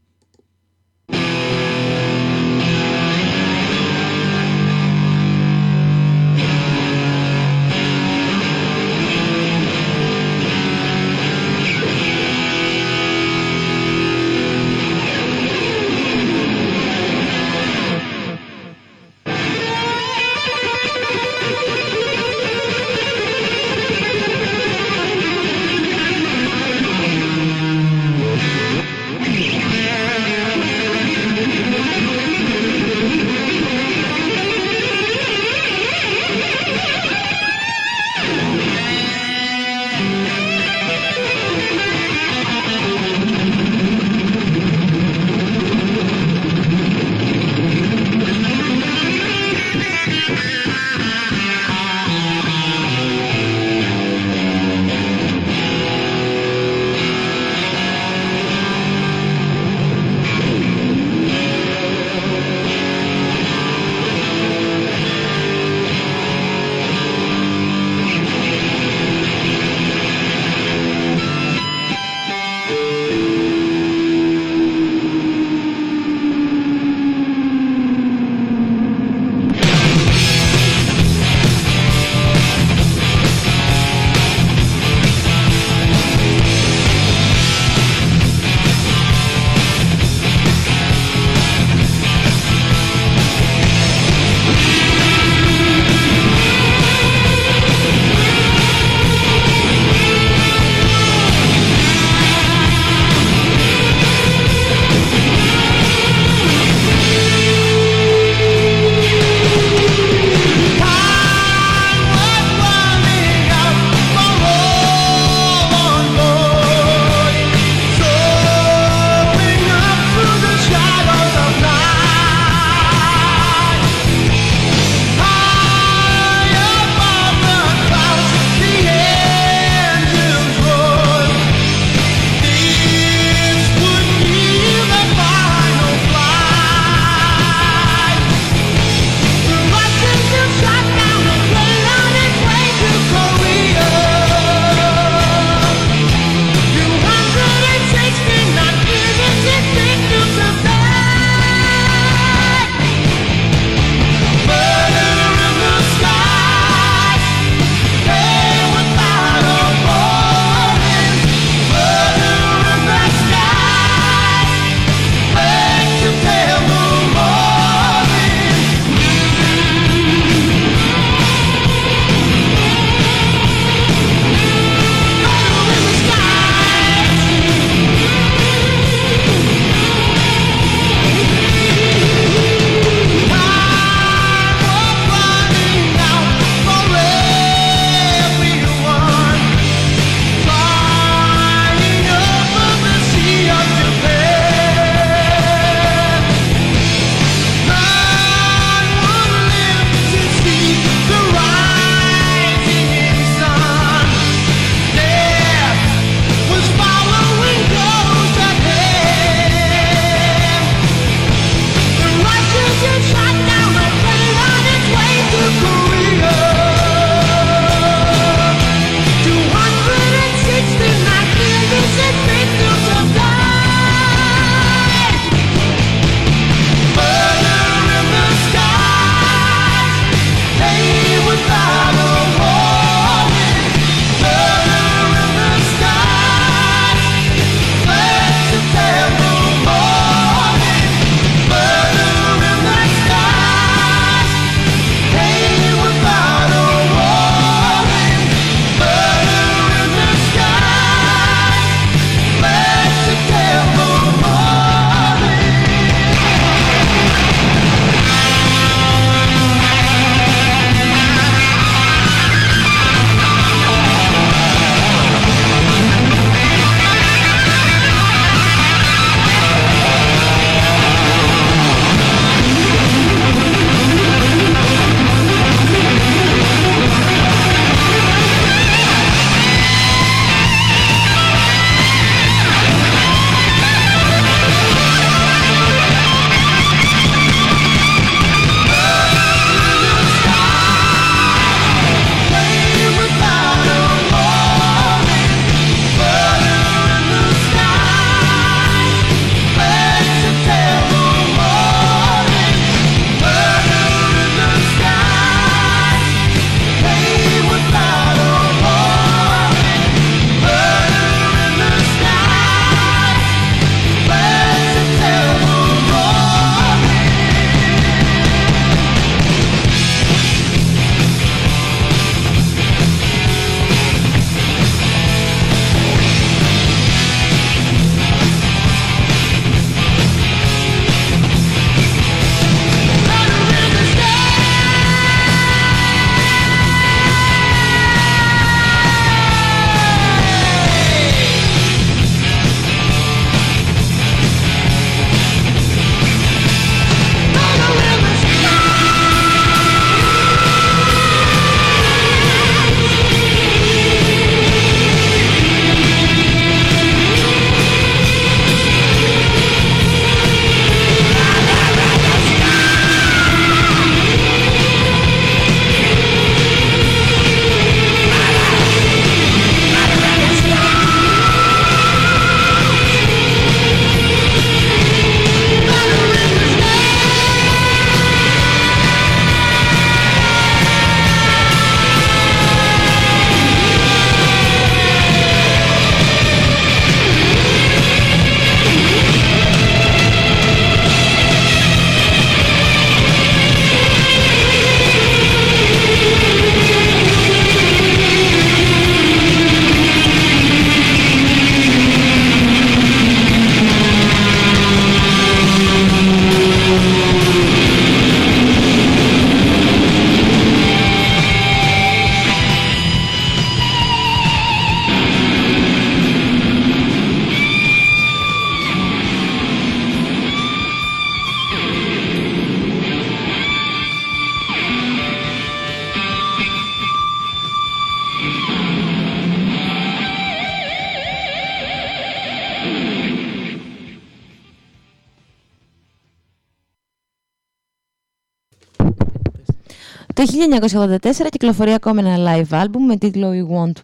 1984 κυκλοφορεί ακόμα ένα live album με τίτλο We Want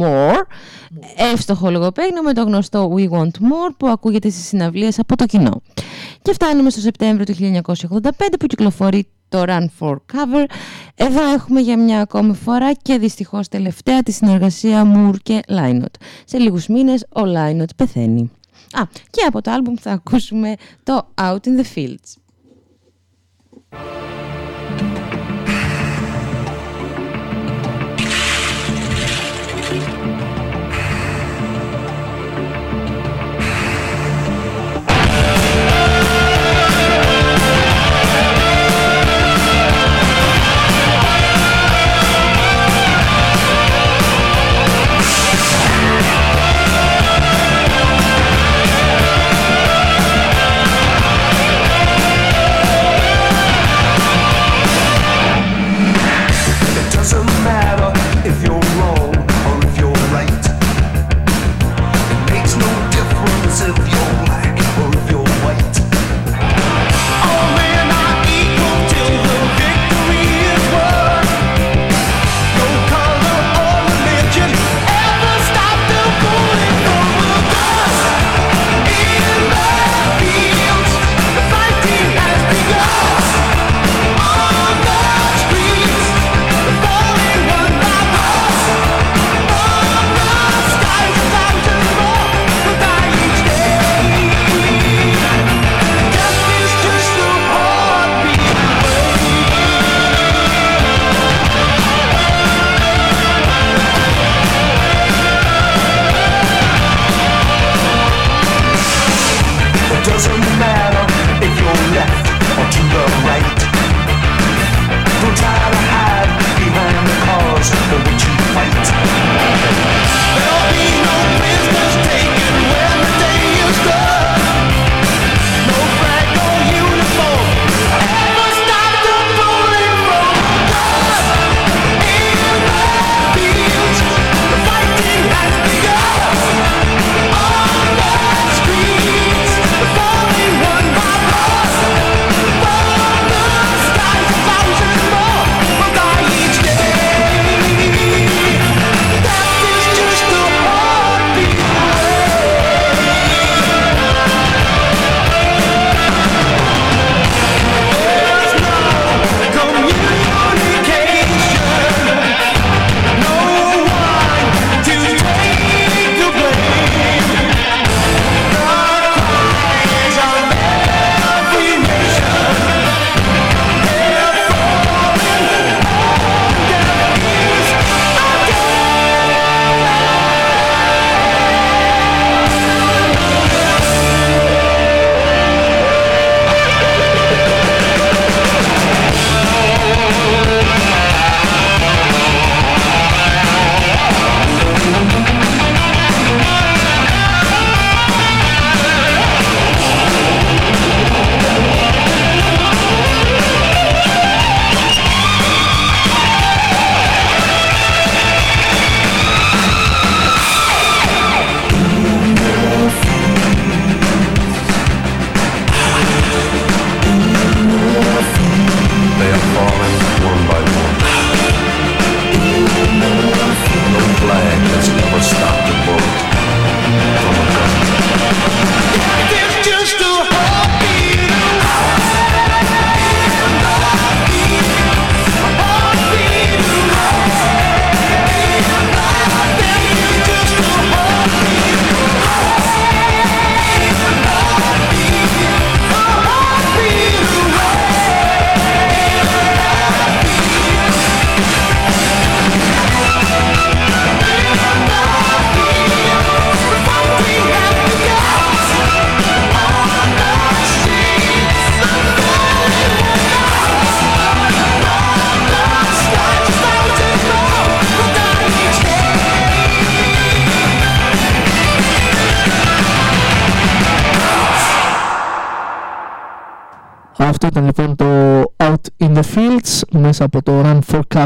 More. Εύστοχο λογοπαίγνιο με το γνωστό We Want More που ακούγεται στις συναυλίες από το κοινό. Και φτάνουμε στο Σεπτέμβριο του 1985 που κυκλοφορεί το Run for Cover. Εδώ έχουμε για μια ακόμη φορά και δυστυχώς τελευταία τη συνεργασία Moore και Lynott. Σε λίγους μήνες ο Lynott πεθαίνει. Α, και από το άλμπουμ θα ακούσουμε το Out in the Fields.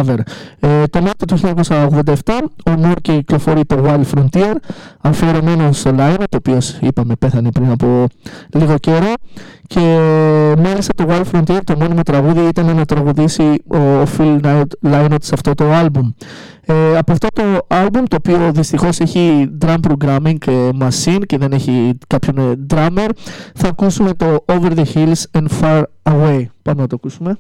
Cover. Ε, το Μάρτιο του 1987 ο Μόρκε κυκλοφορεί το Wild Frontier αφιερωμένο στο Λάιρα, το οποίο είπαμε πέθανε πριν από λίγο καιρό και μάλιστα το Wild Frontier, το μόνιμο τραγούδι, ήταν να τραγουδήσει ο Phil Lynott σε αυτό το άλμπουμ. Ε, από αυτό το άλμπουμ, το οποίο δυστυχώς έχει drum programming και machine και δεν έχει κάποιον ε, drummer, θα ακούσουμε το Over the Hills and Far Away. Πάμε να το ακούσουμε.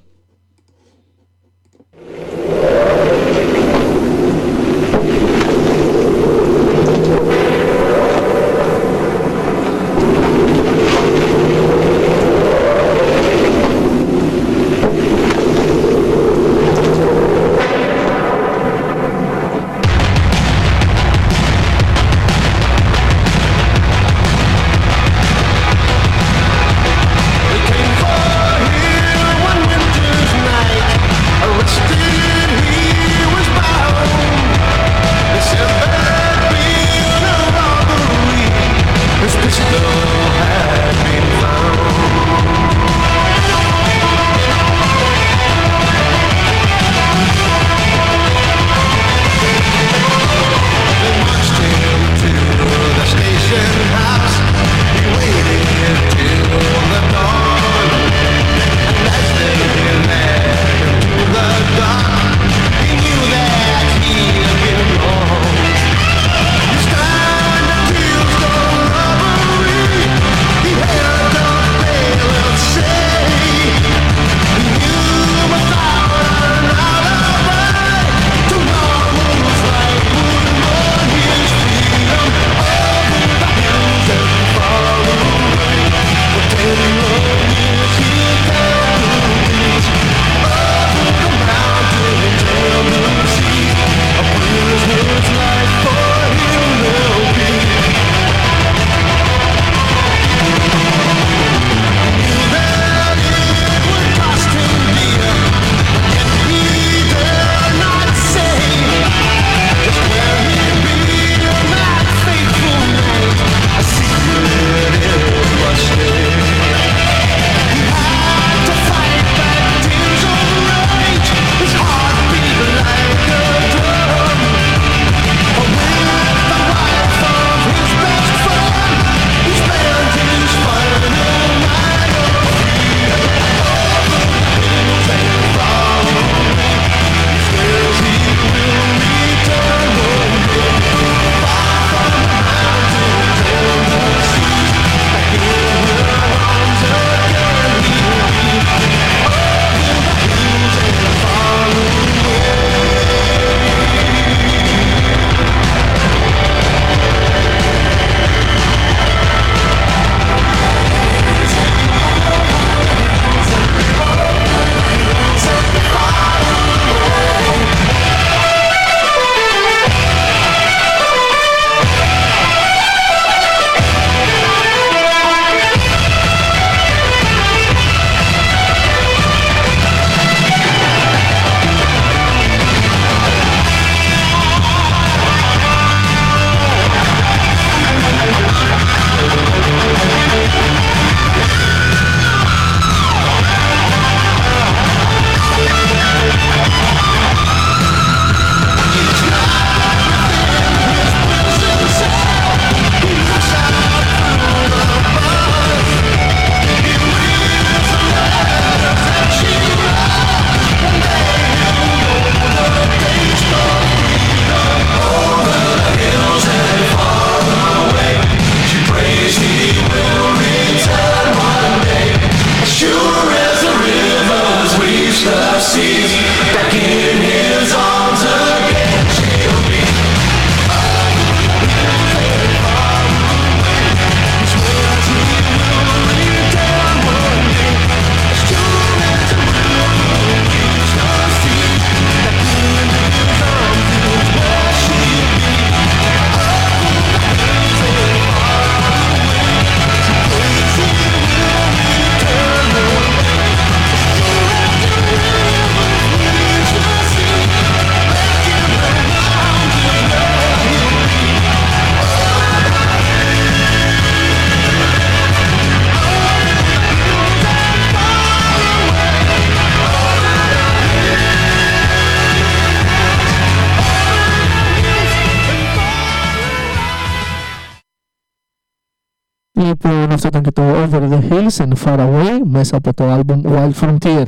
Hills and Far Away μέσα από το album Wild Frontier.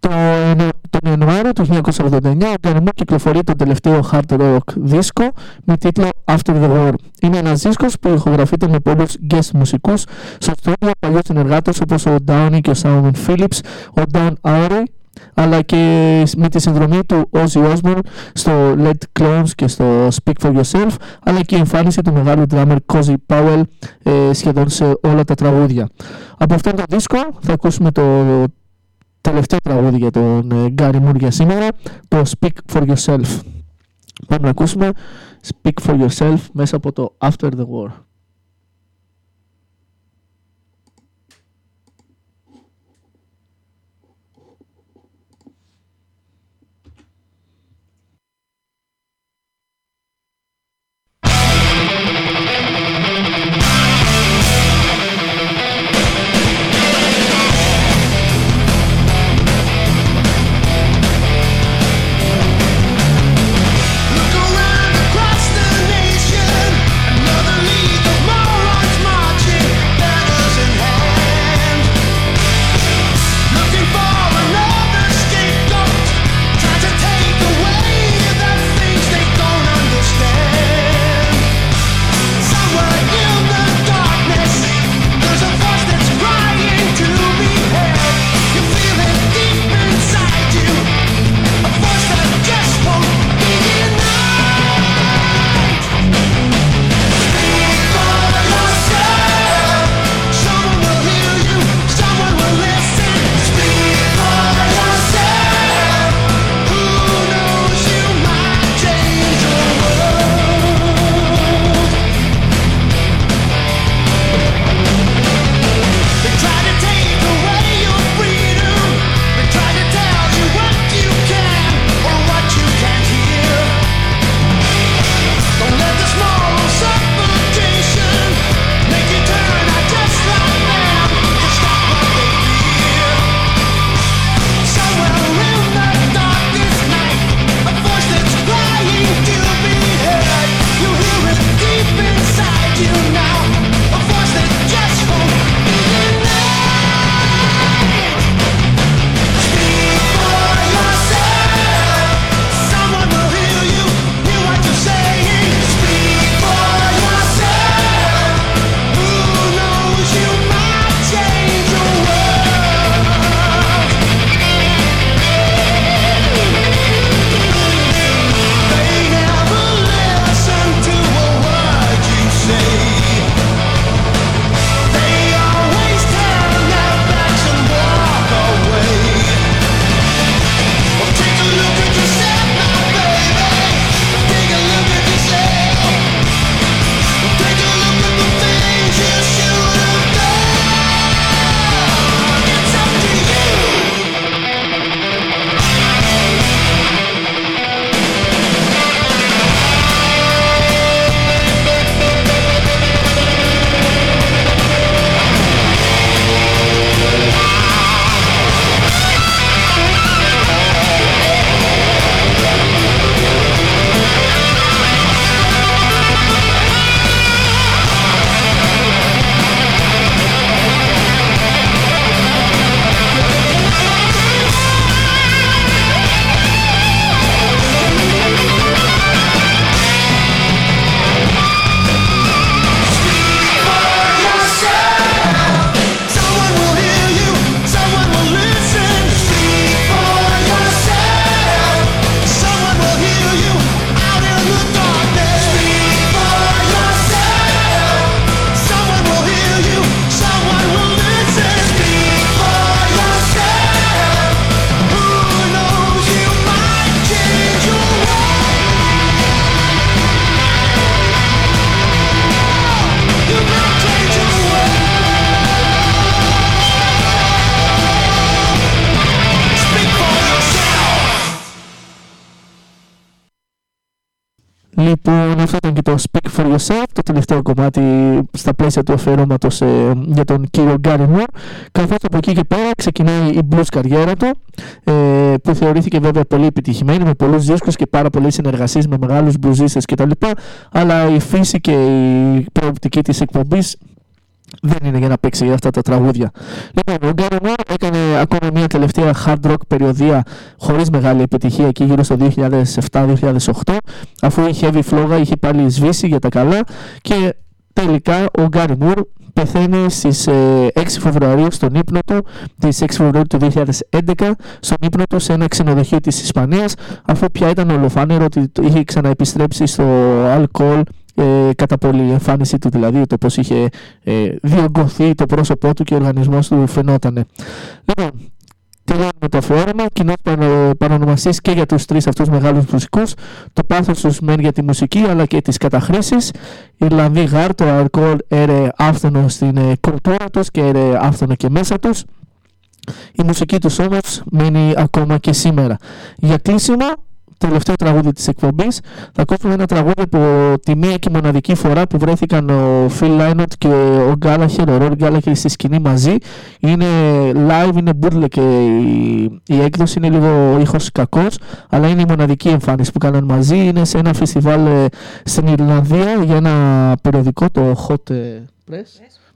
Το, τον Ιανουάριο του 1989 ο Γκάρι κυκλοφορεί το τελευταίο hard rock δίσκο με τίτλο After the War. Είναι ένας δίσκος που ηχογραφείται με πολλούς guest μουσικούς στο στούντιο παλιούς συνεργάτες όπως ο Downey και ο Simon Phillips, ο Don Aurey αλλά και με τη συνδρομή του Ozzy Osbourne στο Let Clones και στο Speak For Yourself αλλά και η εμφάνιση του μεγάλου drummer Cozy Powell ε, σχεδόν σε όλα τα τραγούδια. Από αυτόν τον δίσκο θα ακούσουμε το τελευταίο τραγούδι για τον ε, Gary Moore για σήμερα, το Speak For Yourself. Πάμε να ακούσουμε Speak For Yourself μέσα από το After The War. Κομμάτι στα πλαίσια του αφιερώματος ε, για τον κύριο Γκάρι Μουρ. Καθώς από εκεί και πέρα ξεκινάει η blues καριέρα του, ε, που θεωρήθηκε βέβαια πολύ επιτυχημένη, με πολλούς δίσκους και πάρα πολλές συνεργασίες με μεγάλους μπλουζίστες κτλ. Αλλά η φύση και η προοπτική της εκπομπής δεν είναι για να παίξει αυτά τα τραγούδια. Λοιπόν, ο Γκάρι Μουρ έκανε ακόμα μια τελευταία hard rock περιοδία χωρίς μεγάλη επιτυχία εκεί γύρω στο 2007-2008 αφού η Heavy Floga είχε πάλι σβήσει για τα καλά και τελικά ο Γκάρι Μουρ πεθαίνει στις 6 ε, Φεβρουαρίου στον ύπνο του, τις 6 Φεβρουαρίου του 2011, στον ύπνο του σε ένα ξενοδοχείο της Ισπανίας, αφού πια ήταν ολοφάνερο ότι είχε ξαναεπιστρέψει στο αλκοόλ ε, κατά πολύ η εμφάνιση του δηλαδή, το πώς είχε ε, διωγγωθεί το πρόσωπό του και ο οργανισμός του φαινότανε. Λοιπόν, τελειώνουμε το αφιέρωμα, κοινός παρονομαστής και για τους τρεις αυτούς μεγάλους μουσικούς, το πάθος τους μεν για τη μουσική αλλά και τις καταχρήσεις, Ιρλανδοί γάρ, το αλκοόλ έρε άφθονο στην ε, κουλτούρα τους και έρε άφθονο και μέσα τους. Η μουσική τους όμως μένει ακόμα και σήμερα. Για κλείσιμο, τελευταίο τραγούδι της εκπομπής. Θα ακούσουμε ένα τραγούδι που τη μία και μοναδική φορά που βρέθηκαν ο Phil Lynott και ο Gallagher, ο Rory Gallagher στη σκηνή μαζί. Είναι live, είναι bootleg και η, η έκδοση είναι λίγο ήχος κακός αλλά είναι η μοναδική εμφάνιση που κάναν μαζί. Είναι σε ένα φεστιβάλ ε, στην Ιρλανδία για ένα περιοδικό το Hot ε, Press,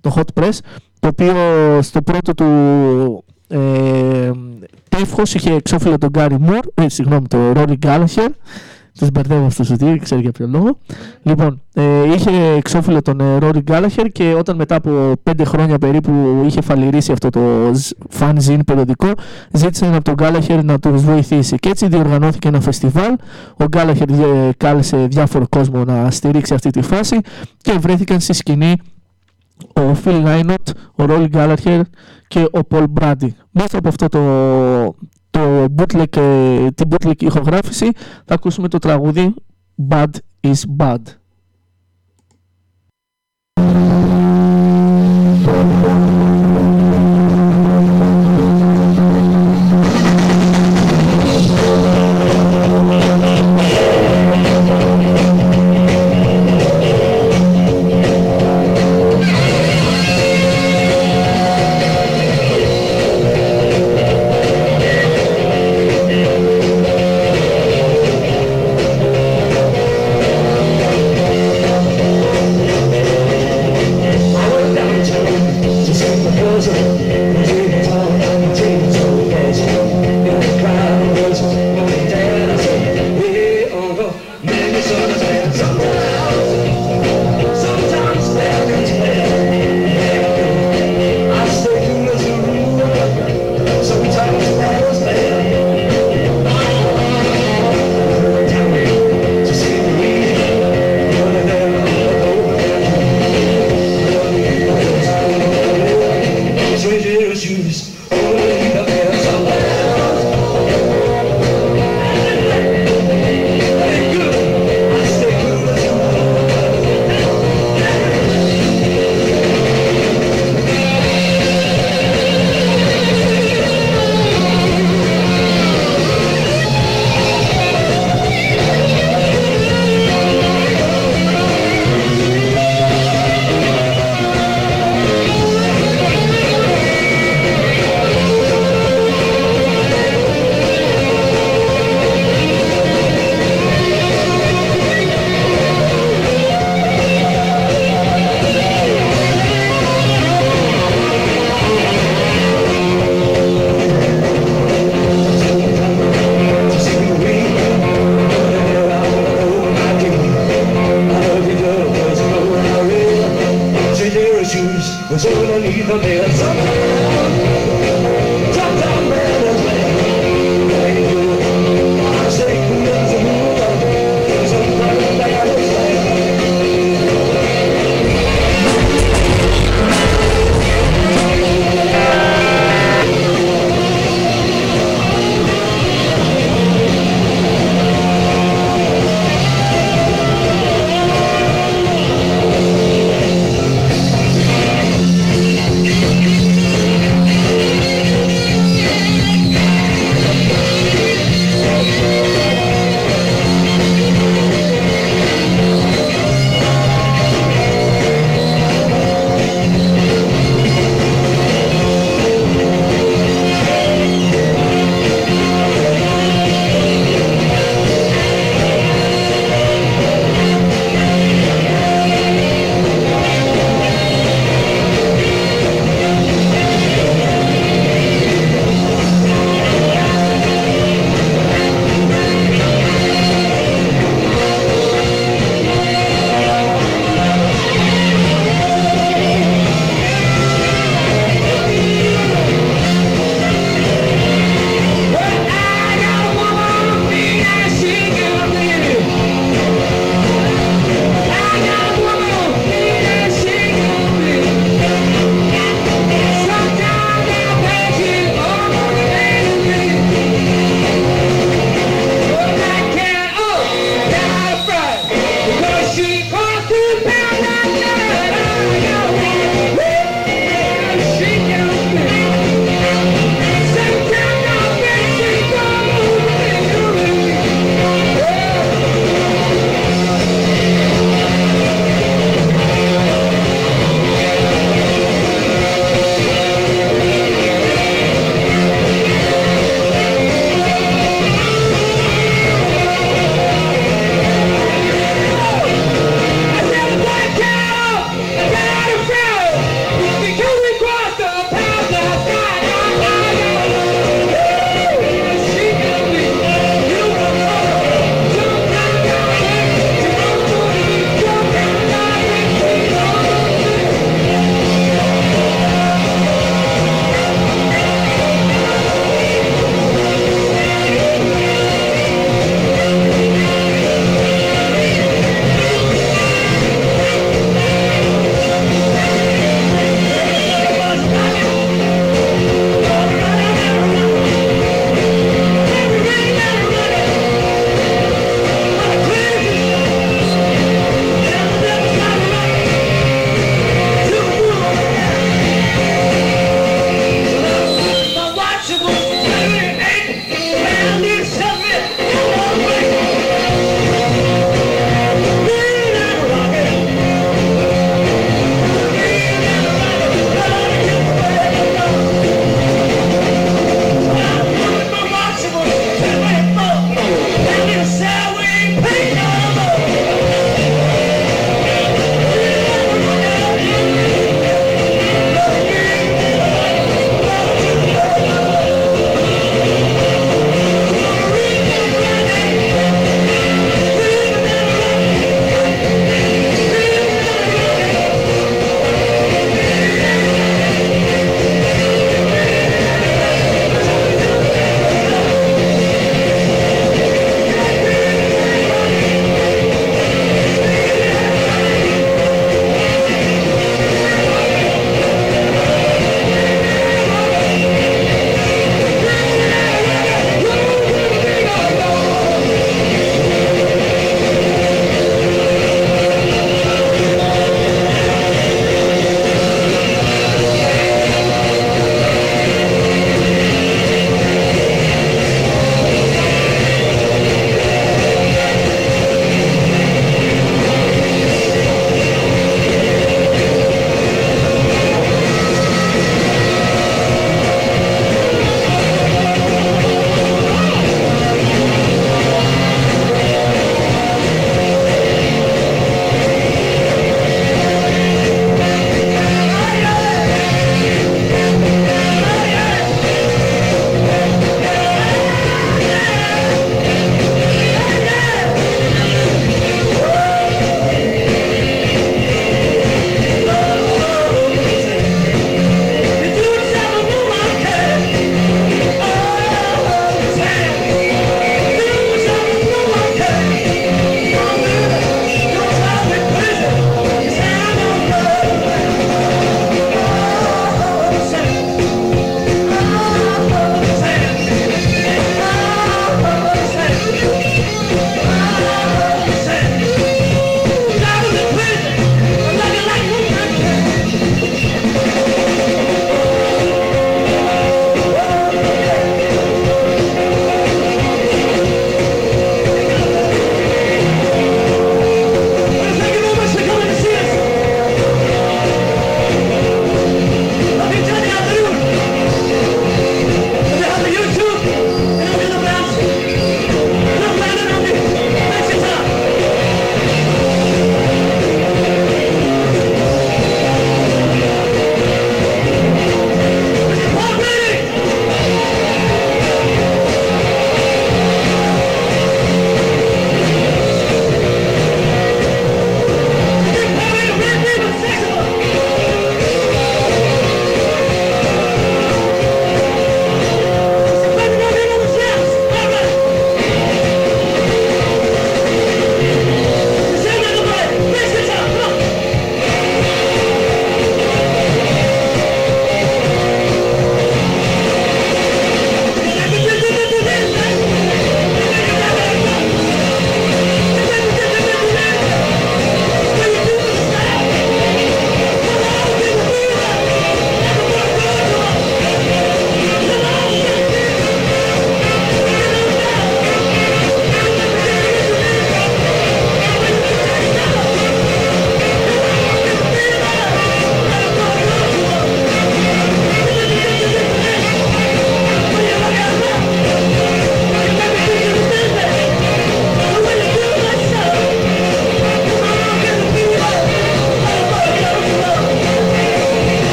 το Hot Press το οποίο στο πρώτο του ε, τεύχος είχε εξώφυλλο τον Γκάρι Μουρ, ε, συγγνώμη, τον Ρόρι Γκάλαχερ, τους μπερδεύω αυτούς τους δύο, ξέρει για ποιο λόγο. Λοιπόν, ε, είχε εξώφυλλο τον ε, Ρόρι Γκάλαχερ και όταν μετά από πέντε χρόνια περίπου είχε φαλυρίσει αυτό το fanzine περιοδικό, ζήτησαν από τον Γκάλαχερ να τους βοηθήσει. Και έτσι διοργανώθηκε ένα φεστιβάλ. Ο Γκάλαχερ ε, κάλεσε διάφορο κόσμο να στηρίξει αυτή τη φάση και βρέθηκαν στη σκηνή ο Phil Lynott, ο Rolly Gallagher και ο Paul Brady. Μέσα από αυτό το, το bootleg, ε, την bootleg ηχογράφηση θα ακούσουμε το τραγούδι Bad is Bad.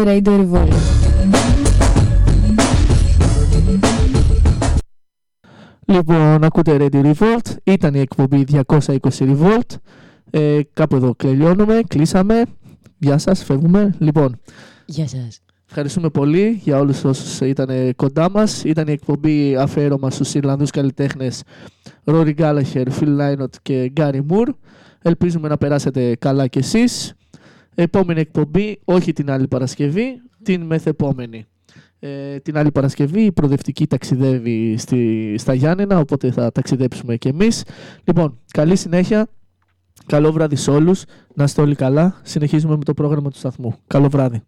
Ακούτε Radio Revolt. Λοιπόν, ακούτε Radio Revolt. Ήταν η εκπομπή 220 Revolt. Ε, κάπου εδώ κλελιώνουμε, κλείσαμε. Γεια σας, φεύγουμε. Λοιπόν, Γεια σας. Ευχαριστούμε πολύ για όλους όσους ήταν κοντά μας. Ήταν η εκπομπή αφιέρωμα στους Ιρλανδούς καλλιτέχνες Rory Gallagher, Phil Lynott και Gary Moore. Ελπίζουμε να περάσετε καλά κι εσείς. Επόμενη εκπομπή, όχι την άλλη Παρασκευή, την μεθεπόμενη. Ε, την άλλη Παρασκευή η προοδευτική ταξιδεύει στη, στα Γιάννενα, οπότε θα ταξιδέψουμε κι εμείς. Λοιπόν, καλή συνέχεια, καλό βράδυ σε όλους, να είστε όλοι καλά. Συνεχίζουμε με το πρόγραμμα του σταθμού. Καλό βράδυ.